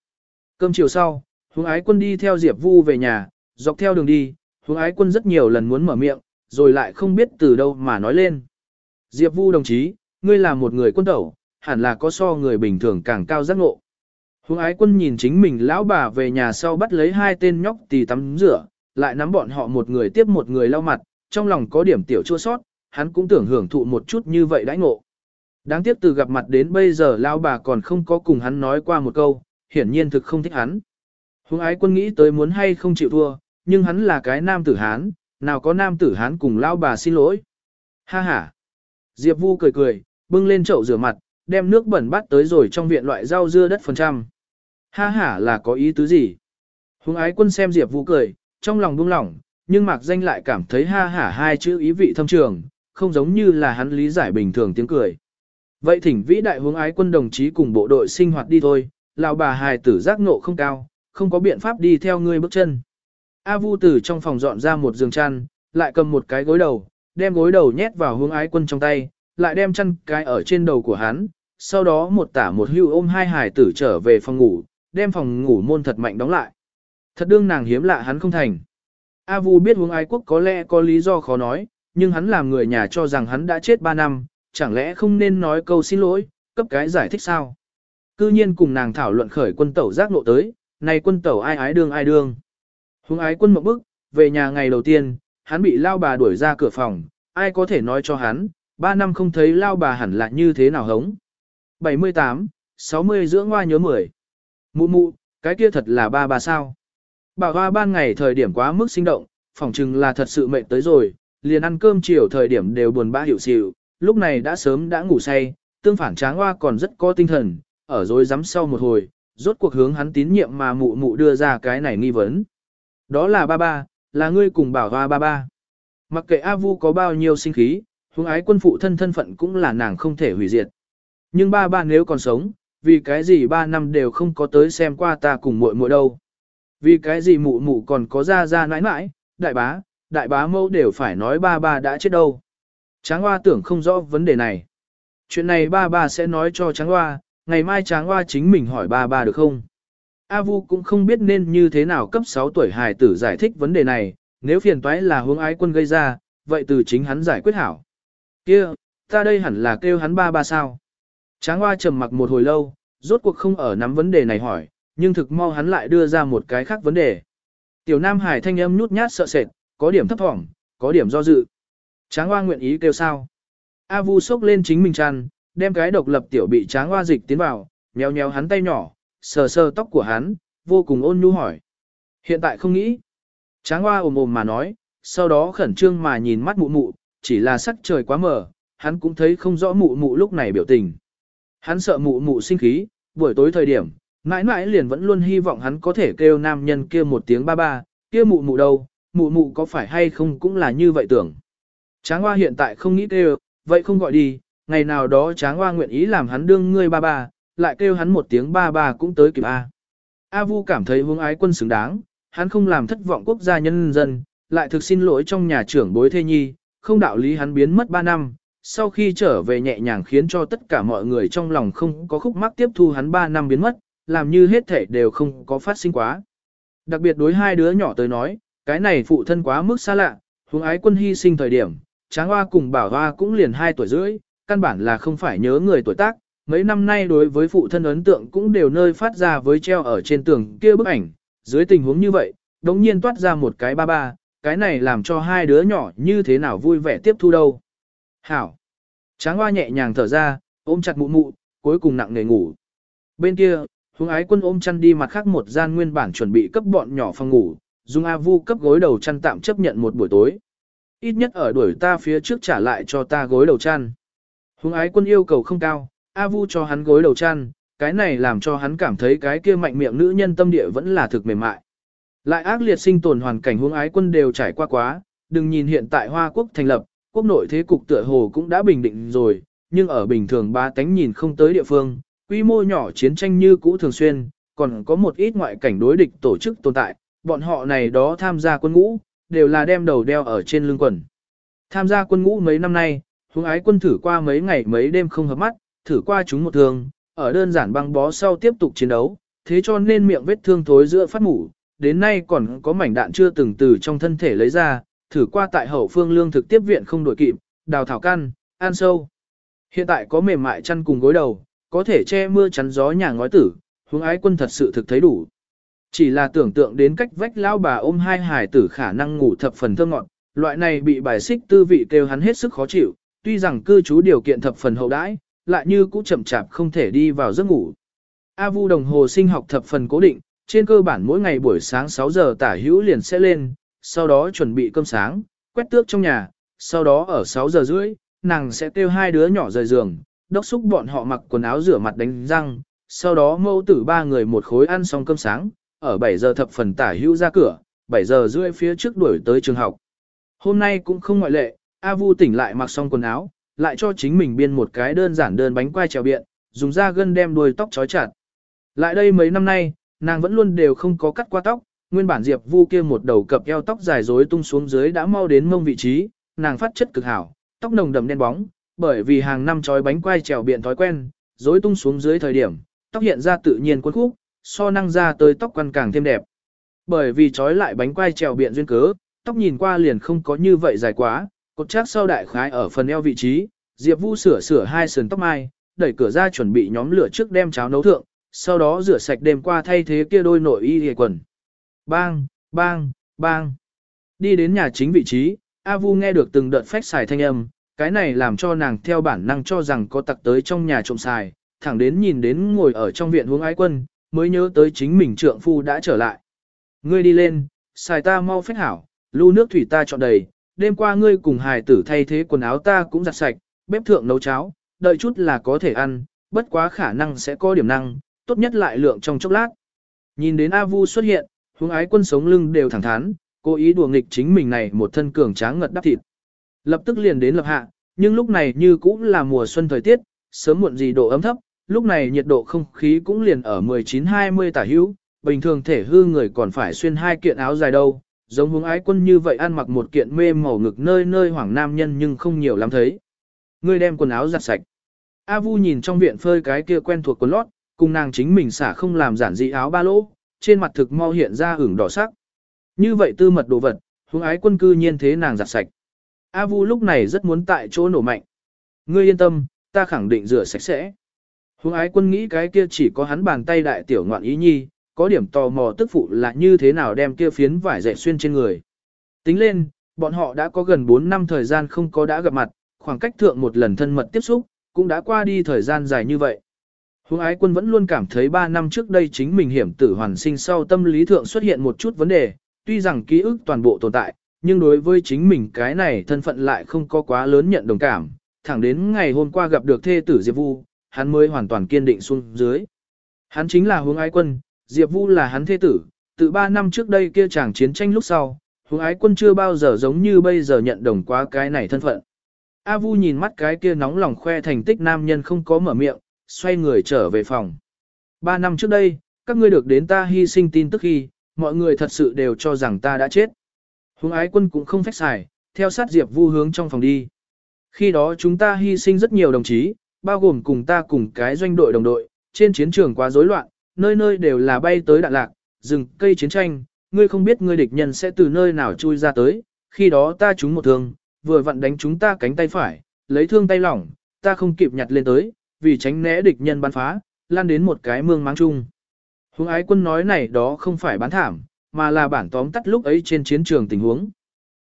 Cơm chiều sau, Hướng ái quân đi theo Diệp Vu về nhà, dọc theo đường đi, hướng ái quân rất nhiều lần muốn mở miệng, rồi lại không biết từ đâu mà nói lên. Diệp Vu đồng chí, ngươi là một người quân tẩu, hẳn là có so người bình thường càng cao giác ngộ. Hùng ái quân nhìn chính mình lão bà về nhà sau bắt lấy hai tên nhóc tì tắm rửa, lại nắm bọn họ một người tiếp một người lau mặt, trong lòng có điểm tiểu chua sót, hắn cũng tưởng hưởng thụ một chút như vậy đãi ngộ. Đáng tiếc từ gặp mặt đến bây giờ lão bà còn không có cùng hắn nói qua một câu, hiển nhiên thực không thích hắn. Hùng ái quân nghĩ tới muốn hay không chịu thua, nhưng hắn là cái nam tử hán, nào có nam tử hán cùng lão bà xin lỗi. Ha ha. Diệp Vu cười cười, bưng lên chậu rửa mặt, đem nước bẩn bắt tới rồi trong viện loại rau dưa đất phần trăm. Ha ha là có ý tứ gì? Hùng ái quân xem Diệp Vũ cười, trong lòng buông lỏng, nhưng mạc danh lại cảm thấy ha hả hai chữ ý vị thâm trường, không giống như là hắn lý giải bình thường tiếng cười. Vậy thỉnh vĩ đại hướng ái quân đồng chí cùng bộ đội sinh hoạt đi thôi, lão bà hài tử giác ngộ không cao, không có biện pháp đi theo ngươi bước chân. A Vu từ trong phòng dọn ra một giường chăn, lại cầm một cái gối đầu, đem gối đầu nhét vào hướng ái quân trong tay, lại đem chăn cái ở trên đầu của hắn, sau đó một tả một hưu ôm hai hài tử trở về phòng ngủ, đem phòng ngủ môn thật mạnh đóng lại. Thật đương nàng hiếm lạ hắn không thành. A Vu biết hướng ái quốc có lẽ có lý do khó nói, nhưng hắn làm người nhà cho rằng hắn đã chết 3 năm, chẳng lẽ không nên nói câu xin lỗi, cấp cái giải thích sao? Cư nhiên cùng nàng thảo luận khởi quân tẩu giác nộ tới, này quân tẩu ai ái đương ai đương. Hướng ái quân một bức, về nhà ngày đầu tiên, hắn bị lao bà đuổi ra cửa phòng, ai có thể nói cho hắn, 3 năm không thấy lao bà hẳn là như thế nào hống. 78, 60 dưỡng hoa nhớ 10. Mụ mụ, cái kia thật là ba bà sao. Bảo hoa ban ngày thời điểm quá mức sinh động, phỏng chừng là thật sự mệt tới rồi, liền ăn cơm chiều thời điểm đều buồn bã hiểu xỉu, lúc này đã sớm đã ngủ say, tương phản tráng hoa còn rất có tinh thần, ở rồi dám sau một hồi, rốt cuộc hướng hắn tín nhiệm mà mụ mụ đưa ra cái này nghi vấn. Đó là ba ba, là ngươi cùng bảo hoa ba ba. Mặc kệ A Vu có bao nhiêu sinh khí, huống ái quân phụ thân thân phận cũng là nàng không thể hủy diệt. Nhưng ba ba nếu còn sống, vì cái gì ba năm đều không có tới xem qua ta cùng muội muội đâu. Vì cái gì mụ mụ còn có ra ra nãi nãi, đại bá, đại bá mẫu đều phải nói ba ba đã chết đâu. Tráng hoa tưởng không rõ vấn đề này. Chuyện này ba ba sẽ nói cho tráng hoa, ngày mai tráng hoa chính mình hỏi ba ba được không? A Vu cũng không biết nên như thế nào cấp 6 tuổi hài tử giải thích vấn đề này, nếu phiền toái là hướng ái quân gây ra, vậy từ chính hắn giải quyết hảo. Kia, ta đây hẳn là kêu hắn ba ba sao? Tráng hoa trầm mặc một hồi lâu, rốt cuộc không ở nắm vấn đề này hỏi, nhưng thực mau hắn lại đưa ra một cái khác vấn đề. Tiểu Nam Hải thanh âm nhút nhát sợ sệt, có điểm thấp thỏm, có điểm do dự. Tráng hoa nguyện ý kêu sao? A Vu sốc lên chính mình chăn, đem cái độc lập tiểu bị tráng hoa dịch tiến vào, nhéo nhéo hắn tay nhỏ, sờ sờ tóc của hắn, vô cùng ôn nhu hỏi. Hiện tại không nghĩ. Tráng hoa ồm ồm mà nói, sau đó khẩn trương mà nhìn mắt mụ mụ, chỉ là sắc trời quá mờ, hắn cũng thấy không rõ mụ mụ lúc này biểu tình. Hắn sợ mụ mụ sinh khí, buổi tối thời điểm, mãi mãi liền vẫn luôn hy vọng hắn có thể kêu nam nhân kia một tiếng ba ba, kia mụ mụ đâu, mụ mụ có phải hay không cũng là như vậy tưởng. Tráng hoa hiện tại không nghĩ kêu, vậy không gọi đi, ngày nào đó tráng hoa nguyện ý làm hắn đương ngươi ba ba, lại kêu hắn một tiếng ba ba cũng tới kịp A. A Vu cảm thấy hướng ái quân xứng đáng, hắn không làm thất vọng quốc gia nhân dân, lại thực xin lỗi trong nhà trưởng bối thê nhi, không đạo lý hắn biến mất ba năm, sau khi trở về nhẹ nhàng khiến cho tất cả mọi người trong lòng không có khúc mắc tiếp thu hắn 3 năm biến mất, làm như hết thể đều không có phát sinh quá. Đặc biệt đối hai đứa nhỏ tới nói, cái này phụ thân quá mức xa lạ, hướng ái quân hy sinh thời điểm, tráng hoa cùng bảo hoa cũng liền 2 tuổi rưỡi, căn bản là không phải nhớ người tuổi tác, mấy năm nay đối với phụ thân ấn tượng cũng đều nơi phát ra với treo ở trên tường kia bức ảnh, dưới tình huống như vậy, đống nhiên toát ra một cái ba ba, cái này làm cho hai đứa nhỏ như thế nào vui vẻ tiếp thu đâu. Hảo. Tráng hoa nhẹ nhàng thở ra, ôm chặt mụ mụ, cuối cùng nặng nề ngủ. Bên kia, Hướng ái quân ôm chăn đi mặt khác một gian nguyên bản chuẩn bị cấp bọn nhỏ phòng ngủ, dùng A Vu cấp gối đầu chăn tạm chấp nhận một buổi tối. Ít nhất ở đuổi ta phía trước trả lại cho ta gối đầu chăn. Hướng ái quân yêu cầu không cao, A Vu cho hắn gối đầu chăn, cái này làm cho hắn cảm thấy cái kia mạnh miệng nữ nhân tâm địa vẫn là thực mềm mại. Lại ác liệt sinh tồn hoàn cảnh hướng ái quân đều trải qua quá, đừng nhìn hiện tại Hoa Quốc thành lập, quốc nội thế cục tựa hồ cũng đã bình định rồi, nhưng ở bình thường ba tánh nhìn không tới địa phương, quy mô nhỏ chiến tranh như cũ thường xuyên, còn có một ít ngoại cảnh đối địch tổ chức tồn tại, bọn họ này đó tham gia quân ngũ, đều là đem đầu đeo ở trên lưng quần. Tham gia quân ngũ mấy năm nay, hướng ái quân thử qua mấy ngày mấy đêm không hợp mắt, thử qua chúng một thường, ở đơn giản băng bó sau tiếp tục chiến đấu, thế cho nên miệng vết thương thối giữa phát mủ, đến nay còn có mảnh đạn chưa từng từ trong thân thể lấy ra, thử qua tại hậu phương lương thực tiếp viện không đổi kịp, đào thảo căn, ăn sâu. Hiện tại có mềm mại chăn cùng gối đầu, có thể che mưa chắn gió nhà ngói tử, hướng ái quân thật sự thực thấy đủ. Chỉ là tưởng tượng đến cách vách lão bà ôm hai hải tử khả năng ngủ thập phần thơ ngọn, loại này bị bài xích tư vị kêu hắn hết sức khó chịu, tuy rằng cư trú điều kiện thập phần hậu đãi, lại như cũ chậm chạp không thể đi vào giấc ngủ. A Vu đồng hồ sinh học thập phần cố định, trên cơ bản mỗi ngày buổi sáng 6 giờ tả hữu liền sẽ lên, sau đó chuẩn bị cơm sáng, quét tước trong nhà, sau đó ở 6 giờ rưỡi, nàng sẽ kêu hai đứa nhỏ rời giường, đốc xúc bọn họ mặc quần áo rửa mặt đánh răng, sau đó mâu tử ba người một khối ăn xong cơm sáng, ở 7 giờ thập phần tả hữu ra cửa, 7 giờ rưỡi phía trước đuổi tới trường học. Hôm nay cũng không ngoại lệ, A Vu tỉnh lại mặc xong quần áo, lại cho chính mình biên một cái đơn giản đơn bánh quai trèo biện, dùng da gân đem đuôi tóc trói chặt. Lại đây mấy năm nay, nàng vẫn luôn đều không có cắt qua tóc, nguyên bản Diệp Vu kia một đầu cập eo tóc dài rối tung xuống dưới đã mau đến mông vị trí, nàng phát chất cực hảo, tóc nồng đậm đen bóng, bởi vì hàng năm trói bánh quai trèo biện thói quen, rối tung xuống dưới thời điểm, tóc hiện ra tự nhiên cuốn khúc, so năng ra tới tóc quăn càng thêm đẹp. Bởi vì trói lại bánh quai trèo biện duyên cớ, tóc nhìn qua liền không có như vậy dài quá, cột chắc sau đại khái ở phần eo vị trí, Diệp Vu sửa sửa hai sườn tóc mai, đẩy cửa ra chuẩn bị nhóm lửa trước đem cháo nấu thượng, sau đó rửa sạch đêm qua thay thế kia đôi nội y hề quần. Bang, bang, bang. Đi đến nhà chính vị trí, A Vu nghe được từng đợt phách xài thanh âm, cái này làm cho nàng theo bản năng cho rằng có tặc tới trong nhà trộm xài, thẳng đến nhìn đến ngồi ở trong viện hướng ái quân, mới nhớ tới chính mình trượng phu đã trở lại. Ngươi đi lên, xài ta mau phách hảo, lưu nước thủy ta chọn đầy, đêm qua ngươi cùng hài tử thay thế quần áo ta cũng giặt sạch, bếp thượng nấu cháo, đợi chút là có thể ăn, bất quá khả năng sẽ có điểm năng, tốt nhất lại lượng trong chốc lát. Nhìn đến A Vu xuất hiện, hướng ái quân sống lưng đều thẳng thắn, cố ý đùa nghịch chính mình này một thân cường tráng ngật đắp thịt. Lập tức liền đến lập hạ, nhưng lúc này như cũng là mùa xuân thời tiết, sớm muộn gì độ ấm thấp, lúc này nhiệt độ không khí cũng liền ở 19-20 tả hữu, bình thường thể hư người còn phải xuyên hai kiện áo dài đâu, giống hướng ái quân như vậy ăn mặc một kiện mê màu ngực nơi nơi hoảng nam nhân nhưng không nhiều lắm thấy. Ngươi đem quần áo giặt sạch. A Vu nhìn trong viện phơi cái kia quen thuộc quần lót, cùng nàng chính mình xả không làm giản dị áo ba lỗ, trên mặt thực mau hiện ra ửng đỏ sắc. Như vậy tư mật đồ vật, hướng ái quân cư nhiên thế nàng giặt sạch. A Vu lúc này rất muốn tại chỗ nổ mạnh. Ngươi yên tâm, ta khẳng định rửa sạch sẽ. Hướng ái quân nghĩ cái kia chỉ có hắn bàn tay đại tiểu ngoạn ý nhi, có điểm tò mò tức phụ là như thế nào đem kia phiến vải dệt xuyên trên người. Tính lên, bọn họ đã có gần 4 năm thời gian không có đã gặp mặt, khoảng cách thượng một lần thân mật tiếp xúc, cũng đã qua đi thời gian dài như vậy. Hướng ái quân vẫn luôn cảm thấy 3 năm trước đây chính mình hiểm tử hoàn sinh sau tâm lý thượng xuất hiện một chút vấn đề, tuy rằng ký ức toàn bộ tồn tại, nhưng đối với chính mình cái này thân phận lại không có quá lớn nhận đồng cảm, thẳng đến ngày hôm qua gặp được thê tử Diệp Vu, hắn mới hoàn toàn kiên định xuống dưới. Hắn chính là hướng ái quân, Diệp Vu là hắn thê tử, từ 3 năm trước đây kia chàng chiến tranh lúc sau, hướng ái quân chưa bao giờ giống như bây giờ nhận đồng quá cái này thân phận. A Vu nhìn mắt cái kia nóng lòng khoe thành tích nam nhân không có mở miệng, xoay người trở về phòng. Ba năm trước đây, các ngươi được đến ta hy sinh tin tức khi, mọi người thật sự đều cho rằng ta đã chết. Hùng ái quân cũng không phách xài, theo sát Diệp Vu hướng trong phòng đi. Khi đó chúng ta hy sinh rất nhiều đồng chí, bao gồm cùng ta cùng cái doanh đội đồng đội, trên chiến trường quá rối loạn, nơi nơi đều là bay tới đạn lạc, rừng cây chiến tranh, ngươi không biết ngươi địch nhân sẽ từ nơi nào chui ra tới, khi đó ta trúng một thương, vừa vặn đánh chúng ta cánh tay phải, lấy thương tay lỏng, ta không kịp nhặt lên tới, vì tránh né địch nhân bắn phá, lan đến một cái mương máng chung. Hùng ái quân nói này đó không phải bán thảm, mà là bản tóm tắt lúc ấy trên chiến trường tình huống.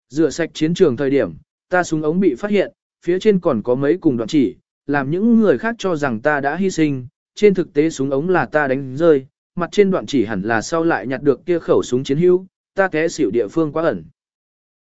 Rửa sạch chiến trường thời điểm, ta súng ống bị phát hiện, phía trên còn có mấy cùng đoạn chỉ, làm những người khác cho rằng ta đã hy sinh, trên thực tế súng ống là ta đánh rơi, mặt trên đoạn chỉ hẳn là sau lại nhặt được kia khẩu súng chiến hữu, ta té xỉu địa phương quá ẩn.